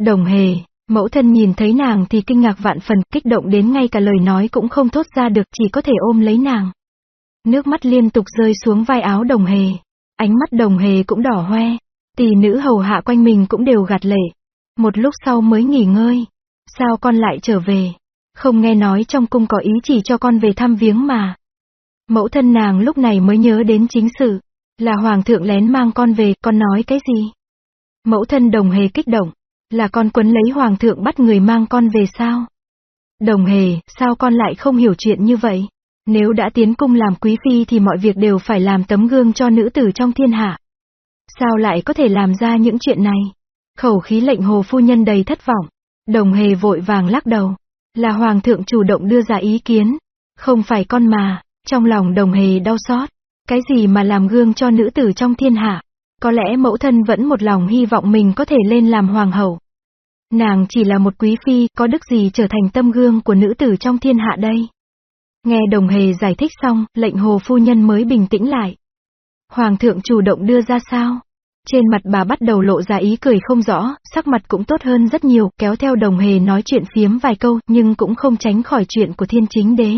Speaker 1: Đồng hề, mẫu thân nhìn thấy nàng thì kinh ngạc vạn phần, kích động đến ngay cả lời nói cũng không thốt ra được chỉ có thể ôm lấy nàng. Nước mắt liên tục rơi xuống vai áo đồng hề. Ánh mắt đồng hề cũng đỏ hoe. Tỷ nữ hầu hạ quanh mình cũng đều gạt lệ. Một lúc sau mới nghỉ ngơi. Sao con lại trở về? Không nghe nói trong cung có ý chỉ cho con về thăm viếng mà. Mẫu thân nàng lúc này mới nhớ đến chính sự. Là hoàng thượng lén mang con về, con nói cái gì? Mẫu thân đồng hề kích động. Là con quấn lấy hoàng thượng bắt người mang con về sao? Đồng hề, sao con lại không hiểu chuyện như vậy? Nếu đã tiến cung làm quý phi thì mọi việc đều phải làm tấm gương cho nữ tử trong thiên hạ. Sao lại có thể làm ra những chuyện này? Khẩu khí lệnh hồ phu nhân đầy thất vọng. Đồng hề vội vàng lắc đầu. Là hoàng thượng chủ động đưa ra ý kiến. Không phải con mà, trong lòng đồng hề đau xót. Cái gì mà làm gương cho nữ tử trong thiên hạ? Có lẽ mẫu thân vẫn một lòng hy vọng mình có thể lên làm hoàng hậu. Nàng chỉ là một quý phi, có đức gì trở thành tâm gương của nữ tử trong thiên hạ đây? Nghe đồng hề giải thích xong, lệnh hồ phu nhân mới bình tĩnh lại. Hoàng thượng chủ động đưa ra sao? Trên mặt bà bắt đầu lộ ra ý cười không rõ, sắc mặt cũng tốt hơn rất nhiều, kéo theo đồng hề nói chuyện phiếm vài câu, nhưng cũng không tránh khỏi chuyện của thiên chính đế.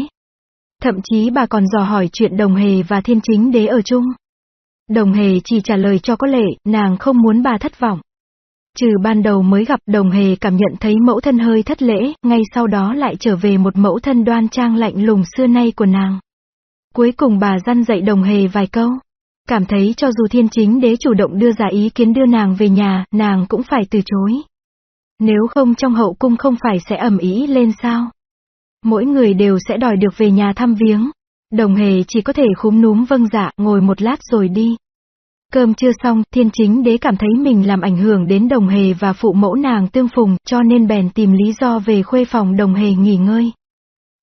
Speaker 1: Thậm chí bà còn dò hỏi chuyện đồng hề và thiên chính đế ở chung. Đồng hề chỉ trả lời cho có lệ, nàng không muốn bà thất vọng. Trừ ban đầu mới gặp đồng hề cảm nhận thấy mẫu thân hơi thất lễ, ngay sau đó lại trở về một mẫu thân đoan trang lạnh lùng xưa nay của nàng. Cuối cùng bà dăn dạy đồng hề vài câu. Cảm thấy cho dù thiên chính đế chủ động đưa ra ý kiến đưa nàng về nhà, nàng cũng phải từ chối. Nếu không trong hậu cung không phải sẽ ẩm ý lên sao? Mỗi người đều sẽ đòi được về nhà thăm viếng. Đồng hề chỉ có thể khúm núm vâng dạ, ngồi một lát rồi đi. Cơm chưa xong, thiên chính đế cảm thấy mình làm ảnh hưởng đến đồng hề và phụ mẫu nàng tương phùng, cho nên bèn tìm lý do về khuê phòng đồng hề nghỉ ngơi.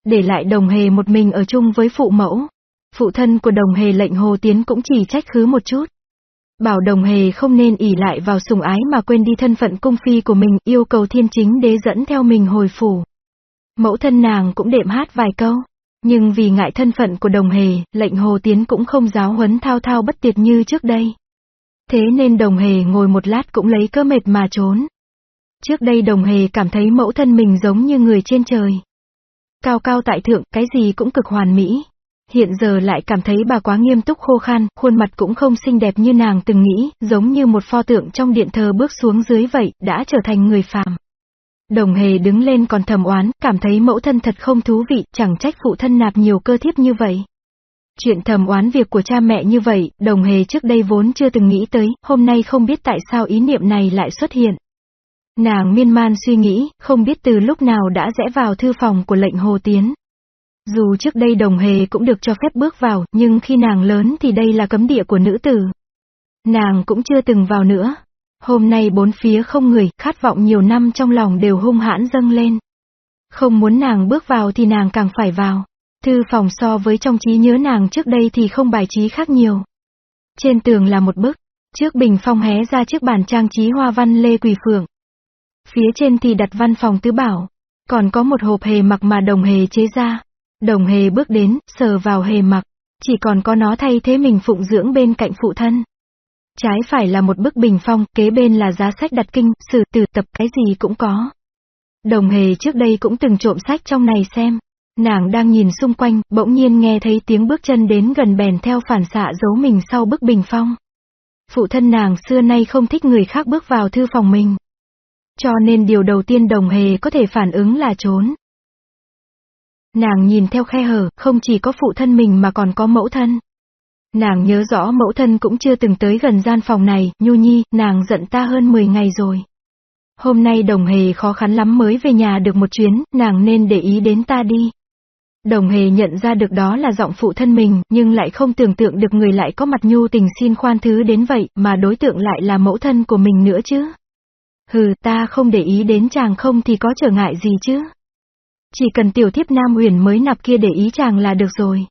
Speaker 1: Để lại đồng hề một mình ở chung với phụ mẫu. Phụ thân của đồng hề lệnh hồ tiến cũng chỉ trách khứ một chút. Bảo đồng hề không nên ỉ lại vào sùng ái mà quên đi thân phận cung phi của mình, yêu cầu thiên chính đế dẫn theo mình hồi phủ. Mẫu thân nàng cũng đệm hát vài câu. Nhưng vì ngại thân phận của đồng hề, lệnh hồ tiến cũng không giáo huấn thao thao bất tiệt như trước đây. Thế nên đồng hề ngồi một lát cũng lấy cơ mệt mà trốn. Trước đây đồng hề cảm thấy mẫu thân mình giống như người trên trời. Cao cao tại thượng, cái gì cũng cực hoàn mỹ. Hiện giờ lại cảm thấy bà quá nghiêm túc khô khan, khuôn mặt cũng không xinh đẹp như nàng từng nghĩ, giống như một pho tượng trong điện thờ bước xuống dưới vậy, đã trở thành người phàm. Đồng hề đứng lên còn thầm oán, cảm thấy mẫu thân thật không thú vị, chẳng trách phụ thân nạp nhiều cơ thiếp như vậy. Chuyện thầm oán việc của cha mẹ như vậy, đồng hề trước đây vốn chưa từng nghĩ tới, hôm nay không biết tại sao ý niệm này lại xuất hiện. Nàng miên man suy nghĩ, không biết từ lúc nào đã rẽ vào thư phòng của lệnh hồ tiến. Dù trước đây đồng hề cũng được cho phép bước vào, nhưng khi nàng lớn thì đây là cấm địa của nữ tử. Nàng cũng chưa từng vào nữa. Hôm nay bốn phía không người, khát vọng nhiều năm trong lòng đều hung hãn dâng lên. Không muốn nàng bước vào thì nàng càng phải vào. Thư phòng so với trong trí nhớ nàng trước đây thì không bài trí khác nhiều. Trên tường là một bức, trước bình phong hé ra chiếc bàn trang trí hoa văn lê quỳ phượng. Phía trên thì đặt văn phòng tứ bảo, còn có một hộp hề mặc mà đồng hề chế ra. Đồng hề bước đến, sờ vào hề mặc, chỉ còn có nó thay thế mình phụng dưỡng bên cạnh phụ thân. Trái phải là một bức bình phong, kế bên là giá sách đặt kinh, sử từ tập cái gì cũng có. Đồng hề trước đây cũng từng trộm sách trong này xem. Nàng đang nhìn xung quanh, bỗng nhiên nghe thấy tiếng bước chân đến gần bèn theo phản xạ giấu mình sau bức bình phong. Phụ thân nàng xưa nay không thích người khác bước vào thư phòng mình. Cho nên điều đầu tiên đồng hề có thể phản ứng là trốn. Nàng nhìn theo khe hở, không chỉ có phụ thân mình mà còn có mẫu thân. Nàng nhớ rõ mẫu thân cũng chưa từng tới gần gian phòng này, nhu nhi, nàng giận ta hơn 10 ngày rồi. Hôm nay đồng hề khó khăn lắm mới về nhà được một chuyến, nàng nên để ý đến ta đi. Đồng hề nhận ra được đó là giọng phụ thân mình, nhưng lại không tưởng tượng được người lại có mặt nhu tình xin khoan thứ đến vậy, mà đối tượng lại là mẫu thân của mình nữa chứ. Hừ, ta không để ý đến chàng không thì có trở ngại gì chứ. Chỉ cần tiểu thiếp Nam Huyền mới nạp kia để ý chàng là được rồi.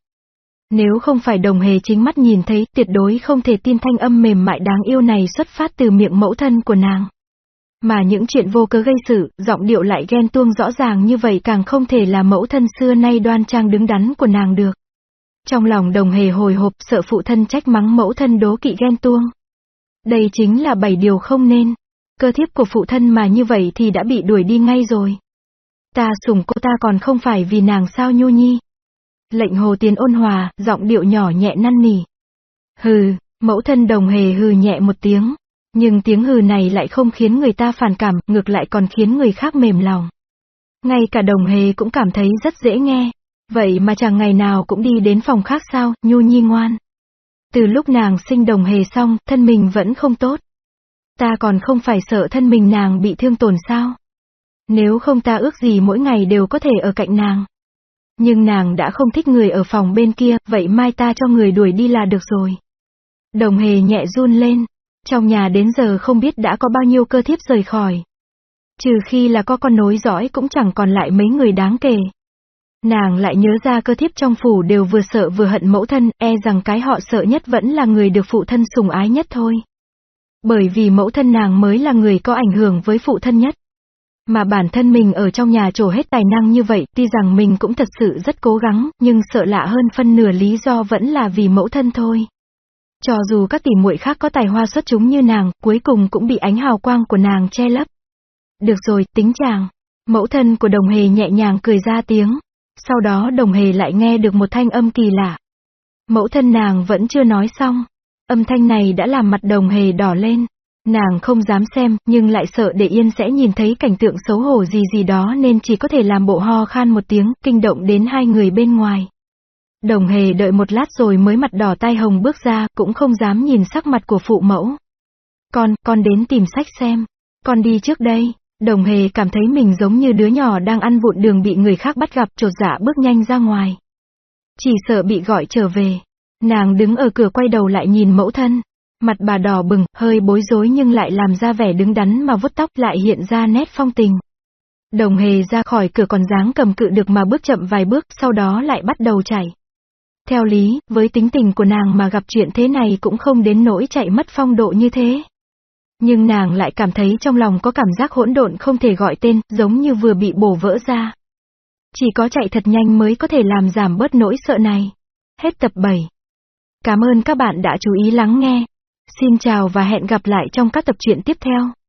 Speaker 1: Nếu không phải đồng hề chính mắt nhìn thấy, tuyệt đối không thể tin thanh âm mềm mại đáng yêu này xuất phát từ miệng mẫu thân của nàng. Mà những chuyện vô cớ gây sự, giọng điệu lại ghen tuông rõ ràng như vậy càng không thể là mẫu thân xưa nay đoan trang đứng đắn của nàng được. Trong lòng đồng hề hồi hộp sợ phụ thân trách mắng mẫu thân đố kỵ ghen tuông. Đây chính là bảy điều không nên. Cơ thiếp của phụ thân mà như vậy thì đã bị đuổi đi ngay rồi. Ta sủng cô ta còn không phải vì nàng sao nhu nhi. Lệnh hồ tiến ôn hòa, giọng điệu nhỏ nhẹ năn nỉ. Hừ, mẫu thân đồng hề hừ nhẹ một tiếng. Nhưng tiếng hừ này lại không khiến người ta phản cảm, ngược lại còn khiến người khác mềm lòng. Ngay cả đồng hề cũng cảm thấy rất dễ nghe. Vậy mà chẳng ngày nào cũng đi đến phòng khác sao, nhu nhi ngoan. Từ lúc nàng sinh đồng hề xong, thân mình vẫn không tốt. Ta còn không phải sợ thân mình nàng bị thương tổn sao. Nếu không ta ước gì mỗi ngày đều có thể ở cạnh nàng. Nhưng nàng đã không thích người ở phòng bên kia, vậy mai ta cho người đuổi đi là được rồi. Đồng hề nhẹ run lên. Trong nhà đến giờ không biết đã có bao nhiêu cơ thiếp rời khỏi. Trừ khi là có con nối dõi cũng chẳng còn lại mấy người đáng kể. Nàng lại nhớ ra cơ thiếp trong phủ đều vừa sợ vừa hận mẫu thân, e rằng cái họ sợ nhất vẫn là người được phụ thân sùng ái nhất thôi. Bởi vì mẫu thân nàng mới là người có ảnh hưởng với phụ thân nhất. Mà bản thân mình ở trong nhà trổ hết tài năng như vậy, tuy rằng mình cũng thật sự rất cố gắng, nhưng sợ lạ hơn phân nửa lý do vẫn là vì mẫu thân thôi. Cho dù các tỷ muội khác có tài hoa xuất chúng như nàng, cuối cùng cũng bị ánh hào quang của nàng che lấp. Được rồi, tính chàng. Mẫu thân của đồng hề nhẹ nhàng cười ra tiếng. Sau đó đồng hề lại nghe được một thanh âm kỳ lạ. Mẫu thân nàng vẫn chưa nói xong. Âm thanh này đã làm mặt đồng hề đỏ lên. Nàng không dám xem, nhưng lại sợ để yên sẽ nhìn thấy cảnh tượng xấu hổ gì gì đó nên chỉ có thể làm bộ ho khan một tiếng, kinh động đến hai người bên ngoài. Đồng hề đợi một lát rồi mới mặt đỏ tai hồng bước ra, cũng không dám nhìn sắc mặt của phụ mẫu. Con, con đến tìm sách xem. Con đi trước đây. Đồng hề cảm thấy mình giống như đứa nhỏ đang ăn vụn đường bị người khác bắt gặp trột dạ bước nhanh ra ngoài. Chỉ sợ bị gọi trở về. Nàng đứng ở cửa quay đầu lại nhìn mẫu thân. Mặt bà đỏ bừng, hơi bối rối nhưng lại làm ra vẻ đứng đắn mà vuốt tóc lại hiện ra nét phong tình. Đồng hề ra khỏi cửa còn dáng cầm cự được mà bước chậm vài bước, sau đó lại bắt đầu chạy. Theo lý, với tính tình của nàng mà gặp chuyện thế này cũng không đến nỗi chạy mất phong độ như thế. Nhưng nàng lại cảm thấy trong lòng có cảm giác hỗn độn không thể gọi tên, giống như vừa bị bổ vỡ ra. Chỉ có chạy thật nhanh mới có thể làm giảm bớt nỗi sợ này. Hết tập 7. Cảm ơn các bạn đã chú ý lắng nghe. Xin chào và hẹn gặp lại trong các tập truyện tiếp theo.